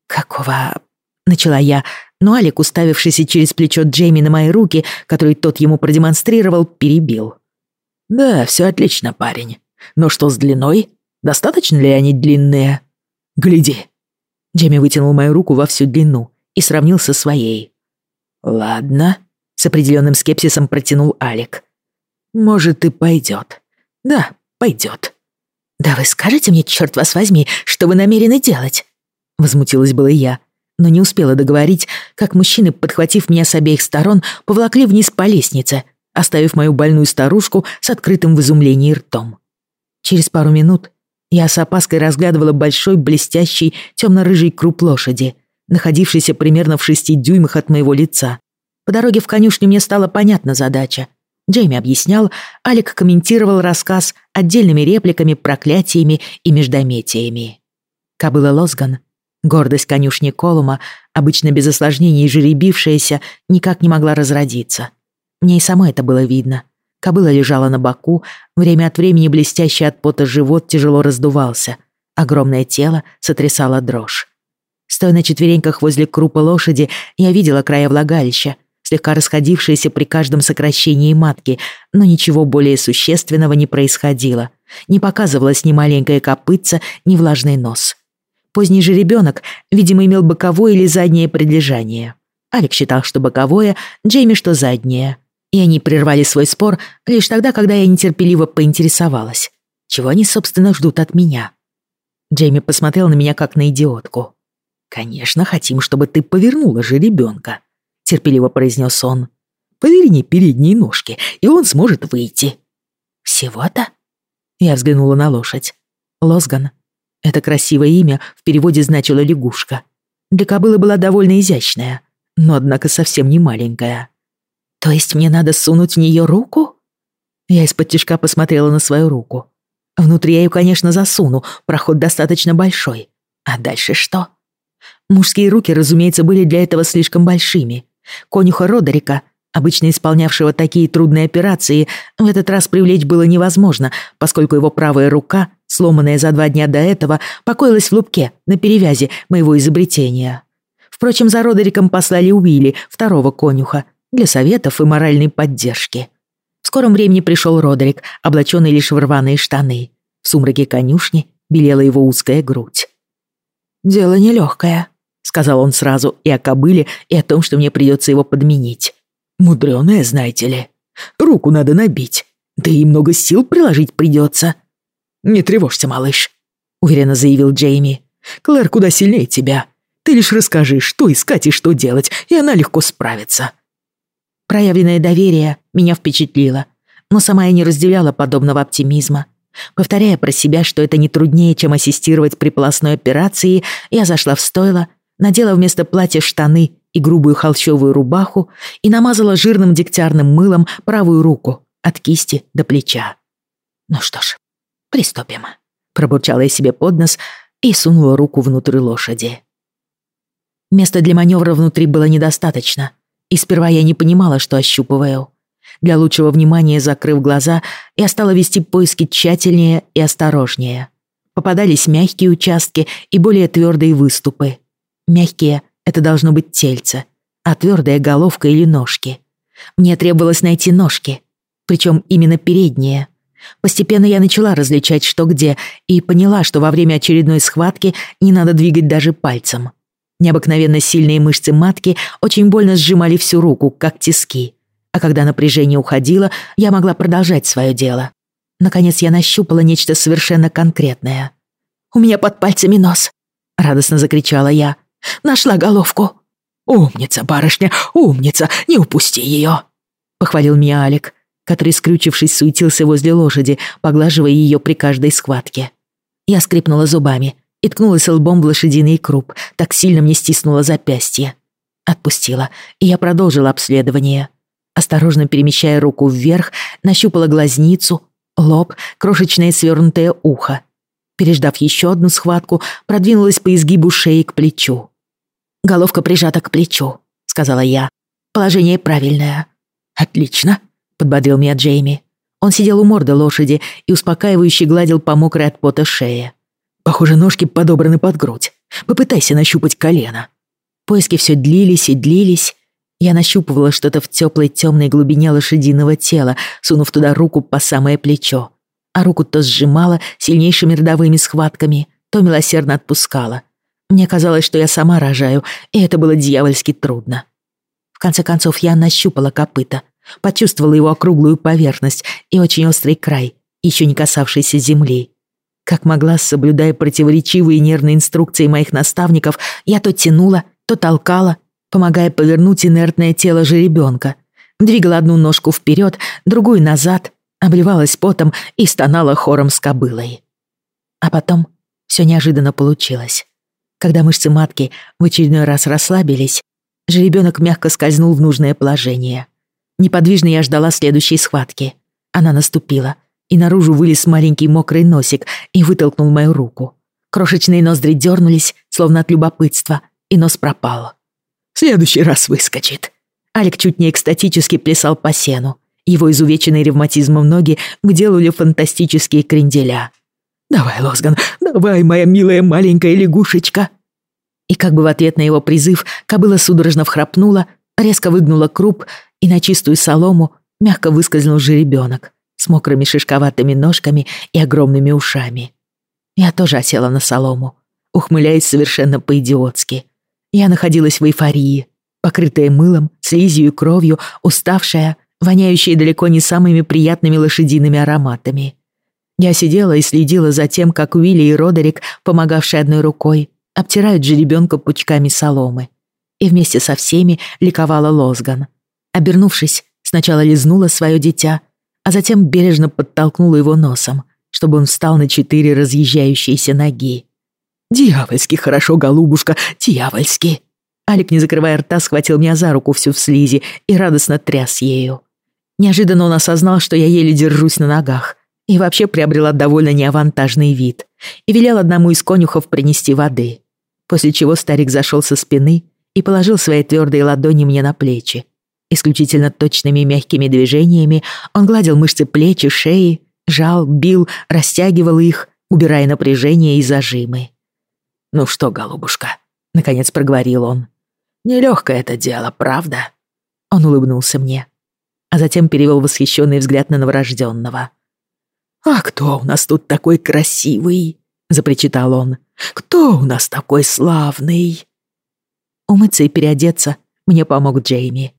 «Какого...» — начала я, но Алик, уставившийся через плечо Джейми на мои руки, которые тот ему продемонстрировал, перебил. «Да, все отлично, парень. Но что с длиной? Достаточно ли они длинные?» «Гляди». Джемми вытянул мою руку во всю длину и сравнил со своей. «Ладно», — с определенным скепсисом протянул Алик. «Может, и пойдет. Да, пойдет». «Да вы скажете мне, черт вас возьми, что вы намерены делать?» Возмутилась была я, но не успела договорить, как мужчины, подхватив меня с обеих сторон, повлакли вниз по лестнице, оставив мою больную старушку с открытым в изумлении ртом. Через пару минут я с опаской разглядывала большой блестящий темно-рыжий круп лошади, находившийся примерно в шести дюймах от моего лица. По дороге в конюшню мне стала понятна задача. Джейми объяснял, Алик комментировал рассказ отдельными репликами, проклятиями и междометиями. Кобыла Лозган, гордость конюшни Колума, обычно без осложнений жеребившаяся, никак не могла разродиться — мне и само это было видно. Кобыла лежала на боку, время от времени блестящий от пота живот тяжело раздувался. Огромное тело сотрясало дрожь. Стоя на четвереньках возле крупа лошади, я видела края влагалища, слегка расходившиеся при каждом сокращении матки, но ничего более существенного не происходило. Не показывалось ни маленькое копытце, ни влажный нос. Поздний же ребенок, видимо, имел боковое или заднее предлежание. Алик считал, что боковое, Джейми, что заднее и они прервали свой спор лишь тогда, когда я нетерпеливо поинтересовалась, чего они, собственно, ждут от меня. Джейми посмотрел на меня как на идиотку. «Конечно, хотим, чтобы ты повернула же ребенка», — терпеливо произнес он. «Поверни передние ножки, и он сможет выйти». «Всего-то?» Я взглянула на лошадь. Лозган. Это красивое имя в переводе значило «лягушка». Для кобылы была довольно изящная, но, однако, совсем не маленькая. То есть мне надо сунуть в нее руку? Я из-под тишка посмотрела на свою руку. Внутри я ее, конечно, засуну, проход достаточно большой. А дальше что? Мужские руки, разумеется, были для этого слишком большими. Конюха Родерика, обычно исполнявшего такие трудные операции, в этот раз привлечь было невозможно, поскольку его правая рука, сломанная за два дня до этого, покоилась в лупке на перевязи моего изобретения. Впрочем, за Родериком послали Уилли, второго конюха, для советов и моральной поддержки. В скором времени пришел Родерик, облаченный лишь в рваные штаны. В сумраке конюшни белела его узкая грудь. «Дело нелегкое», — сказал он сразу и о кобыле, и о том, что мне придется его подменить. «Мудрёное, знаете ли. Руку надо набить, да и много сил приложить придется». «Не тревожься, малыш», — уверенно заявил Джейми. «Клэр куда сильнее тебя. Ты лишь расскажи, что искать и что делать, и она легко справится». Проявленное доверие меня впечатлило, но сама я не разделяла подобного оптимизма. Повторяя про себя, что это не труднее, чем ассистировать при полостной операции, я зашла в стойло, надела вместо платья штаны и грубую холщовую рубаху и намазала жирным дегтярным мылом правую руку от кисти до плеча. «Ну что ж, приступим», — пробурчала я себе под нос и сунула руку внутрь лошади. Места для маневра внутри было недостаточно, и сперва я не понимала, что ощупываю. Для лучшего внимания, закрыв глаза, я стала вести поиски тщательнее и осторожнее. Попадались мягкие участки и более твердые выступы. Мягкие — это должно быть тельце, а твердая — головка или ножки. Мне требовалось найти ножки, причем именно передние. Постепенно я начала различать, что где, и поняла, что во время очередной схватки не надо двигать даже пальцем. Необыкновенно сильные мышцы матки очень больно сжимали всю руку, как тиски а когда напряжение уходило, я могла продолжать свое дело. Наконец я нащупала нечто совершенно конкретное. «У меня под пальцами нос!» — радостно закричала я. «Нашла головку!» «Умница, барышня, умница! Не упусти ее!» — похвалил меня Алик, который, скрючившись, суетился возле лошади, поглаживая ее при каждой схватке. Я скрипнула зубами и ткнулась лбом в лошадиный круп, так сильно мне стиснуло запястье. Отпустила, и я продолжила обследование. Осторожно перемещая руку вверх, нащупала глазницу, лоб, крошечное свернутое ухо. Переждав еще одну схватку, продвинулась по изгибу шеи к плечу. «Головка прижата к плечу», — сказала я. «Положение правильное». «Отлично», — подбодрил меня Джейми. Он сидел у морды лошади и успокаивающе гладил по мокрой от пота шее. «Похоже, ножки подобраны под грудь. Попытайся нащупать колено». Поиски все длились и длились, я нащупывала что-то в теплой темной глубине лошадиного тела, сунув туда руку по самое плечо. А руку то сжимала сильнейшими родовыми схватками, то милосердно отпускала. Мне казалось, что я сама рожаю, и это было дьявольски трудно. В конце концов, я нащупала копыта, почувствовала его округлую поверхность и очень острый край, еще не касавшийся земли. Как могла, соблюдая противоречивые нервные инструкции моих наставников, я то тянула, то толкала, помогая повернуть инертное тело жеребенка. Двигала одну ножку вперед, другую назад, обливалась потом и стонала хором с кобылой. А потом все неожиданно получилось. Когда мышцы матки в очередной раз расслабились, жеребенок мягко скользнул в нужное положение. Неподвижно я ждала следующей схватки. Она наступила, и наружу вылез маленький мокрый носик и вытолкнул мою руку. Крошечные ноздри дернулись, словно от любопытства, и нос пропал следующий раз выскочит». Алик чуть не экстатически плясал по сену. Его изувеченные ревматизмом ноги делали фантастические кренделя. «Давай, Лозган, давай, моя милая маленькая лягушечка!» И как бы в ответ на его призыв кобыла судорожно вхрапнула, резко выгнула круп, и на чистую солому мягко выскользнул жеребенок с мокрыми шишковатыми ножками и огромными ушами. Я тоже осела на солому, ухмыляясь совершенно по-идиотски. Я находилась в эйфории, покрытая мылом, слизью и кровью, уставшая, воняющая далеко не самыми приятными лошадиными ароматами. Я сидела и следила за тем, как Уилли и Родерик, помогавшие одной рукой, обтирают жеребенка пучками соломы. И вместе со всеми ликовала Лозган. Обернувшись, сначала лизнула свое дитя, а затем бережно подтолкнула его носом, чтобы он встал на четыре разъезжающиеся ноги. «Дьявольски хорошо, голубушка, дьявольски!» Алик, не закрывая рта, схватил меня за руку всю в слизи и радостно тряс ею. Неожиданно он осознал, что я еле держусь на ногах, и вообще приобрела довольно неавантажный вид и велел одному из конюхов принести воды, после чего старик зашел со спины и положил свои твердые ладони мне на плечи. Исключительно точными мягкими движениями он гладил мышцы плеч и шеи, жал, бил, растягивал их, убирая напряжение и зажимы. «Ну что, голубушка?» — наконец проговорил он. «Нелегкое это дело, правда?» Он улыбнулся мне, а затем перевел восхищенный взгляд на новорожденного. «А кто у нас тут такой красивый?» — запричитал он. «Кто у нас такой славный?» Умыться и переодеться мне помог Джейми.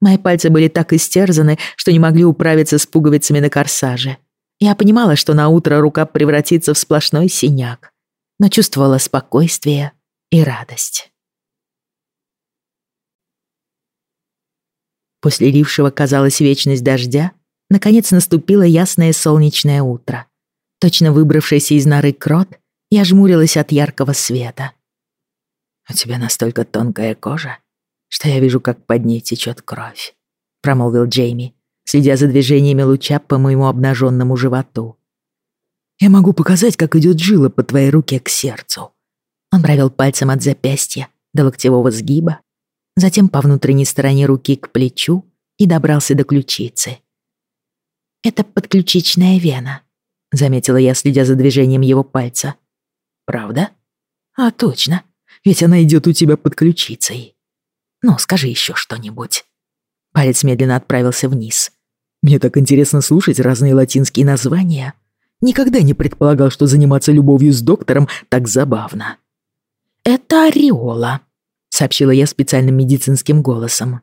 Мои пальцы были так истерзаны, что не могли управиться с пуговицами на корсаже. Я понимала, что на утро рука превратится в сплошной синяк, но чувствовала спокойствие и радость. После лившего, казалось, вечность дождя, наконец наступило ясное солнечное утро. Точно выбравшийся из норы крот, я жмурилась от яркого света. «У тебя настолько тонкая кожа, что я вижу, как под ней течет кровь», — промолвил Джейми, следя за движениями луча по моему обнаженному животу. «Я могу показать, как идет жила по твоей руке к сердцу». Он провел пальцем от запястья до локтевого сгиба, затем по внутренней стороне руки к плечу и добрался до ключицы. «Это подключичная вена», — заметила я, следя за движением его пальца. «Правда? А точно, ведь она идет у тебя под ключицей. Ну, скажи еще что-нибудь». Палец медленно отправился вниз. Мне так интересно слушать разные латинские названия. Никогда не предполагал, что заниматься любовью с доктором так забавно. «Это ореола», — сообщила я специальным медицинским голосом.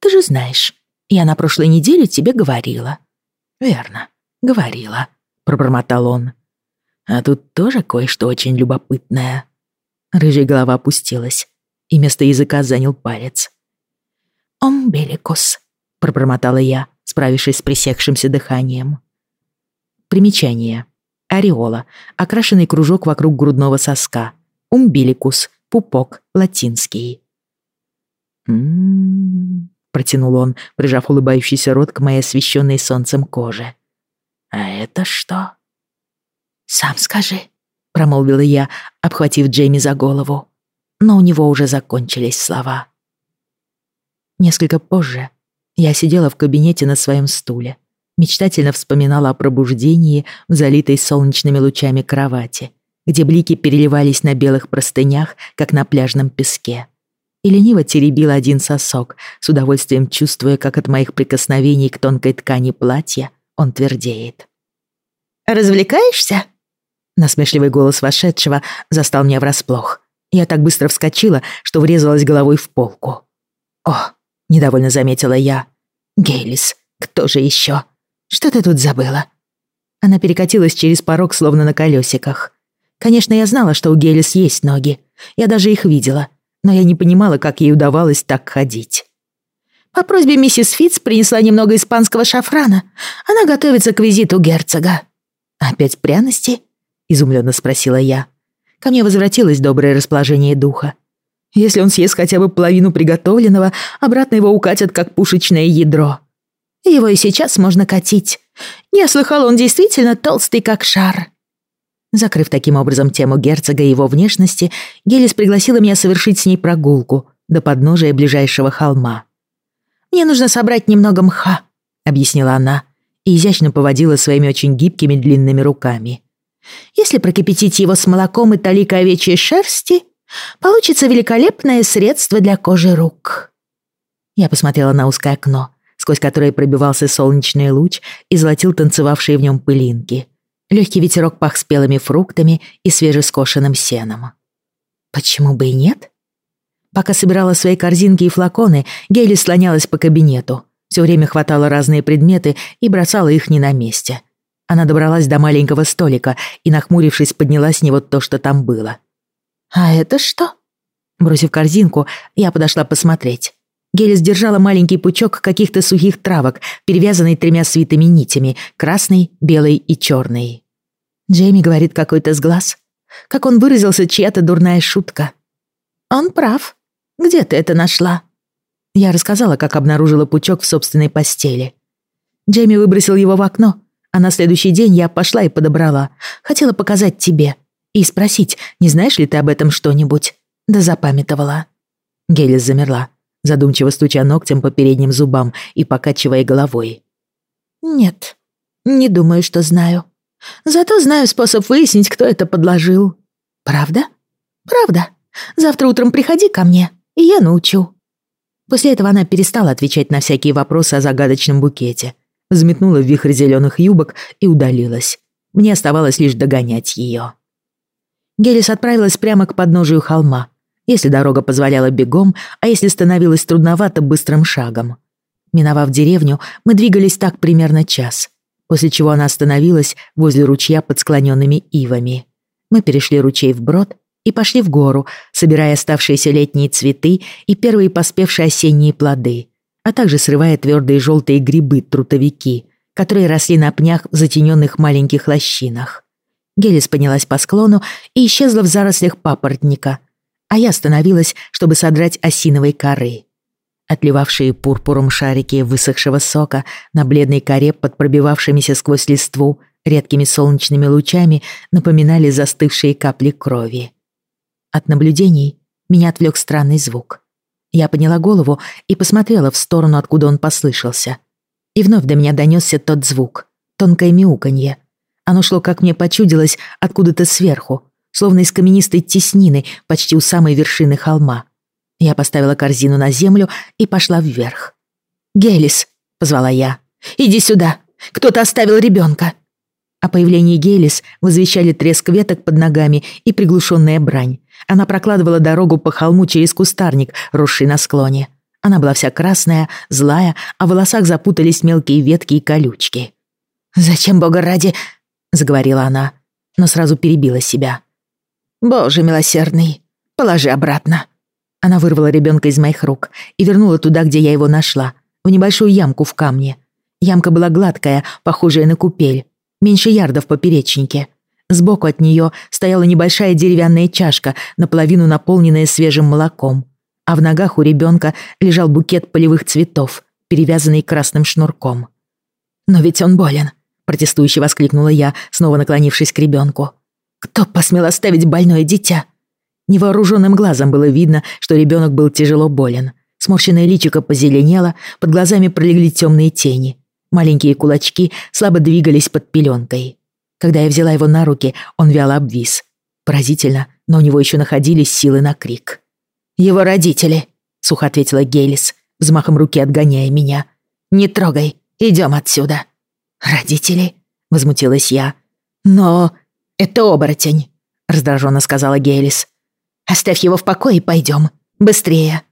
«Ты же знаешь, я на прошлой неделе тебе говорила». «Верно, говорила», — пробормотал он. «А тут тоже кое-что очень любопытное». Рыжая голова опустилась, и вместо языка занял палец. «Омбеликус», — пробормотала я, справившись с пресекшимся дыханием. Примечание. Ореола. Окрашенный кружок вокруг грудного соска. Умбиликус. Пупок. Латинский. «М-м-м», протянул он, прижав улыбающийся рот к моей освещенной солнцем коже. «А это что?» «Сам скажи», — промолвила я, обхватив Джейми за голову. Но у него уже закончились слова. Несколько позже я сидела в кабинете на своем стуле, мечтательно вспоминала о пробуждении в залитой солнечными лучами кровати, где блики переливались на белых простынях, как на пляжном песке. И лениво теребила один сосок, с удовольствием чувствуя, как от моих прикосновений к тонкой ткани платья он твердеет. «Развлекаешься?» Насмешливый голос вошедшего застал меня врасплох. Я так быстро вскочила, что врезалась головой в полку. «О, недовольно заметила я. «Гейлис, кто же еще? Что ты тут забыла?» Она перекатилась через порог, словно на колесиках. Конечно, я знала, что у Гейлис есть ноги. Я даже их видела. Но я не понимала, как ей удавалось так ходить. По просьбе миссис Фитц принесла немного испанского шафрана. Она готовится к визиту герцога. «Опять пряности?» — изумленно спросила я. Ко мне возвратилось доброе расположение духа. Если он съест хотя бы половину приготовленного, обратно его укатят, как пушечное ядро. Его и сейчас можно катить. Я слыхал, он действительно толстый, как шар. Закрыв таким образом тему герцога и его внешности, Гелис пригласила меня совершить с ней прогулку до подножия ближайшего холма. «Мне нужно собрать немного мха», — объяснила она, и изящно поводила своими очень гибкими длинными руками. «Если прокипятить его с молоком и таликой овечьей шерсти, Получится великолепное средство для кожи рук. Я посмотрела на узкое окно, сквозь которое пробивался солнечный луч и золотил танцевавшие в нем пылинки. Легкий ветерок пах спелыми фруктами и свежескошенным сеном. Почему бы и нет? Пока собирала свои корзинки и флаконы, Гейли слонялась по кабинету. Все время хватала разные предметы и бросала их не на месте. Она добралась до маленького столика и, нахмурившись, подняла с него то, что там было. «А это что?» Бросив корзинку, я подошла посмотреть. Гелис держала маленький пучок каких-то сухих травок, перевязанный тремя свитыми нитями — красной, белой и черной. Джейми говорит какой-то сглаз. Как он выразился, чья-то дурная шутка. «Он прав. Где ты это нашла?» Я рассказала, как обнаружила пучок в собственной постели. Джейми выбросил его в окно, А на следующий день я пошла и подобрала. Хотела показать тебе. И спросить, не знаешь ли ты об этом что-нибудь? Да запамятовала». Гелис замерла, задумчиво стуча ногтем по передним зубам и покачивая головой. «Нет, не думаю, что знаю. Зато знаю способ выяснить, кто это подложил. Правда? Правда. Завтра утром приходи ко мне, и я научу». После этого она перестала отвечать на всякие вопросы о загадочном букете, взметнула в вихрь зеленых юбок и удалилась. Мне оставалось лишь догонять ее. Гелис отправилась прямо к подножию холма, если дорога позволяла бегом, а если становилось трудновато быстрым шагом. Миновав деревню, мы двигались так примерно час, после чего она остановилась возле ручья под склоненными ивами. Мы перешли ручей вброд и пошли в гору, собирая оставшиеся летние цветы и первые поспевшие осенние плоды, а также срывая твердые желтые грибы-трутовики, которые росли на пнях в затененных маленьких лощинах. Гелис поднялась по склону и исчезла в зарослях папоротника, а я остановилась, чтобы содрать осиновой коры. Отливавшие пурпуром шарики высохшего сока на бледной коре под пробивавшимися сквозь листву редкими солнечными лучами напоминали застывшие капли крови. От наблюдений меня отвлек странный звук. Я подняла голову и посмотрела в сторону, откуда он послышался. И вновь до меня донесся тот звук, тонкое мяуканье. Оно шло, как мне почудилось, откуда-то сверху, словно из каменистой теснины, почти у самой вершины холма. Я поставила корзину на землю и пошла вверх. «Гелис», — позвала я, — «иди сюда. Кто-то оставил ребенка. О появлении Гелис возвещали треск веток под ногами и приглушенная брань. Она прокладывала дорогу по холму через кустарник, росший на склоне. Она была вся красная, злая, а в волосах запутались мелкие ветки и колючки. «Зачем, бога ради?» — заговорила она, но сразу перебила себя. «Боже милосердный, положи обратно». Она вырвала ребенка из моих рук и вернула туда, где я его нашла, в небольшую ямку в камне. Ямка была гладкая, похожая на купель, меньше ярда в поперечнике. Сбоку от нее стояла небольшая деревянная чашка, наполовину наполненная свежим молоком. А в ногах у ребенка лежал букет полевых цветов, перевязанный красным шнурком. «Но ведь он болен», — протестующе воскликнула я, снова наклонившись к ребенку. «Кто посмел оставить больное дитя?» Невооруженным глазом было видно, что ребенок был тяжело болен. Сморщенное личико позеленело, под глазами пролегли темные тени. Маленькие кулачки слабо двигались под пеленкой. Когда я взяла его на руки, он вяло обвис. Поразительно, но у него еще находились силы на крик. «Его родители», — сухо ответила Гейлис, взмахом руки отгоняя меня. «Не трогай, идем отсюда». «Родители?» — возмутилась я. «Но это оборотень», — раздраженно сказала Гейлис. «Оставь его в покое и пойдем. Быстрее».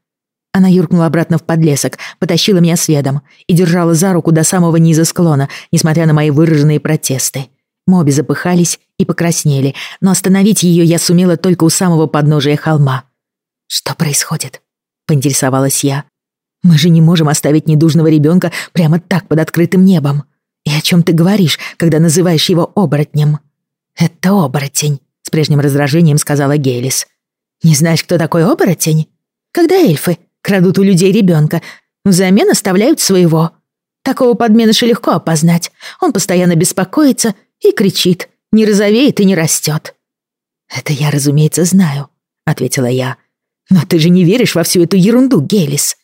Она юркнула обратно в подлесок, потащила меня следом и держала за руку до самого низа склона, несмотря на мои выраженные протесты. Мы обе запыхались и покраснели, но остановить ее я сумела только у самого подножия холма. «Что происходит?» — поинтересовалась я. «Мы же не можем оставить недужного ребенка прямо так под открытым небом. И о чем ты говоришь, когда называешь его оборотнем?» «Это оборотень», — с прежним раздражением сказала Гейлис. «Не знаешь, кто такой оборотень? Когда эльфы Крадут у людей ребенка, взамен оставляют своего. Такого подменыша легко опознать. Он постоянно беспокоится и кричит, не розовеет и не растет. «Это я, разумеется, знаю», — ответила я. «Но ты же не веришь во всю эту ерунду, Гелис».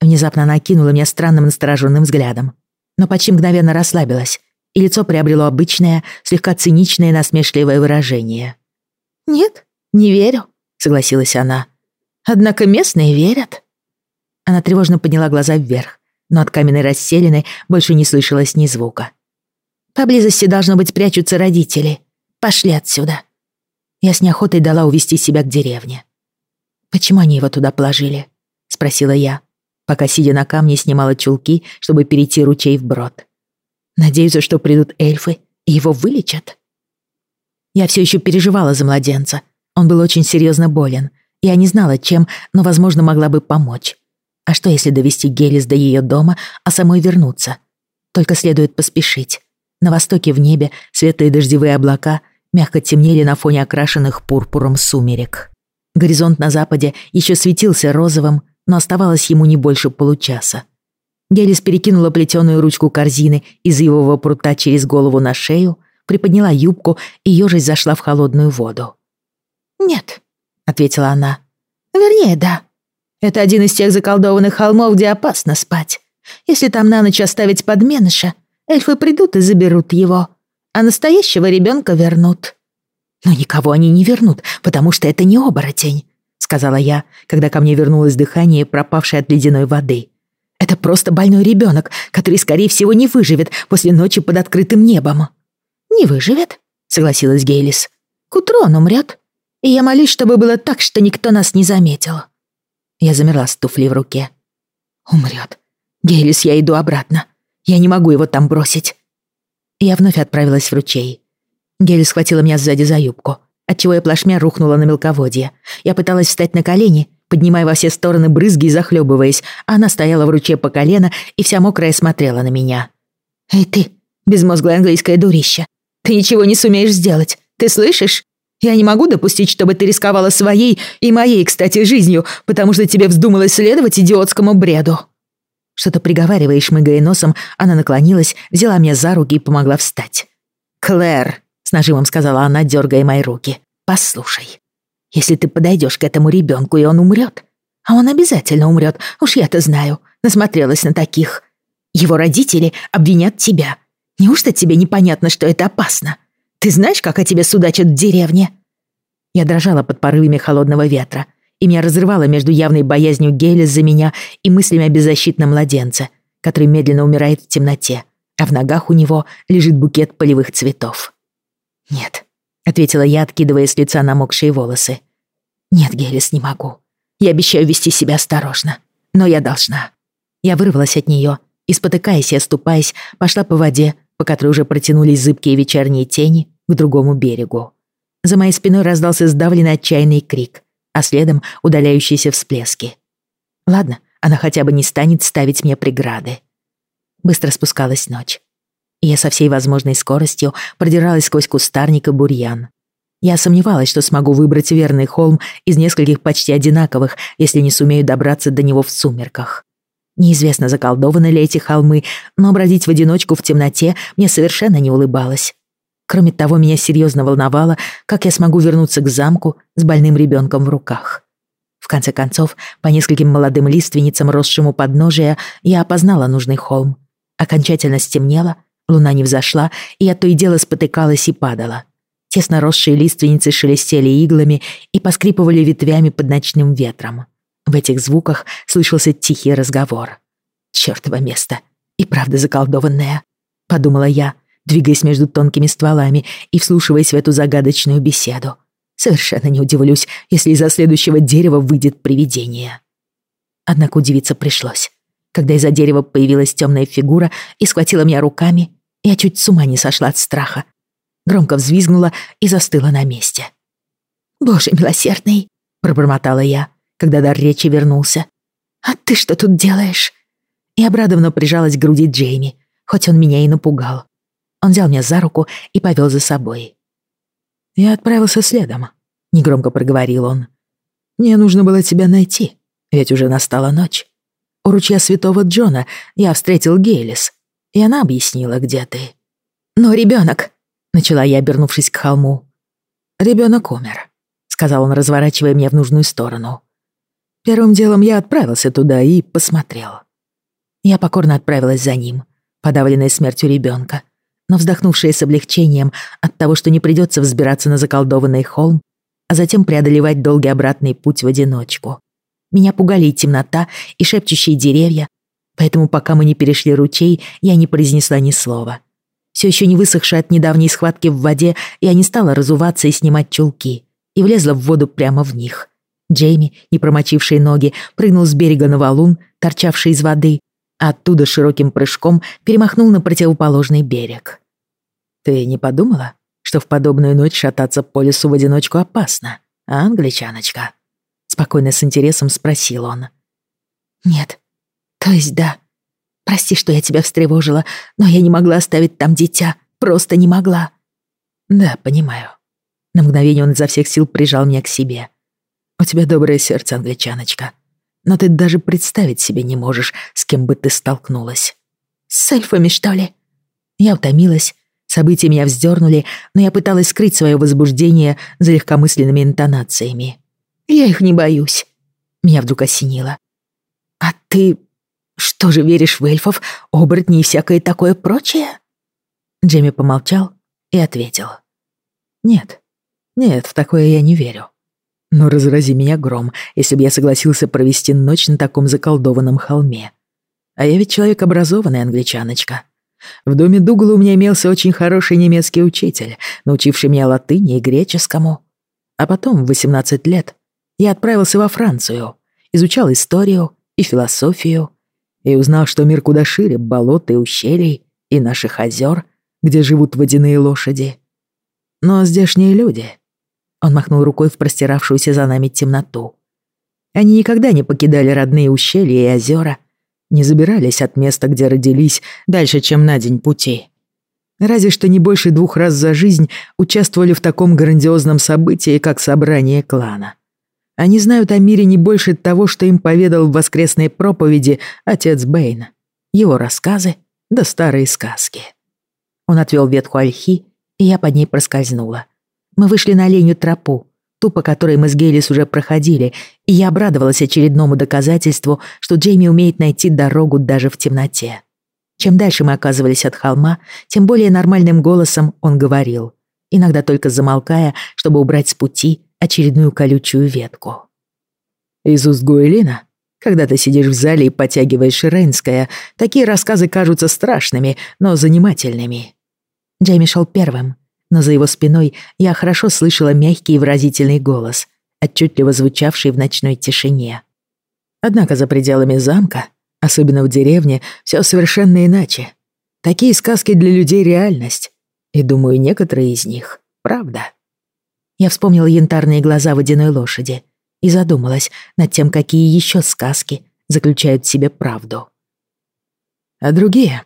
Внезапно она окинула меня странным настороженным взглядом, но почти мгновенно расслабилась, и лицо приобрело обычное, слегка циничное насмешливое выражение. «Нет, не верю», — согласилась она. Однако местные верят». Она тревожно подняла глаза вверх, но от каменной расселины больше не слышалось ни звука. «Поблизости, должно быть, прячутся родители. Пошли отсюда». Я с неохотой дала увести себя к деревне. «Почему они его туда положили?» — спросила я, пока, сидя на камне, снимала чулки, чтобы перейти ручей вброд. «Надеются, что придут эльфы и его вылечат?» Я все еще переживала за младенца. Он был очень серьезно болен — я не знала, чем, но, возможно, могла бы помочь. А что, если довести Гелис до ее дома, а самой вернуться? Только следует поспешить. На востоке в небе светлые дождевые облака мягко темнели на фоне окрашенных пурпуром сумерек. Горизонт на западе еще светился розовым, но оставалось ему не больше получаса. Гелис перекинула плетеную ручку корзины из ивового прута через голову на шею, приподняла юбку и ежась зашла в холодную воду. «Нет», — ответила она. «Вернее, да. Это один из тех заколдованных холмов, где опасно спать. Если там на ночь оставить подменыша, эльфы придут и заберут его, а настоящего ребенка вернут». «Но никого они не вернут, потому что это не оборотень», — сказала я, когда ко мне вернулось дыхание, пропавшее от ледяной воды. Это просто больной ребенок, который, скорее всего, не выживет после ночи под открытым небом». «Не выживет?» — согласилась Гейлис. «К утру он умрет. И я молюсь, чтобы было так, что никто нас не заметил». Я замерла с туфлей в руке. «Умрет. Гейлис, я иду обратно. Я не могу его там бросить». Я вновь отправилась в ручей. Гейлис схватила меня сзади за юбку, отчего я плашмя рухнула на мелководье. Я пыталась встать на колени, поднимая во все стороны брызги и захлебываясь, а она стояла в ручье по колено и вся мокрая смотрела на меня. «Эй ты, безмозглое английское дурище, ты ничего не сумеешь сделать, ты слышишь? Я не могу допустить, чтобы ты рисковала своей и моей, кстати, жизнью, потому что тебе вздумалось следовать идиотскому бреду». Что-то приговаривая шмыгая носом, она наклонилась, взяла меня за руки и помогла встать. «Клэр», — с нажимом сказала она, дергая мои руки, — «послушай, если ты подойдешь к этому ребенку, и он умрет. А он обязательно умрет, уж я-то знаю, насмотрелась на таких. Его родители обвинят тебя. Неужто тебе непонятно, что это опасно? Ты знаешь, как о тебе судачат в деревне?» Я дрожала под порывами холодного ветра, и меня разрывало между явной боязнью Гейля за меня и мыслями о беззащитном младенце, который медленно умирает в темноте, а в ногах у него лежит букет полевых цветов. «Нет», — ответила я, откидывая с лица намокшие волосы. «Нет, Гелис, не могу. Я обещаю вести себя осторожно. Но я должна». Я вырвалась от нее и, спотыкаясь и оступаясь, пошла по воде, по которой уже протянулись зыбкие вечерние тени, к другому берегу. За моей спиной раздался сдавленный отчаянный крик, а следом удаляющиеся всплески. Ладно, она хотя бы не станет ставить мне преграды. Быстро спускалась ночь. Я со всей возможной скоростью продиралась сквозь кустарник и бурьян, я сомневалась, что смогу выбрать верный холм из нескольких почти одинаковых, если не сумею добраться до него в сумерках. Неизвестно, заколдованы ли эти холмы, но бродить в одиночку в темноте мне совершенно не улыбалось. Кроме того, меня серьезно волновало, как я смогу вернуться к замку с больным ребенком в руках. В конце концов, по нескольким молодым лиственницам, росшим у подножия, я опознала нужный холм. Окончательно стемнело, луна не взошла, и я то и дело спотыкалась и падала. Тесно росшие лиственницы шелестели иглами и поскрипывали ветвями под ночным ветром. В этих звуках слышался тихий разговор. «Чёртово место! И правда заколдованное!» — подумала я, двигаясь между тонкими стволами и вслушиваясь в эту загадочную беседу. Совершенно не удивлюсь, если из-за следующего дерева выйдет привидение. Однако удивиться пришлось. Когда из-за дерева появилась темная фигура и схватила меня руками, я чуть с ума не сошла от страха, громко взвизгнула и застыла на месте. «Боже милосердный!» — пробормотала я, когда дар речи вернулся. «А ты что тут делаешь?» И обрадованно прижалась к груди Джейми, хоть он меня и напугал. Он взял меня за руку и повел за собой. «Я отправился следом», — негромко проговорил он. «Мне нужно было тебя найти, ведь уже настала ночь. У ручья святого Джона я встретил Гейлис, и она объяснила, где ты». «Но ребенок, начала я, обернувшись к холму. Ребенок умер», — сказал он, разворачивая меня в нужную сторону. Первым делом я отправился туда и посмотрел. Я покорно отправилась за ним, подавленная смертью ребенка, но вздохнувшая с облегчением от того, что не придется взбираться на заколдованный холм, а затем преодолевать долгий обратный путь в одиночку. Меня пугали и темнота, и шепчущие деревья, поэтому пока мы не перешли ручей, я не произнесла ни слова все еще не высохшая от недавней схватки в воде, я не стала разуваться и снимать чулки, и влезла в воду прямо в них. Джейми, не промочивший ноги, прыгнул с берега на валун, торчавший из воды, а оттуда широким прыжком перемахнул на противоположный берег. «Ты не подумала, что в подобную ночь шататься по лесу в одиночку опасно, а, англичаночка?» Спокойно с интересом спросил он. «Нет. То есть да. Прости, что я тебя встревожила, но я не могла оставить там дитя. Просто не могла». «Да, понимаю». На мгновение он изо всех сил прижал меня к себе. «У тебя доброе сердце, англичаночка. но ты даже представить себе не можешь, с кем бы ты столкнулась. С эльфами, что ли? Я утомилась. События меня вздернули, но я пыталась скрыть свое возбуждение за легкомысленными интонациями. Я их не боюсь. Меня вдруг осенило. А ты что же веришь в эльфов, оборотней и всякое такое прочее? Джейми помолчал и ответил. Нет, нет, в такое я не верю. Но разрази меня гром, если бы я согласился провести ночь на таком заколдованном холме. А я ведь человек образованный, англичаночка. В доме Дугала у меня имелся очень хороший немецкий учитель, научивший меня латыни и греческому. А потом, в 18 лет, я отправился во Францию, изучал историю и философию, и узнал, что мир куда шире болот и ущелий, и наших озер, где живут водяные лошади. Но здешние люди он махнул рукой в простиравшуюся за нами темноту. Они никогда не покидали родные ущелья и озера, не забирались от места, где родились, дальше, чем на день пути. Разве что не больше двух раз за жизнь участвовали в таком грандиозном событии, как собрание клана. Они знают о мире не больше того, что им поведал в воскресной проповеди отец Бэйн. Его рассказы да старые сказки. Он отвел ветку ольхи, и я под ней проскользнула. Мы вышли на оленью тропу, ту, по которой мы с Гейлис уже проходили, и я обрадовалась очередному доказательству, что Джейми умеет найти дорогу даже в темноте. Чем дальше мы оказывались от холма, тем более нормальным голосом он говорил, иногда только замолкая, чтобы убрать с пути очередную колючую ветку. Из уст Гуэлина, когда ты сидишь в зале и потягиваешь Рейнское, такие рассказы кажутся страшными, но занимательными. Джейми шел первым, но за его спиной я хорошо слышала мягкий и выразительный голос, отчетливо звучавший в ночной тишине. Однако за пределами замка, особенно в деревне, все совершенно иначе. Такие сказки для людей — реальность. И, думаю, некоторые из них — правда. Я вспомнила янтарные глаза водяной лошади и задумалась над тем, какие еще сказки заключают в себе правду. А другие?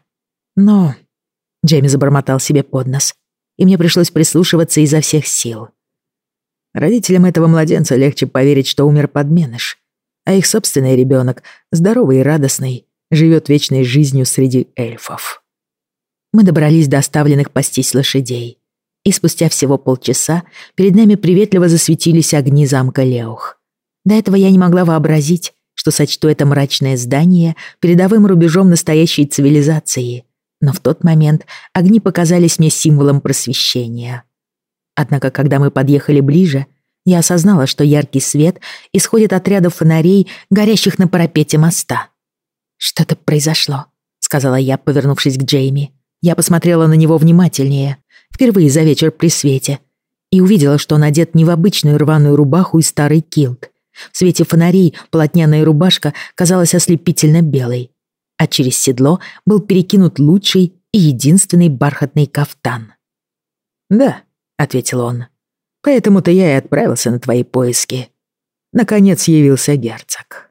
Но... Джейми забормотал себе под нос и мне пришлось прислушиваться изо всех сил. Родителям этого младенца легче поверить, что умер подменыш, а их собственный ребенок, здоровый и радостный, живет вечной жизнью среди эльфов. Мы добрались до оставленных пастись лошадей, и спустя всего полчаса перед нами приветливо засветились огни замка Леух. До этого я не могла вообразить, что сочту это мрачное здание передовым рубежом настоящей цивилизации — но в тот момент огни показались мне символом просвещения. Однако, когда мы подъехали ближе, я осознала, что яркий свет исходит от рядов фонарей, горящих на парапете моста. «Что-то произошло», — сказала я, повернувшись к Джейми. Я посмотрела на него внимательнее, впервые за вечер при свете, и увидела, что он одет не в обычную рваную рубаху и старый килт. В свете фонарей полотняная рубашка казалась ослепительно белой, а через седло был перекинут лучший и единственный бархатный кафтан. «Да», — ответил он, — «поэтому-то я и отправился на твои поиски. Наконец явился герцог».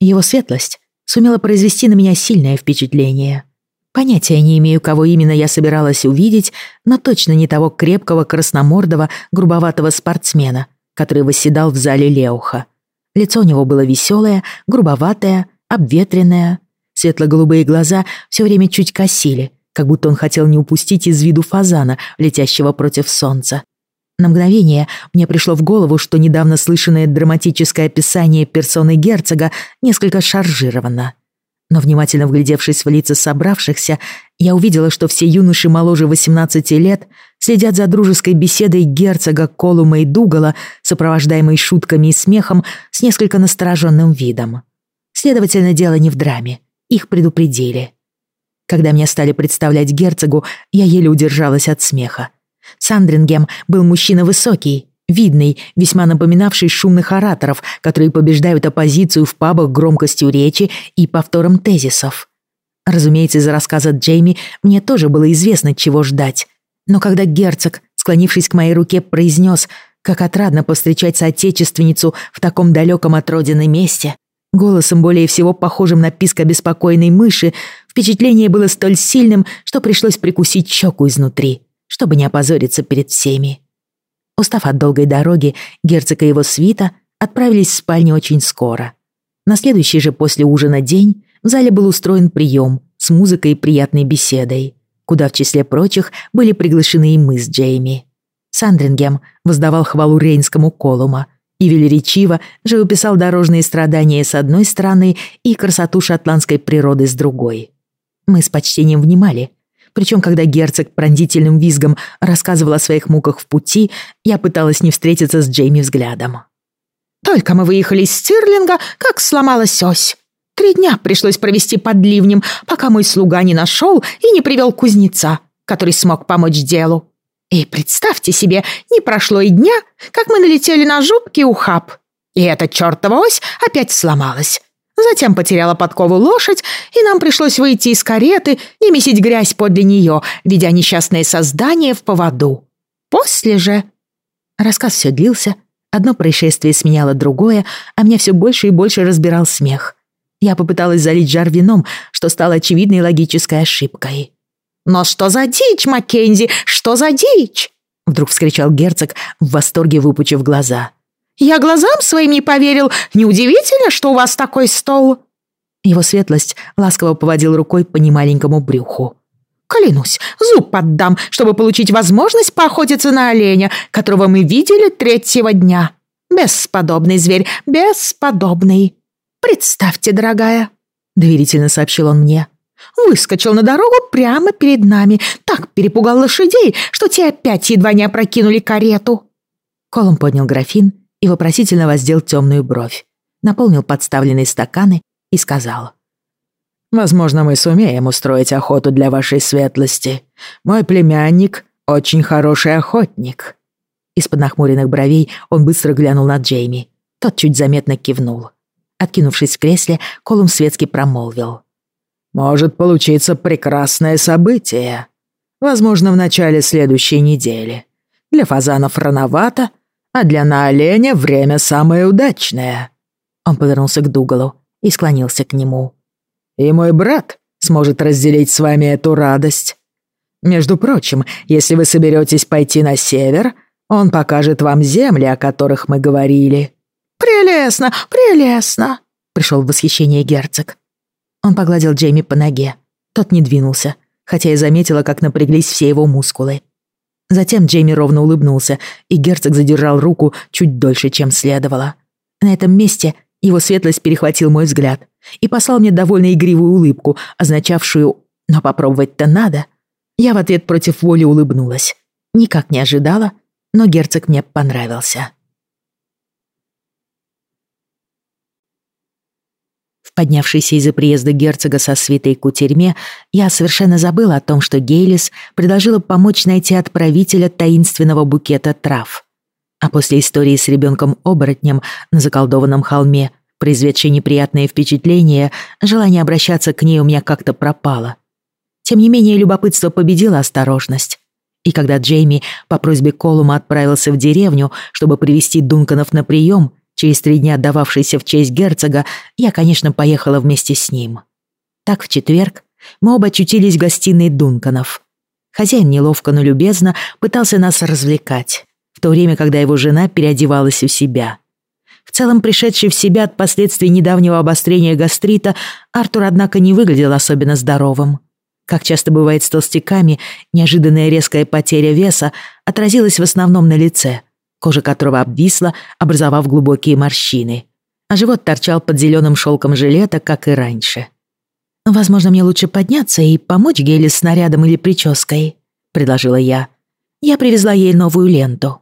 Его светлость сумела произвести на меня сильное впечатление. Понятия не имею, кого именно я собиралась увидеть, но точно не того крепкого, красномордого, грубоватого спортсмена, который восседал в зале Леуха. Лицо у него было веселое, грубоватое, обветренная. Светло-голубые глаза все время чуть косили, как будто он хотел не упустить из виду фазана, летящего против солнца. На мгновение мне пришло в голову, что недавно слышанное драматическое описание персоны герцога несколько шаржировано. Но внимательно вглядевшись в лица собравшихся, я увидела, что все юноши моложе 18 лет следят за дружеской беседой герцога Колума и Дугала, сопровождаемой шутками и смехом, с несколько настороженным видом. Следовательно, дело не в драме. Их предупредили. Когда меня стали представлять герцогу, я еле удержалась от смеха. Сандрингем был мужчина высокий, видный, весьма напоминавший шумных ораторов, которые побеждают оппозицию в пабах громкостью речи и повтором тезисов. Разумеется, из рассказа Джейми мне тоже было известно, чего ждать. Но когда герцог, склонившись к моей руке, произнес, как отрадно повстречать соотечественницу в таком далеком от родины месте, Голосом, более всего похожим на писк обеспокоенной мыши, впечатление было столь сильным, что пришлось прикусить щеку изнутри, чтобы не опозориться перед всеми. Устав от долгой дороги, герцог и его свита отправились в спальню очень скоро. На следующий же после ужина день в зале был устроен прием с музыкой и приятной беседой, куда в числе прочих были приглашены и мы с Джейми. Сандрингем воздавал хвалу Рейнскому Колума, и велеречиво живописал дорожные страдания с одной стороны и красоту шотландской природы с другой. Мы с почтением внимали, причем когда герцог пронзительным визгом рассказывал о своих муках в пути, я пыталась не встретиться с Джейми взглядом. «Только мы выехали из Стирлинга, как сломалась ось. Три дня пришлось провести под ливнем, пока мой слуга не нашел и не привел кузнеца, который смог помочь делу. И представьте себе, не прошло и дня, как мы налетели на жуткий ухаб. И эта чертова ось опять сломалась. Затем потеряла подкову лошадь, и нам пришлось выйти из кареты и месить грязь подле нее, ведя несчастное создание в поводу. После же... Рассказ все длился, одно происшествие сменяло другое, а меня все больше и больше разбирал смех. Я попыталась залить жар вином, что стало очевидной логической ошибкой. «Но что за дичь, Маккензи? Что за дичь?» Вдруг вскричал герцог, в восторге выпучив глаза. «Я глазам своим не поверил. Неудивительно, что у вас такой стол». Его светлость ласково поводил рукой по немаленькому брюху. «Клянусь, зуб поддам, чтобы получить возможность поохотиться на оленя, которого мы видели третьего дня. Бесподобный зверь, бесподобный. Представьте, дорогая», — доверительно сообщил он мне, Выскочил на дорогу прямо перед нами, так перепугал лошадей, что те опять едва не опрокинули карету. Колум поднял графин и вопросительно воздел темную бровь, наполнил подставленные стаканы и сказал. «Возможно, мы сумеем устроить охоту для вашей светлости. Мой племянник — очень хороший охотник». Из-под нахмуренных бровей он быстро глянул на Джейми. Тот чуть заметно кивнул. Откинувшись в кресле, Колум светски промолвил может получиться прекрасное событие. Возможно, в начале следующей недели. Для фазанов рановато, а для на оленя время самое удачное». Он повернулся к Дугалу и склонился к нему. «И мой брат сможет разделить с вами эту радость. Между прочим, если вы соберетесь пойти на север, он покажет вам земли, о которых мы говорили». «Прелестно, прелестно!» — пришел в восхищение герцог. Он погладил Джейми по ноге. Тот не двинулся, хотя я заметила, как напряглись все его мускулы. Затем Джейми ровно улыбнулся, и герцог задержал руку чуть дольше, чем следовало. На этом месте его светлость перехватил мой взгляд и послал мне довольно игривую улыбку, означавшую «но попробовать-то надо». Я в ответ против воли улыбнулась. Никак не ожидала, но герцог мне понравился. Поднявшейся из-за приезда герцога со свитой кутерьме, я совершенно забыла о том, что Гейлис предложила помочь найти отправителя таинственного букета трав. А после истории с ребенком-оборотнем на заколдованном холме, произведшей неприятные впечатления, желание обращаться к ней у меня как-то пропало. Тем не менее, любопытство победило осторожность. И когда Джейми по просьбе Колума отправился в деревню, чтобы привести Дунканов на прием, через три дня отдававшийся в честь герцога, я, конечно, поехала вместе с ним. Так в четверг мы оба очутились в гостиной Дунканов. Хозяин неловко, но любезно пытался нас развлекать, в то время, когда его жена переодевалась у себя. В целом, пришедший в себя от последствий недавнего обострения гастрита, Артур, однако, не выглядел особенно здоровым. Как часто бывает с толстяками, неожиданная резкая потеря веса отразилась в основном на лице – кожа которого обвисла, образовав глубокие морщины, а живот торчал под зеленым шелком жилета, как и раньше. «Возможно, мне лучше подняться и помочь Геле с снарядом или прической», — предложила я. Я привезла ей новую ленту.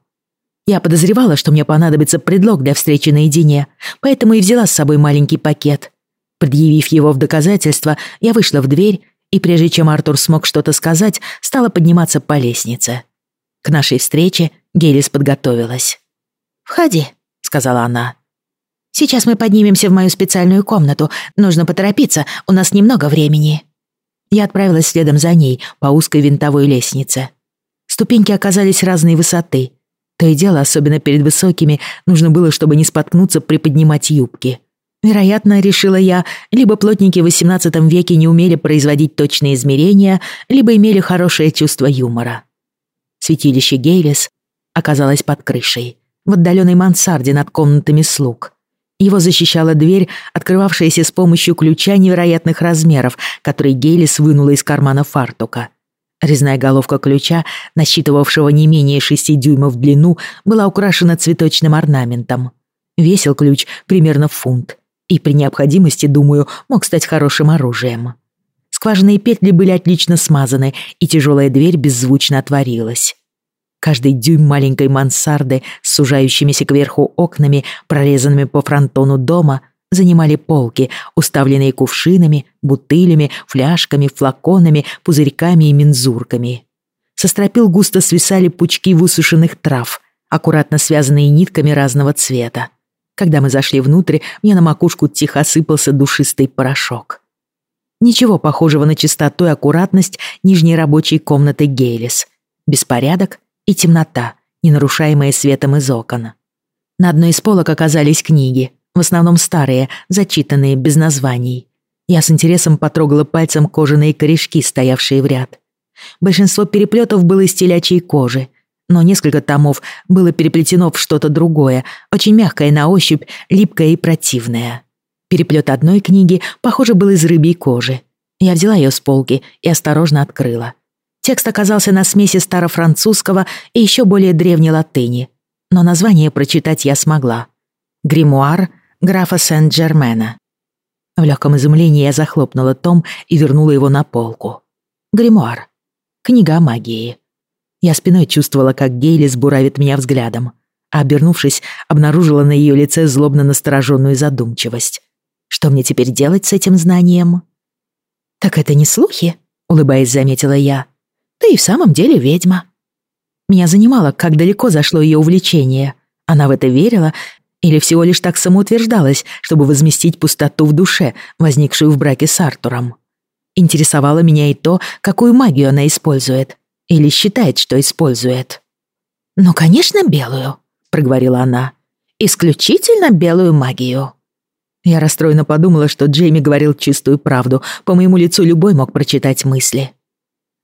Я подозревала, что мне понадобится предлог для встречи наедине, поэтому и взяла с собой маленький пакет. Предъявив его в доказательство, я вышла в дверь и, прежде чем Артур смог что-то сказать, стала подниматься по лестнице. К нашей встрече Гелис подготовилась. «Входи», — сказала она. «Сейчас мы поднимемся в мою специальную комнату. Нужно поторопиться, у нас немного времени». Я отправилась следом за ней по узкой винтовой лестнице. Ступеньки оказались разной высоты. То и дело, особенно перед высокими, нужно было, чтобы не споткнуться, приподнимать юбки. Вероятно, решила я, либо плотники в XVIII веке не умели производить точные измерения, либо имели хорошее чувство юмора. Святилище Гейлис оказалась под крышей, в отдаленной мансарде над комнатами слуг. Его защищала дверь, открывавшаяся с помощью ключа невероятных размеров, который Гейлис вынула из кармана фартука. Резная головка ключа, насчитывавшего не менее шести дюймов в длину, была украшена цветочным орнаментом. Весил ключ примерно фунт и при необходимости, думаю, мог стать хорошим оружием. Скважины и петли были отлично смазаны, и тяжелая дверь беззвучно отворилась. Каждый дюйм маленькой мансарды с сужающимися кверху окнами, прорезанными по фронтону дома, занимали полки, уставленные кувшинами, бутылями, фляжками, флаконами, пузырьками и мензурками. Со стропил густо свисали пучки высушенных трав, аккуратно связанные нитками разного цвета. Когда мы зашли внутрь, мне на макушку тихо осыпался душистый порошок. Ничего похожего на чистоту и аккуратность нижней рабочей комнаты Гейлис. Беспорядок и темнота, не нарушаемые светом из окон. На одной из полок оказались книги, в основном старые, зачитанные, без названий. Я с интересом потрогала пальцем кожаные корешки, стоявшие в ряд. Большинство переплетов было из телячьей кожи, но несколько томов было переплетено в что-то другое, очень мягкое на ощупь, липкое и противное. Переплет одной книги, похоже, был из рыбьей кожи. Я взяла ее с полки и осторожно открыла. Текст оказался на смеси старофранцузского и еще более древней латыни, но название прочитать я смогла. «Гримуар графа Сент-Джермена». В легком изумлении я захлопнула том и вернула его на полку. «Гримуар. Книга магии». Я спиной чувствовала, как Гейлис буравит меня взглядом, а, обернувшись, обнаружила на ее лице злобно настороженную задумчивость. Что мне теперь делать с этим знанием? «Так это не слухи?» — улыбаясь, заметила я. «Ты и в самом деле ведьма». Меня занимало, как далеко зашло ее увлечение. Она в это верила или всего лишь так самоутверждалась, чтобы возместить пустоту в душе, возникшую в браке с Артуром. Интересовало меня и то, какую магию она использует. Или считает, что использует. «Ну, конечно, белую», — проговорила она. «Исключительно белую магию». Я расстроенно подумала, что Джейми говорил чистую правду. По моему лицу любой мог прочитать мысли.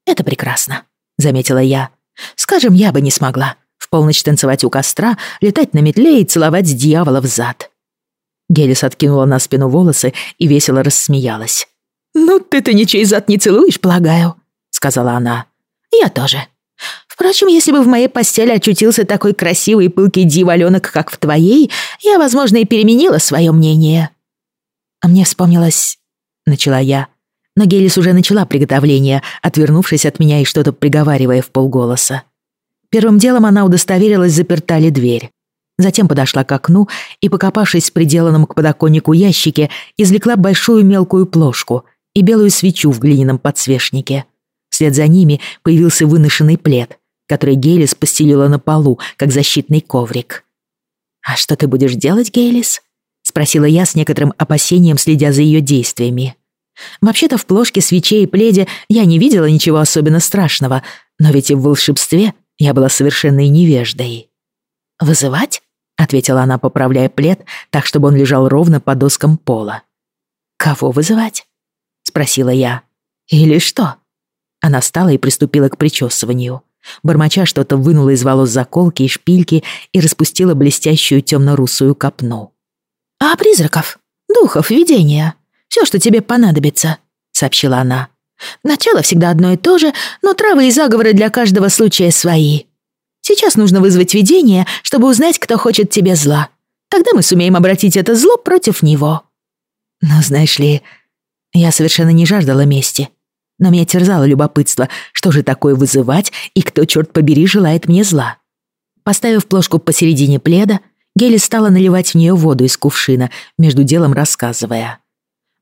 «Это прекрасно», — заметила я. «Скажем, я бы не смогла. В полночь танцевать у костра, летать на метле и целовать дьявола в зад». Гелис откинула на спину волосы и весело рассмеялась. «Ну, ты-то ничей зад не целуешь, полагаю», — сказала она. Я тоже. Впрочем, если бы в моей постели очутился такой красивый и пылкий дьяволёнок, как в твоей, я, возможно, и переменила свое мнение. А мне вспомнилось... Начала я. Но Гелис уже начала приготовление, отвернувшись от меня и что-то приговаривая в полголоса. Первым делом она удостоверилась, заперта ли дверь. Затем подошла к окну и, покопавшись в приделанном к подоконнику ящике, извлекла большую мелкую плошку и белую свечу в глиняном подсвечнике — Вслед за ними появился выношенный плед, который Гейлис постелила на полу, как защитный коврик. «А что ты будешь делать, Гейлис?» — спросила я с некоторым опасением, следя за ее действиями. Вообще-то в плошке свечей и пледе я не видела ничего особенно страшного, но ведь и в волшебстве я была совершенной невеждой. «Вызывать?» — ответила она, поправляя плед, так, чтобы он лежал ровно по доскам пола. «Кого вызывать?» — спросила я. «Или что?» Она встала и приступила к причесыванию. Бормоча что-то вынула из волос заколки и шпильки и распустила блестящую темно-русую копну. «А призраков? Духов, видения? Все, что тебе понадобится», — сообщила она. «Начало всегда одно и то же, но травы и заговоры для каждого случая свои. Сейчас нужно вызвать видение, чтобы узнать, кто хочет тебе зла. Тогда мы сумеем обратить это зло против него». Но знаешь ли, я совершенно не жаждала мести но меня терзало любопытство, что же такое вызывать и кто, черт побери, желает мне зла. Поставив плошку посередине пледа, Гелли стала наливать в нее воду из кувшина, между делом рассказывая.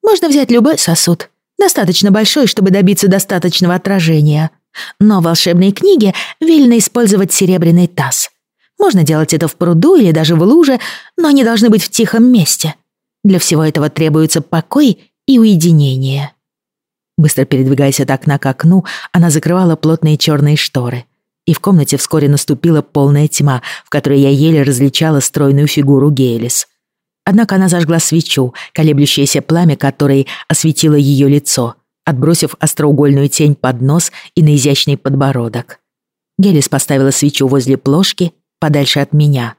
«Можно взять любой сосуд, достаточно большой, чтобы добиться достаточного отражения. Но в волшебной книге велено использовать серебряный таз. Можно делать это в пруду или даже в луже, но они должны быть в тихом месте. Для всего этого требуется покой и уединение». Быстро передвигаясь от окна к окну, она закрывала плотные черные шторы. И в комнате вскоре наступила полная тьма, в которой я еле различала стройную фигуру Гейлис. Однако она зажгла свечу, колеблющееся пламя которой осветило ее лицо, отбросив остроугольную тень под нос и на изящный подбородок. Гелис поставила свечу возле плошки, подальше от меня.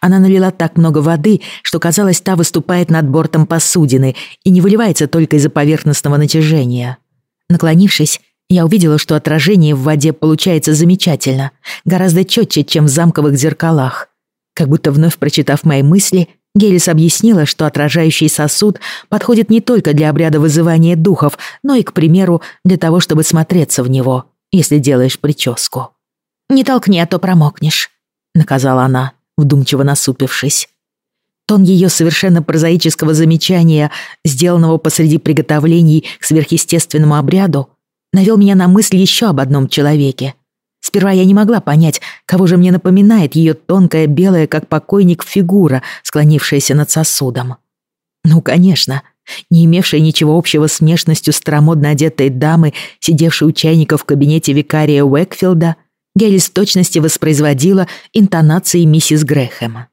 Она налила так много воды, что казалось, та выступает над бортом посудины и не выливается только из-за поверхностного натяжения. Наклонившись, я увидела, что отражение в воде получается замечательно, гораздо четче, чем в замковых зеркалах. Как будто вновь прочитав мои мысли, Гелис объяснила, что отражающий сосуд подходит не только для обряда вызывания духов, но и, к примеру, для того, чтобы смотреться в него, если делаешь прическу. «Не толкни, а то промокнешь», — наказала она, вдумчиво насупившись. Тон ее совершенно прозаического замечания, сделанного посреди приготовлений к сверхъестественному обряду, навел меня на мысль еще об одном человеке. Сперва я не могла понять, кого же мне напоминает ее тонкая белая, как покойник, фигура, склонившаяся над сосудом. Ну, конечно, не имевшая ничего общего с внешностью старомодно одетой дамы, сидевшей у чайника в кабинете викария Уэкфилда, Гелис в точности воспроизводила интонации миссис Грэхэма.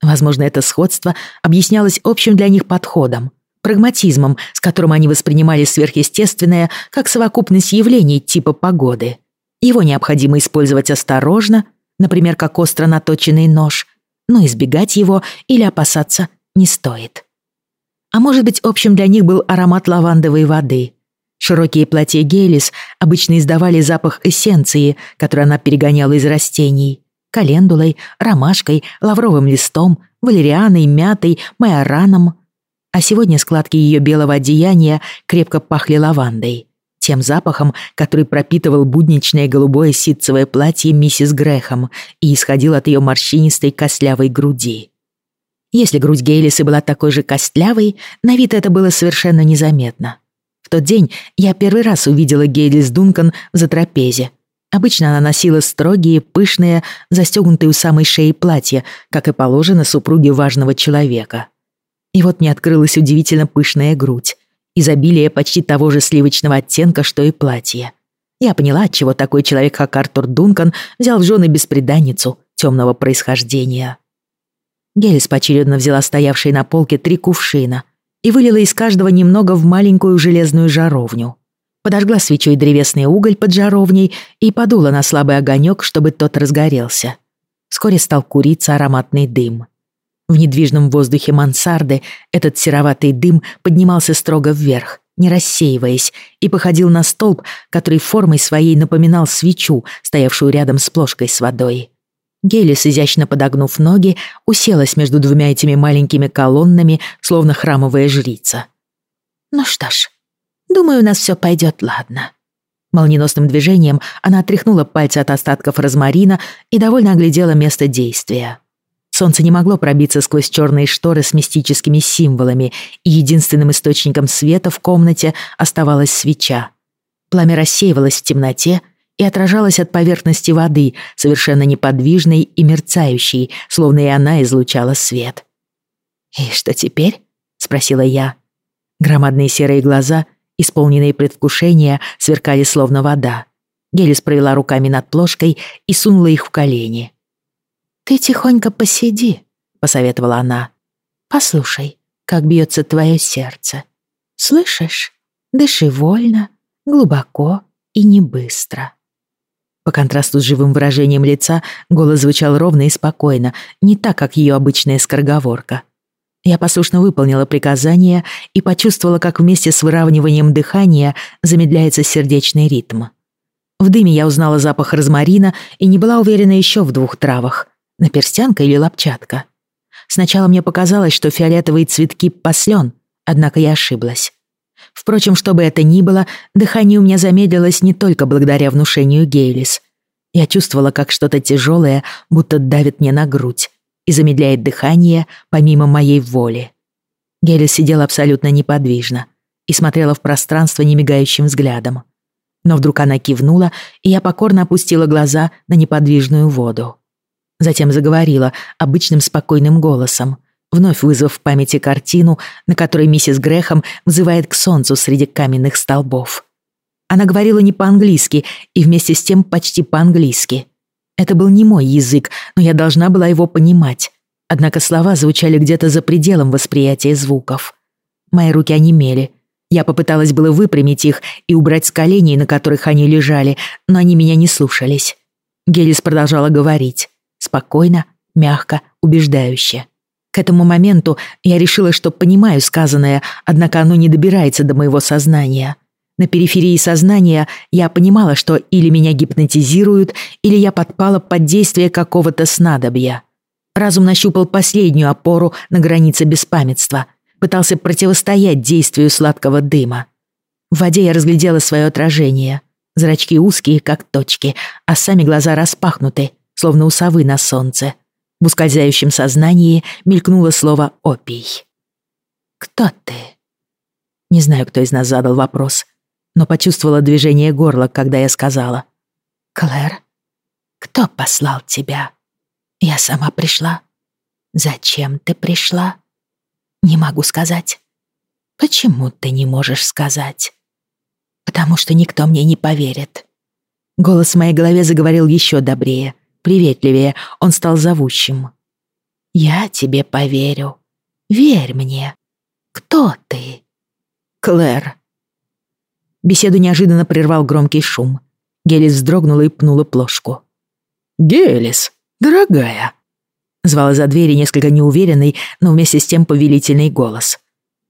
Возможно, это сходство объяснялось общим для них подходом, прагматизмом, с которым они воспринимали сверхъестественное как совокупность явлений типа погоды. Его необходимо использовать осторожно, например, как остро наточенный нож, но избегать его или опасаться не стоит. А может быть, общим для них был аромат лавандовой воды. Широкие платья Гейлис обычно издавали запах эссенции, которую она перегоняла из растений. Календулой, ромашкой, лавровым листом, валерианой, мятой, майораном. А сегодня складки ее белого одеяния крепко пахли лавандой. Тем запахом, который пропитывал будничное голубое ситцевое платье миссис Грэхэм и исходил от ее морщинистой костлявой груди. Если грудь Гейлисы была такой же костлявой, на вид это было совершенно незаметно. В тот день я первый раз увидела Гейлис Дункан в затрапезе. Обычно она носила строгие, пышные, застегнутые у самой шеи платья, как и положено супруге важного человека. И вот мне открылась удивительно пышная грудь, изобилие почти того же сливочного оттенка, что и платье. Я поняла, отчего такой человек, как Артур Дункан, взял в жены беспреданницу темного происхождения. Гелис поочередно взяла стоявшие на полке три кувшина и вылила из каждого немного в маленькую железную жаровню. Подожгла свечой древесный уголь под жаровней и подула на слабый огонек, чтобы тот разгорелся. Вскоре стал куриться ароматный дым. В недвижном воздухе мансарды этот сероватый дым поднимался строго вверх, не рассеиваясь, и походил на столб, который формой своей напоминал свечу, стоявшую рядом с плошкой с водой. Гелис, изящно подогнув ноги, уселась между двумя этими маленькими колоннами, словно храмовая жрица. «Ну что ж, думаю, у нас все пойдет ладно». Молниеносным движением она отряхнула пальцы от остатков розмарина и довольно оглядела место действия. Солнце не могло пробиться сквозь черные шторы с мистическими символами, и единственным источником света в комнате оставалась свеча. Пламя рассеивалось в темноте и отражалось от поверхности воды, совершенно неподвижной и мерцающей, словно и она излучала свет. «И что теперь?» — спросила я. Громадные серые глаза, исполненные предвкушения, сверкали словно вода. Гелис провела руками над плошкой и сунула их в колени. «Ты тихонько посиди», — посоветовала она. «Послушай, как бьется твое сердце. Слышишь? Дыши вольно, глубоко и не быстро». По контрасту с живым выражением лица голос звучал ровно и спокойно, не так, как ее обычная скороговорка. Я послушно выполнила приказание и почувствовала, как вместе с выравниванием дыхания замедляется сердечный ритм. В дыме я узнала запах розмарина и не была уверена еще в двух травах наперстянка или лапчатка. Сначала мне показалось, что фиолетовые цветки послен, однако я ошиблась. Впрочем, что бы это ни было, дыхание у меня замедлилось не только благодаря внушению Гейлис. Я чувствовала, как что-то тяжелое будто давит мне на грудь и замедляет дыхание помимо моей воли. Гейлис сидела абсолютно неподвижно и смотрела в пространство немигающим взглядом. Но вдруг она кивнула, и я покорно опустила глаза на неподвижную воду. Затем заговорила обычным спокойным голосом, вновь вызвав в памяти картину, на которой миссис Грэхэм взывает к солнцу среди каменных столбов. Она говорила не по-английски и вместе с тем почти по-английски. Это был не мой язык, но я должна была его понимать. Однако слова звучали где-то за пределом восприятия звуков. Мои руки онемели. Я попыталась было выпрямить их и убрать с коленей, на которых они лежали, но они меня не слушались. Гелис продолжала говорить спокойно мягко, убеждающе. К этому моменту я решила, что понимаю сказанное, однако оно не добирается до моего сознания. На периферии сознания я понимала, что или меня гипнотизируют, или я подпала под действие какого-то снадобья. Разум нащупал последнюю опору на границе беспамятства, пытался противостоять действию сладкого дыма. В воде я разглядела свое отражение. Зрачки узкие, как точки, а сами глаза распахнуты, словно у совы на солнце. В ускользающем сознании мелькнуло слово «опий». «Кто ты?» Не знаю, кто из нас задал вопрос, но почувствовала движение горла, когда я сказала. «Клэр, кто послал тебя?» «Я сама пришла». «Зачем ты пришла?» «Не могу сказать». «Почему ты не можешь сказать?» «Потому что никто мне не поверит». Голос в моей голове заговорил еще добрее, приветливее, он стал зовущим. «Я тебе поверю. Верь мне. Кто ты?» «Клэр». Беседу неожиданно прервал громкий шум. Гелис вздрогнула и пнула плошку. «Гелис, дорогая!» Звал из-за двери несколько неуверенный, но вместе с тем повелительный голос.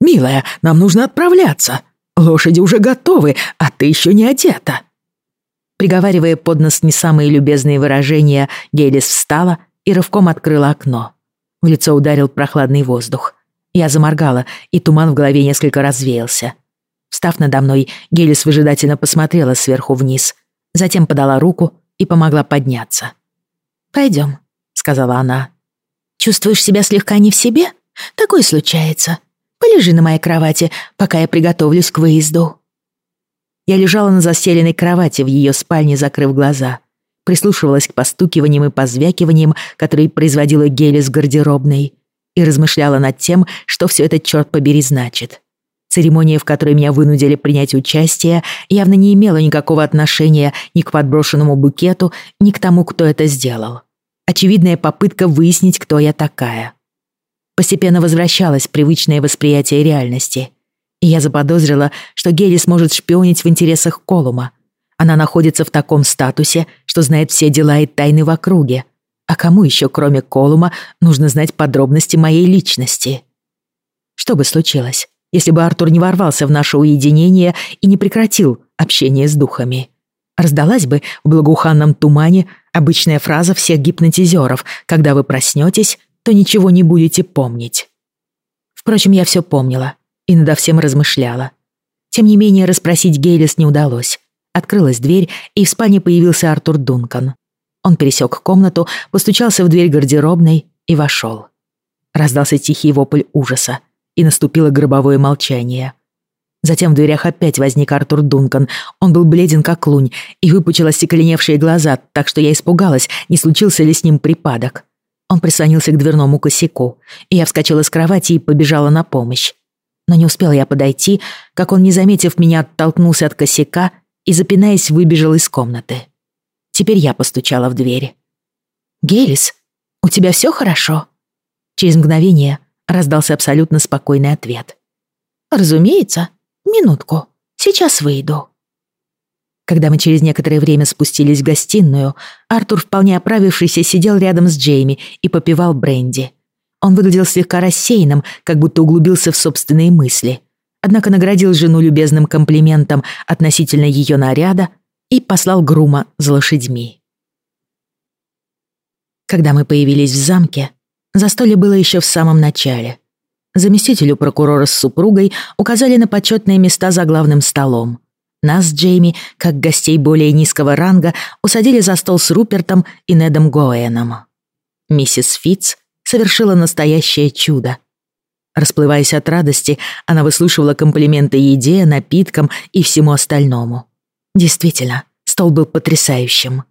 «Милая, нам нужно отправляться. Лошади уже готовы, а ты еще не одета». Приговаривая под нос не самые любезные выражения, Гейлис встала и рывком открыла окно. В лицо ударил прохладный воздух. Я заморгала, и туман в голове несколько развеялся. Встав надо мной, Гелис выжидательно посмотрела сверху вниз, затем подала руку и помогла подняться. «Пойдем», — сказала она. «Чувствуешь себя слегка не в себе? Такое случается. Полежи на моей кровати, пока я приготовлюсь к выезду». Я лежала на застеленной кровати в ее спальне, закрыв глаза. Прислушивалась к постукиваниям и позвякиваниям, которые производила Гели с гардеробной. И размышляла над тем, что все это, черт побери, значит. Церемония, в которой меня вынудили принять участие, явно не имела никакого отношения ни к подброшенному букету, ни к тому, кто это сделал. Очевидная попытка выяснить, кто я такая. Постепенно возвращалось привычное восприятие реальности — и я заподозрила, что Гелли сможет шпионить в интересах Колума. Она находится в таком статусе, что знает все дела и тайны в округе. А кому еще, кроме Колума, нужно знать подробности моей личности? Что бы случилось, если бы Артур не ворвался в наше уединение и не прекратил общение с духами? Раздалась бы в благоуханном тумане обычная фраза всех гипнотизеров «Когда вы проснетесь, то ничего не будете помнить». Впрочем, я все помнила и надо всем размышляла. Тем не менее, расспросить Гейлис не удалось. Открылась дверь, и в спальне появился Артур Дункан. Он пересек комнату, постучался в дверь гардеробной и вошел. Раздался тихий вопль ужаса, и наступило гробовое молчание. Затем в дверях опять возник Артур Дункан. Он был бледен как лунь и выпучил остекленевшие глаза, так что я испугалась, не случился ли с ним припадок. Он прислонился к дверному косяку, и я вскочила с кровати и побежала на помощь. Но не успел я подойти, как он, не заметив меня, оттолкнулся от косяка и, запинаясь, выбежал из комнаты. Теперь я постучала в дверь. «Гелис, у тебя все хорошо?» Через мгновение раздался абсолютно спокойный ответ. «Разумеется. Минутку. Сейчас выйду». Когда мы через некоторое время спустились в гостиную, Артур, вполне оправившийся, сидел рядом с Джейми и попивал бренди. Он выглядел слегка рассеянным, как будто углубился в собственные мысли. Однако наградил жену любезным комплиментом относительно ее наряда и послал грума за лошадьми. Когда мы появились в замке, застолье было еще в самом начале. Заместителю прокурора с супругой указали на почетные места за главным столом. Нас Джейми, как гостей более низкого ранга, усадили за стол с Рупертом и Недом Гоэном. Миссис Фитц совершила настоящее чудо. Расплываясь от радости, она выслушивала комплименты еде, напиткам и всему остальному. Действительно, стол был потрясающим.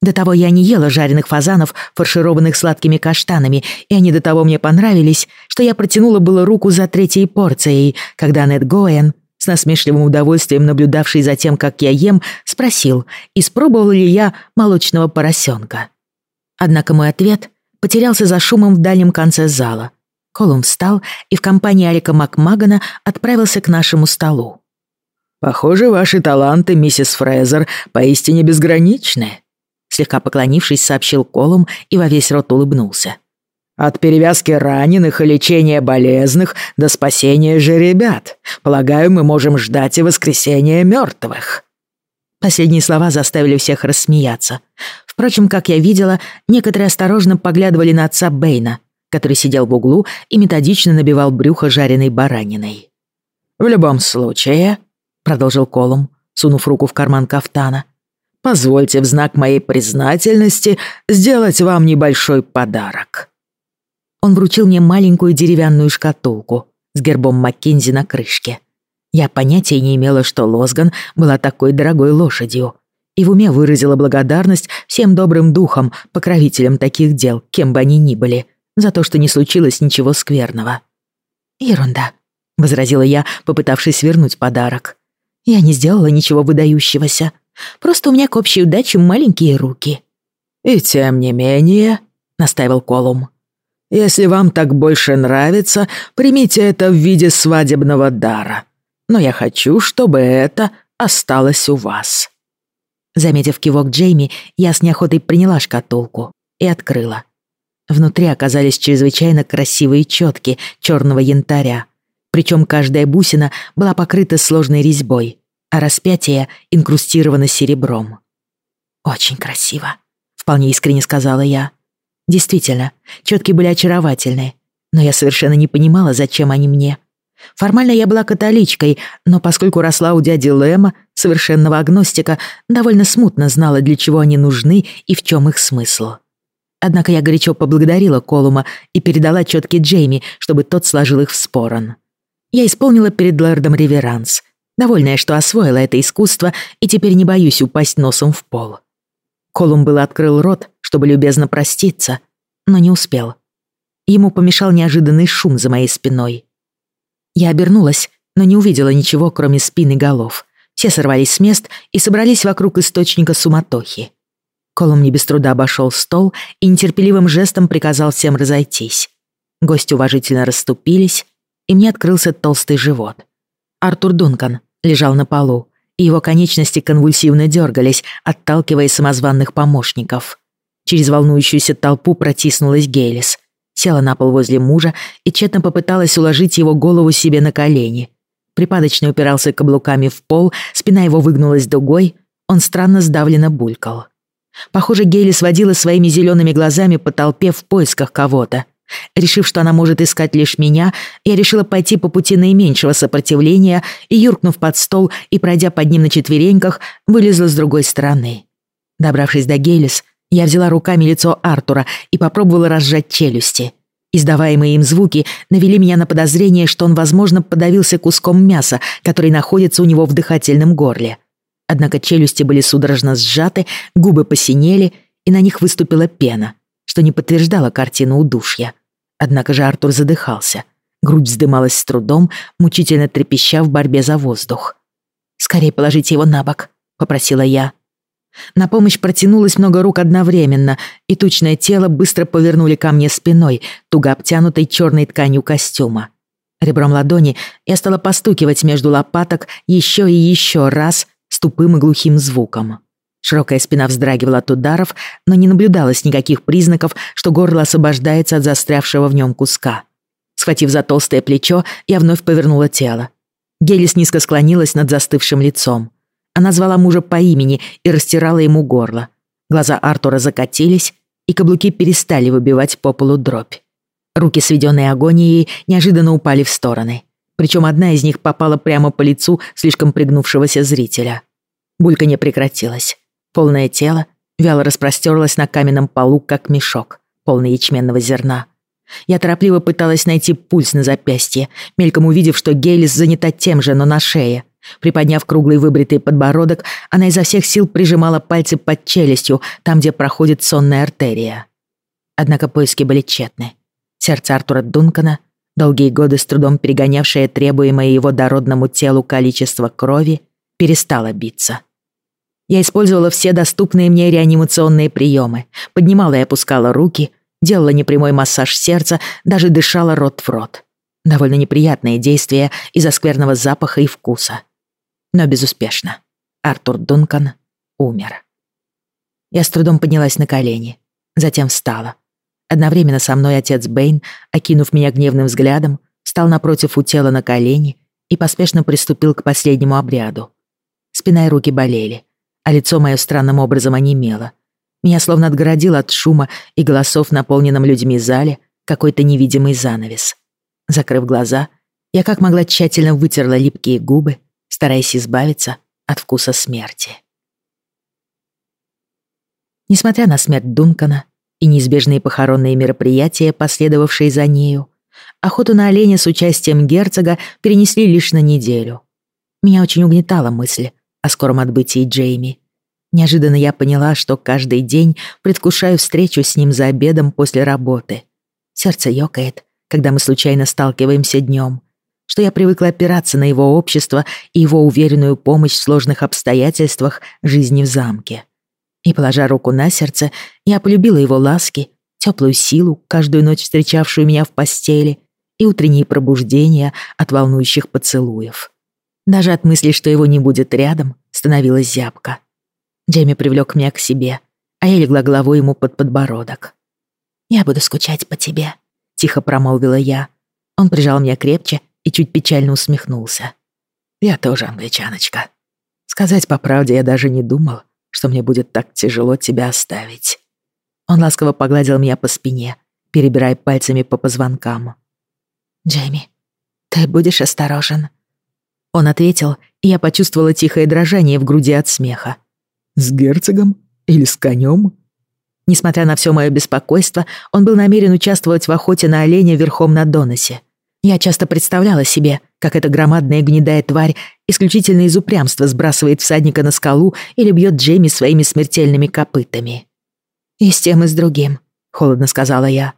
До того я не ела жареных фазанов, фаршированных сладкими каштанами, и они до того мне понравились, что я протянула было руку за третьей порцией, когда Нед Гоэн, с насмешливым удовольствием наблюдавший за тем, как я ем, спросил, испробовала ли я молочного поросенка. Однако мой ответ потерялся за шумом в дальнем конце зала. Колум встал и в компании Алика Макмагана отправился к нашему столу. «Похоже, ваши таланты, миссис Фрезер, поистине безграничны», — слегка поклонившись, сообщил Колум и во весь рот улыбнулся. От перевязки раненых и лечения болезных до спасения же ребят. Полагаю, мы можем ждать и воскресения мертвых. Последние слова заставили всех рассмеяться. Впрочем, как я видела, некоторые осторожно поглядывали на отца Бэйна, который сидел в углу и методично набивал брюхо жареной бараниной. «В любом случае», — продолжил Колум, сунув руку в карман кафтана, «позвольте в знак моей признательности сделать вам небольшой подарок». Он вручил мне маленькую деревянную шкатулку с гербом Маккензи на крышке. Я понятия не имела, что Лозган была такой дорогой лошадью. И в уме выразила благодарность всем добрым духам, покровителям таких дел, кем бы они ни были, за то, что не случилось ничего скверного. «Ерунда», — возразила я, попытавшись вернуть подарок. «Я не сделала ничего выдающегося. Просто у меня к общей удаче маленькие руки». «И тем не менее», — настаивал Колум, если вам так больше нравится, примите это в виде свадебного дара. Но я хочу, чтобы это осталось у вас». Заметив кивок Джейми, я с неохотой приняла шкатулку и открыла. Внутри оказались чрезвычайно красивые четки черного янтаря. Причем каждая бусина была покрыта сложной резьбой, а распятие инкрустировано серебром. «Очень красиво», — вполне искренне сказала я. Действительно, четки были очаровательные, но я совершенно не понимала, зачем они мне. Формально я была католичкой, но поскольку росла у дяди Лэма, совершенного агностика, довольно смутно знала, для чего они нужны и в чем их смысл. Однако я горячо поблагодарила Колума и передала четки Джейми, чтобы тот сложил их в спорон. Я исполнила перед лордом реверанс, довольная, что освоила это искусство и теперь не боюсь упасть носом в пол. Колум был открыл рот, чтобы любезно проститься, но не успел. Ему помешал неожиданный шум за моей спиной. Я обернулась, но не увидела ничего, кроме спин и голов. Все сорвались с мест и собрались вокруг источника суматохи. Колум не без труда обошел стол и нетерпеливым жестом приказал всем разойтись. Гости уважительно расступились, и мне открылся толстый живот. Артур Дункан лежал на полу, и его конечности конвульсивно дергались, отталкивая самозванных помощников. Через волнующуюся толпу протиснулась Гейлис. Села на пол возле мужа и тщетно попыталась уложить его голову себе на колени. Припадочно упирался каблуками в пол, спина его выгнулась дугой, он странно сдавленно булькал. Похоже, Гейлис водила своими зелеными глазами по толпе в поисках кого-то. Решив, что она может искать лишь меня, я решила пойти по пути наименьшего сопротивления и, юркнув под стол и пройдя под ним на четвереньках, вылезла с другой стороны. Добравшись до Гейлис, я взяла руками лицо Артура и попробовала разжать челюсти. Издаваемые им звуки навели меня на подозрение, что он, возможно, подавился куском мяса, который находится у него в дыхательном горле. Однако челюсти были судорожно сжаты, губы посинели, и на них выступила пена, что не подтверждало картину удушья. Однако же Артур задыхался. Грудь вздымалась с трудом, мучительно трепеща в борьбе за воздух. «Скорее положите его на бок», — попросила я. На помощь протянулось много рук одновременно, и тучное тело быстро повернули ко мне спиной, туго обтянутой черной тканью костюма. Ребром ладони я стала постукивать между лопаток еще и еще раз с тупым и глухим звуком. Широкая спина вздрагивала от ударов, но не наблюдалось никаких признаков, что горло освобождается от застрявшего в нем куска. Схватив за толстое плечо, я вновь повернула тело. Гелис низко склонилась над застывшим лицом. Она звала мужа по имени и растирала ему горло. Глаза Артура закатились, и каблуки перестали выбивать по полу дробь. Руки, сведенные агонией, неожиданно упали в стороны. Причем одна из них попала прямо по лицу слишком пригнувшегося зрителя. Булька не прекратилась. Полное тело вяло распростерлось на каменном полу, как мешок, полный ячменного зерна. Я торопливо пыталась найти пульс на запястье, мельком увидев, что Гейлис занята тем же, но на шее — Приподняв круглый выбритый подбородок, она изо всех сил прижимала пальцы под челюстью, там, где проходит сонная артерия. Однако поиски были тщетны. Сердце Артура Дункана, долгие годы с трудом перегонявшее требуемое его дородному телу количество крови, перестало биться. Я использовала все доступные мне реанимационные приемы, поднимала и опускала руки, делала непрямой массаж сердца, даже дышала рот в рот. Довольно неприятные действия из-за скверного запаха и вкуса но безуспешно. Артур Дункан умер. Я с трудом поднялась на колени, затем встала. Одновременно со мной отец Бэйн, окинув меня гневным взглядом, встал напротив у тела на колени и поспешно приступил к последнему обряду. Спина и руки болели, а лицо мое странным образом онемело. Меня словно отгородил от шума и голосов, наполненном людьми зале, какой-то невидимый занавес. Закрыв глаза, я как могла тщательно вытерла липкие губы, стараясь избавиться от вкуса смерти. Несмотря на смерть Дункана и неизбежные похоронные мероприятия, последовавшие за нею, охоту на оленя с участием герцога перенесли лишь на неделю. Меня очень угнетала мысль о скором отбытии Джейми. Неожиданно я поняла, что каждый день предвкушаю встречу с ним за обедом после работы. Сердце ёкает, когда мы случайно сталкиваемся днем, что я привыкла опираться на его общество и его уверенную помощь в сложных обстоятельствах жизни в замке. И, положа руку на сердце, я полюбила его ласки, теплую силу, каждую ночь встречавшую меня в постели, и утренние пробуждения от волнующих поцелуев. Даже от мысли, что его не будет рядом, становилась зябко. Джейми привлек меня к себе, а я легла головой ему под подбородок. «Я буду скучать по тебе», — тихо промолвила я. Он прижал меня крепче и чуть печально усмехнулся. «Я тоже англичаночка. Сказать по правде, я даже не думал, что мне будет так тяжело тебя оставить». Он ласково погладил меня по спине, перебирая пальцами по позвонкам. «Джейми, ты будешь осторожен?» Он ответил, и я почувствовала тихое дрожание в груди от смеха. «С герцогом? Или с конем?» Несмотря на все мое беспокойство, он был намерен участвовать в охоте на оленя верхом на Доносе. Я часто представляла себе, как эта громадная гнедая тварь исключительно из упрямства сбрасывает всадника на скалу или бьет Джейми своими смертельными копытами. «И с тем, и с другим», — холодно сказала я.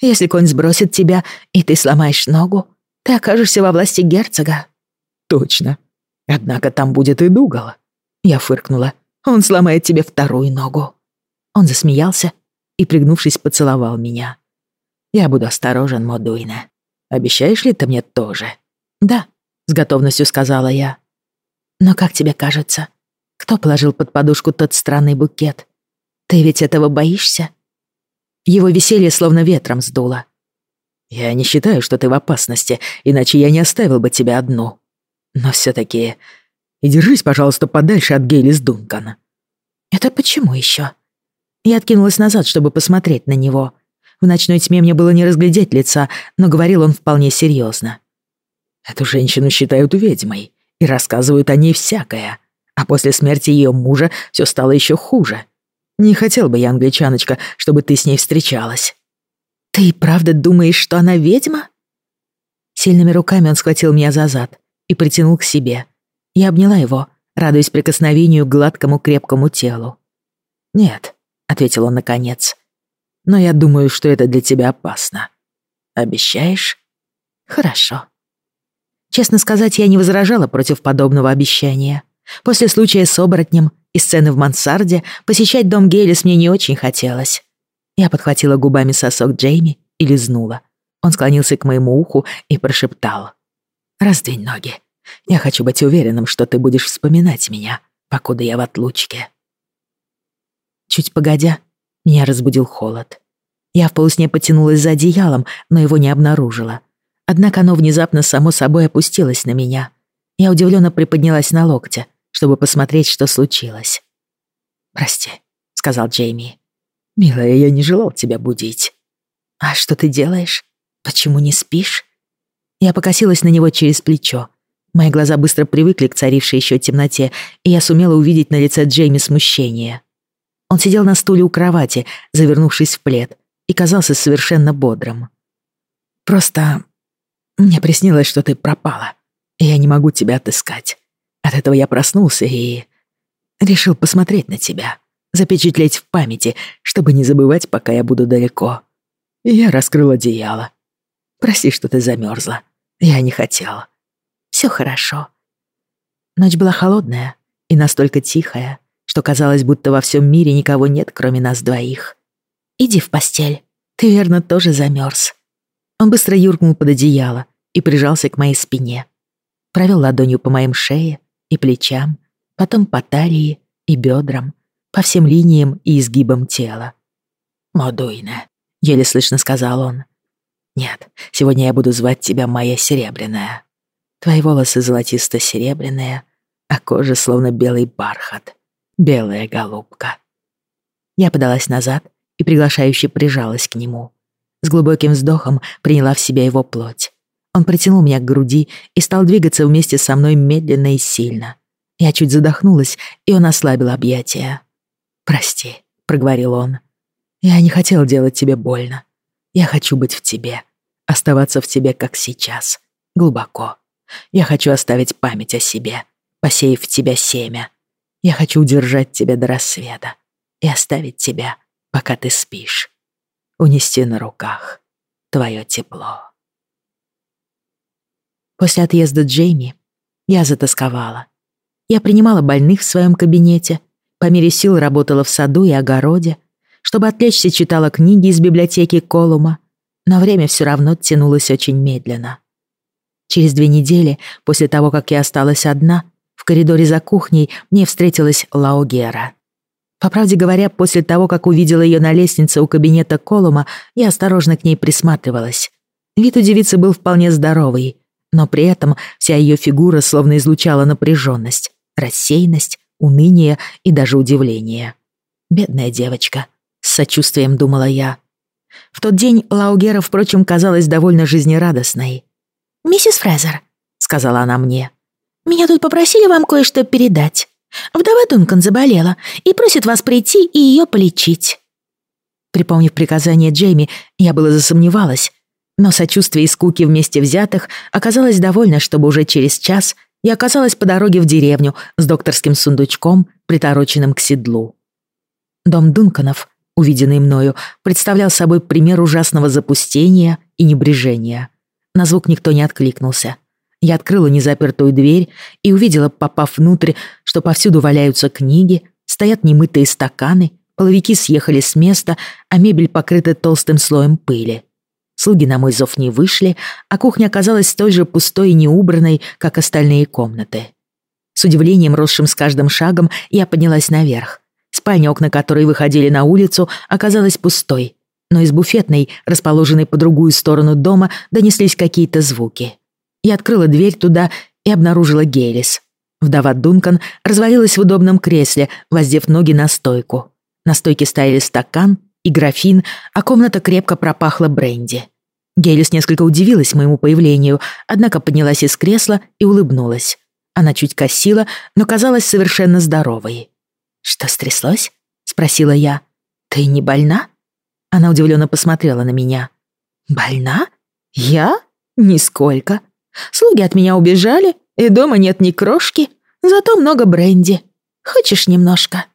«Если конь сбросит тебя, и ты сломаешь ногу, ты окажешься во власти герцога». «Точно. Однако там будет и Дугал». Я фыркнула. «Он сломает тебе вторую ногу». Он засмеялся и, пригнувшись, поцеловал меня. «Я буду осторожен, Модуина. Обещаешь ли ты мне тоже?» «Да», — с готовностью сказала я. «Но как тебе кажется, кто положил под подушку тот странный букет? Ты ведь этого боишься?» Его веселье словно ветром сдуло. «Я не считаю, что ты в опасности, иначе я не оставил бы тебя одну. Но все таки И держись, пожалуйста, подальше от Гейлис Дункана». «Это почему еще? Я откинулась назад, чтобы посмотреть на него. В ночной тьме мне было не разглядеть лица, но говорил он вполне серьезно. «Эту женщину считают ведьмой и рассказывают о ней всякое, а после смерти ее мужа все стало еще хуже. Не хотел бы я, англичаночка, чтобы ты с ней встречалась». «Ты правда думаешь, что она ведьма?» Сильными руками он схватил меня за зад и притянул к себе. Я обняла его, радуясь прикосновению к гладкому крепкому телу. «Нет», — ответил он наконец, но я думаю, что это для тебя опасно. Обещаешь? Хорошо. Честно сказать, я не возражала против подобного обещания. После случая с оборотнем и сцены в мансарде посещать дом Гейлис мне не очень хотелось. Я подхватила губами сосок Джейми и лизнула. Он склонился к моему уху и прошептал. «Раздвинь ноги. Я хочу быть уверенным, что ты будешь вспоминать меня, покуда я в отлучке». Чуть погодя, меня разбудил холод. Я в полусне потянулась за одеялом, но его не обнаружила. Однако оно внезапно само собой опустилось на меня. Я удивленно приподнялась на локте, чтобы посмотреть, что случилось. «Прости», — сказал Джейми. «Милая, я не желал тебя будить». «А что ты делаешь? Почему не спишь?» Я покосилась на него через плечо. Мои глаза быстро привыкли к царившей еще темноте, и я сумела увидеть на лице Джейми смущение. Он сидел на стуле у кровати, завернувшись в плед, и казался совершенно бодрым. «Просто мне приснилось, что ты пропала, и я не могу тебя отыскать. От этого я проснулся и решил посмотреть на тебя, запечатлеть в памяти, чтобы не забывать, пока я буду далеко. И я раскрыл одеяло. Прости, что ты замерзла. Я не хотела. Все хорошо. Ночь была холодная и настолько тихая, что казалось, будто во всем мире никого нет, кроме нас двоих. Иди в постель. Ты, верно, тоже замерз. Он быстро юркнул под одеяло и прижался к моей спине. Провел ладонью по моим шее и плечам, потом по талии и бедрам, по всем линиям и изгибам тела. «Модуйна», — еле слышно сказал он. «Нет, сегодня я буду звать тебя моя серебряная. Твои волосы золотисто-серебряные, а кожа словно белый бархат. Белая голубка». Я подалась назад и приглашающе прижалась к нему. С глубоким вздохом приняла в себя его плоть. Он притянул меня к груди и стал двигаться вместе со мной медленно и сильно. Я чуть задохнулась, и он ослабил объятия. «Прости», — проговорил он. «Я не хотел делать тебе больно. Я хочу быть в тебе, оставаться в тебе, как сейчас, глубоко. Я хочу оставить память о себе, посеяв в тебя семя. Я хочу удержать тебя до рассвета и оставить тебя, пока ты спишь. Унести на руках твое тепло». После отъезда Джейми я затасковала. Я принимала больных в своем кабинете, по мере сил работала в саду и огороде, чтобы отвлечься читала книги из библиотеки Колума, но время все равно тянулось очень медленно. Через две недели, после того, как я осталась одна, в коридоре за кухней мне встретилась Лаогера. По правде говоря, после того, как увидела ее на лестнице у кабинета Колума, я осторожно к ней присматривалась. Вид у девицы был вполне здоровый, но при этом вся ее фигура словно излучала напряженность, рассеянность, уныние и даже удивление. Бедная девочка, с сочувствием думала я. В тот день Лаугера, впрочем, казалась довольно жизнерадостной. «Миссис Фрезер», — сказала она мне, — «меня тут попросили вам кое-что передать. Вдова Дункан заболела и просит вас прийти и ее полечить». Припомнив приказание Джейми, я было засомневалась, но сочувствие и скуки вместе взятых оказалось довольно, чтобы уже через час я оказалась по дороге в деревню с докторским сундучком, притороченным к седлу. Дом Дунканов, увиденный мною, представлял собой пример ужасного запустения и небрежения. На звук никто не откликнулся. Я открыла незапертую дверь и увидела, попав внутрь, что повсюду валяются книги, стоят немытые стаканы, половики съехали с места, а мебель покрыта толстым слоем пыли. Слуги на мой зов не вышли, а кухня оказалась столь же пустой и неубранной, как остальные комнаты. С удивлением, росшим с каждым шагом, я поднялась наверх. Спальня, окна которой выходили на улицу, оказалась пустой, но из буфетной, расположенной по другую сторону дома, донеслись какие-то звуки. Я открыла дверь туда и обнаружила Геррис. Вдова Дункан развалилась в удобном кресле, воздев ноги на стойку. На стойке стояли стакан, и графин, а комната крепко пропахла бренди. Гелис несколько удивилась моему появлению, однако поднялась из кресла и улыбнулась. Она чуть косила, но казалась совершенно здоровой. «Что стряслось?» — спросила я. «Ты не больна?» Она удивленно посмотрела на меня. «Больна? Я? Нисколько. Слуги от меня убежали, и дома нет ни крошки, зато много бренди. Хочешь немножко?»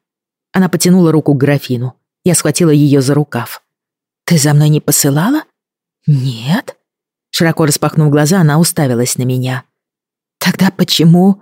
Она потянула руку к графину. Я схватила ее за рукав. «Ты за мной не посылала?» «Нет». Широко распахнув глаза, она уставилась на меня. «Тогда почему?»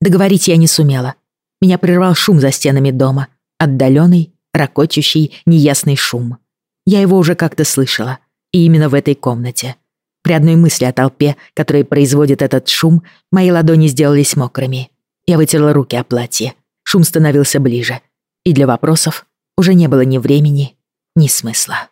Договорить я не сумела. Меня прервал шум за стенами дома. Отдаленный, ракочущий, неясный шум. Я его уже как-то слышала. И именно в этой комнате. При одной мысли о толпе, которая производит этот шум, мои ладони сделались мокрыми. Я вытерла руки о платье. Шум становился ближе. И для вопросов уже не было ни времени, ни смысла.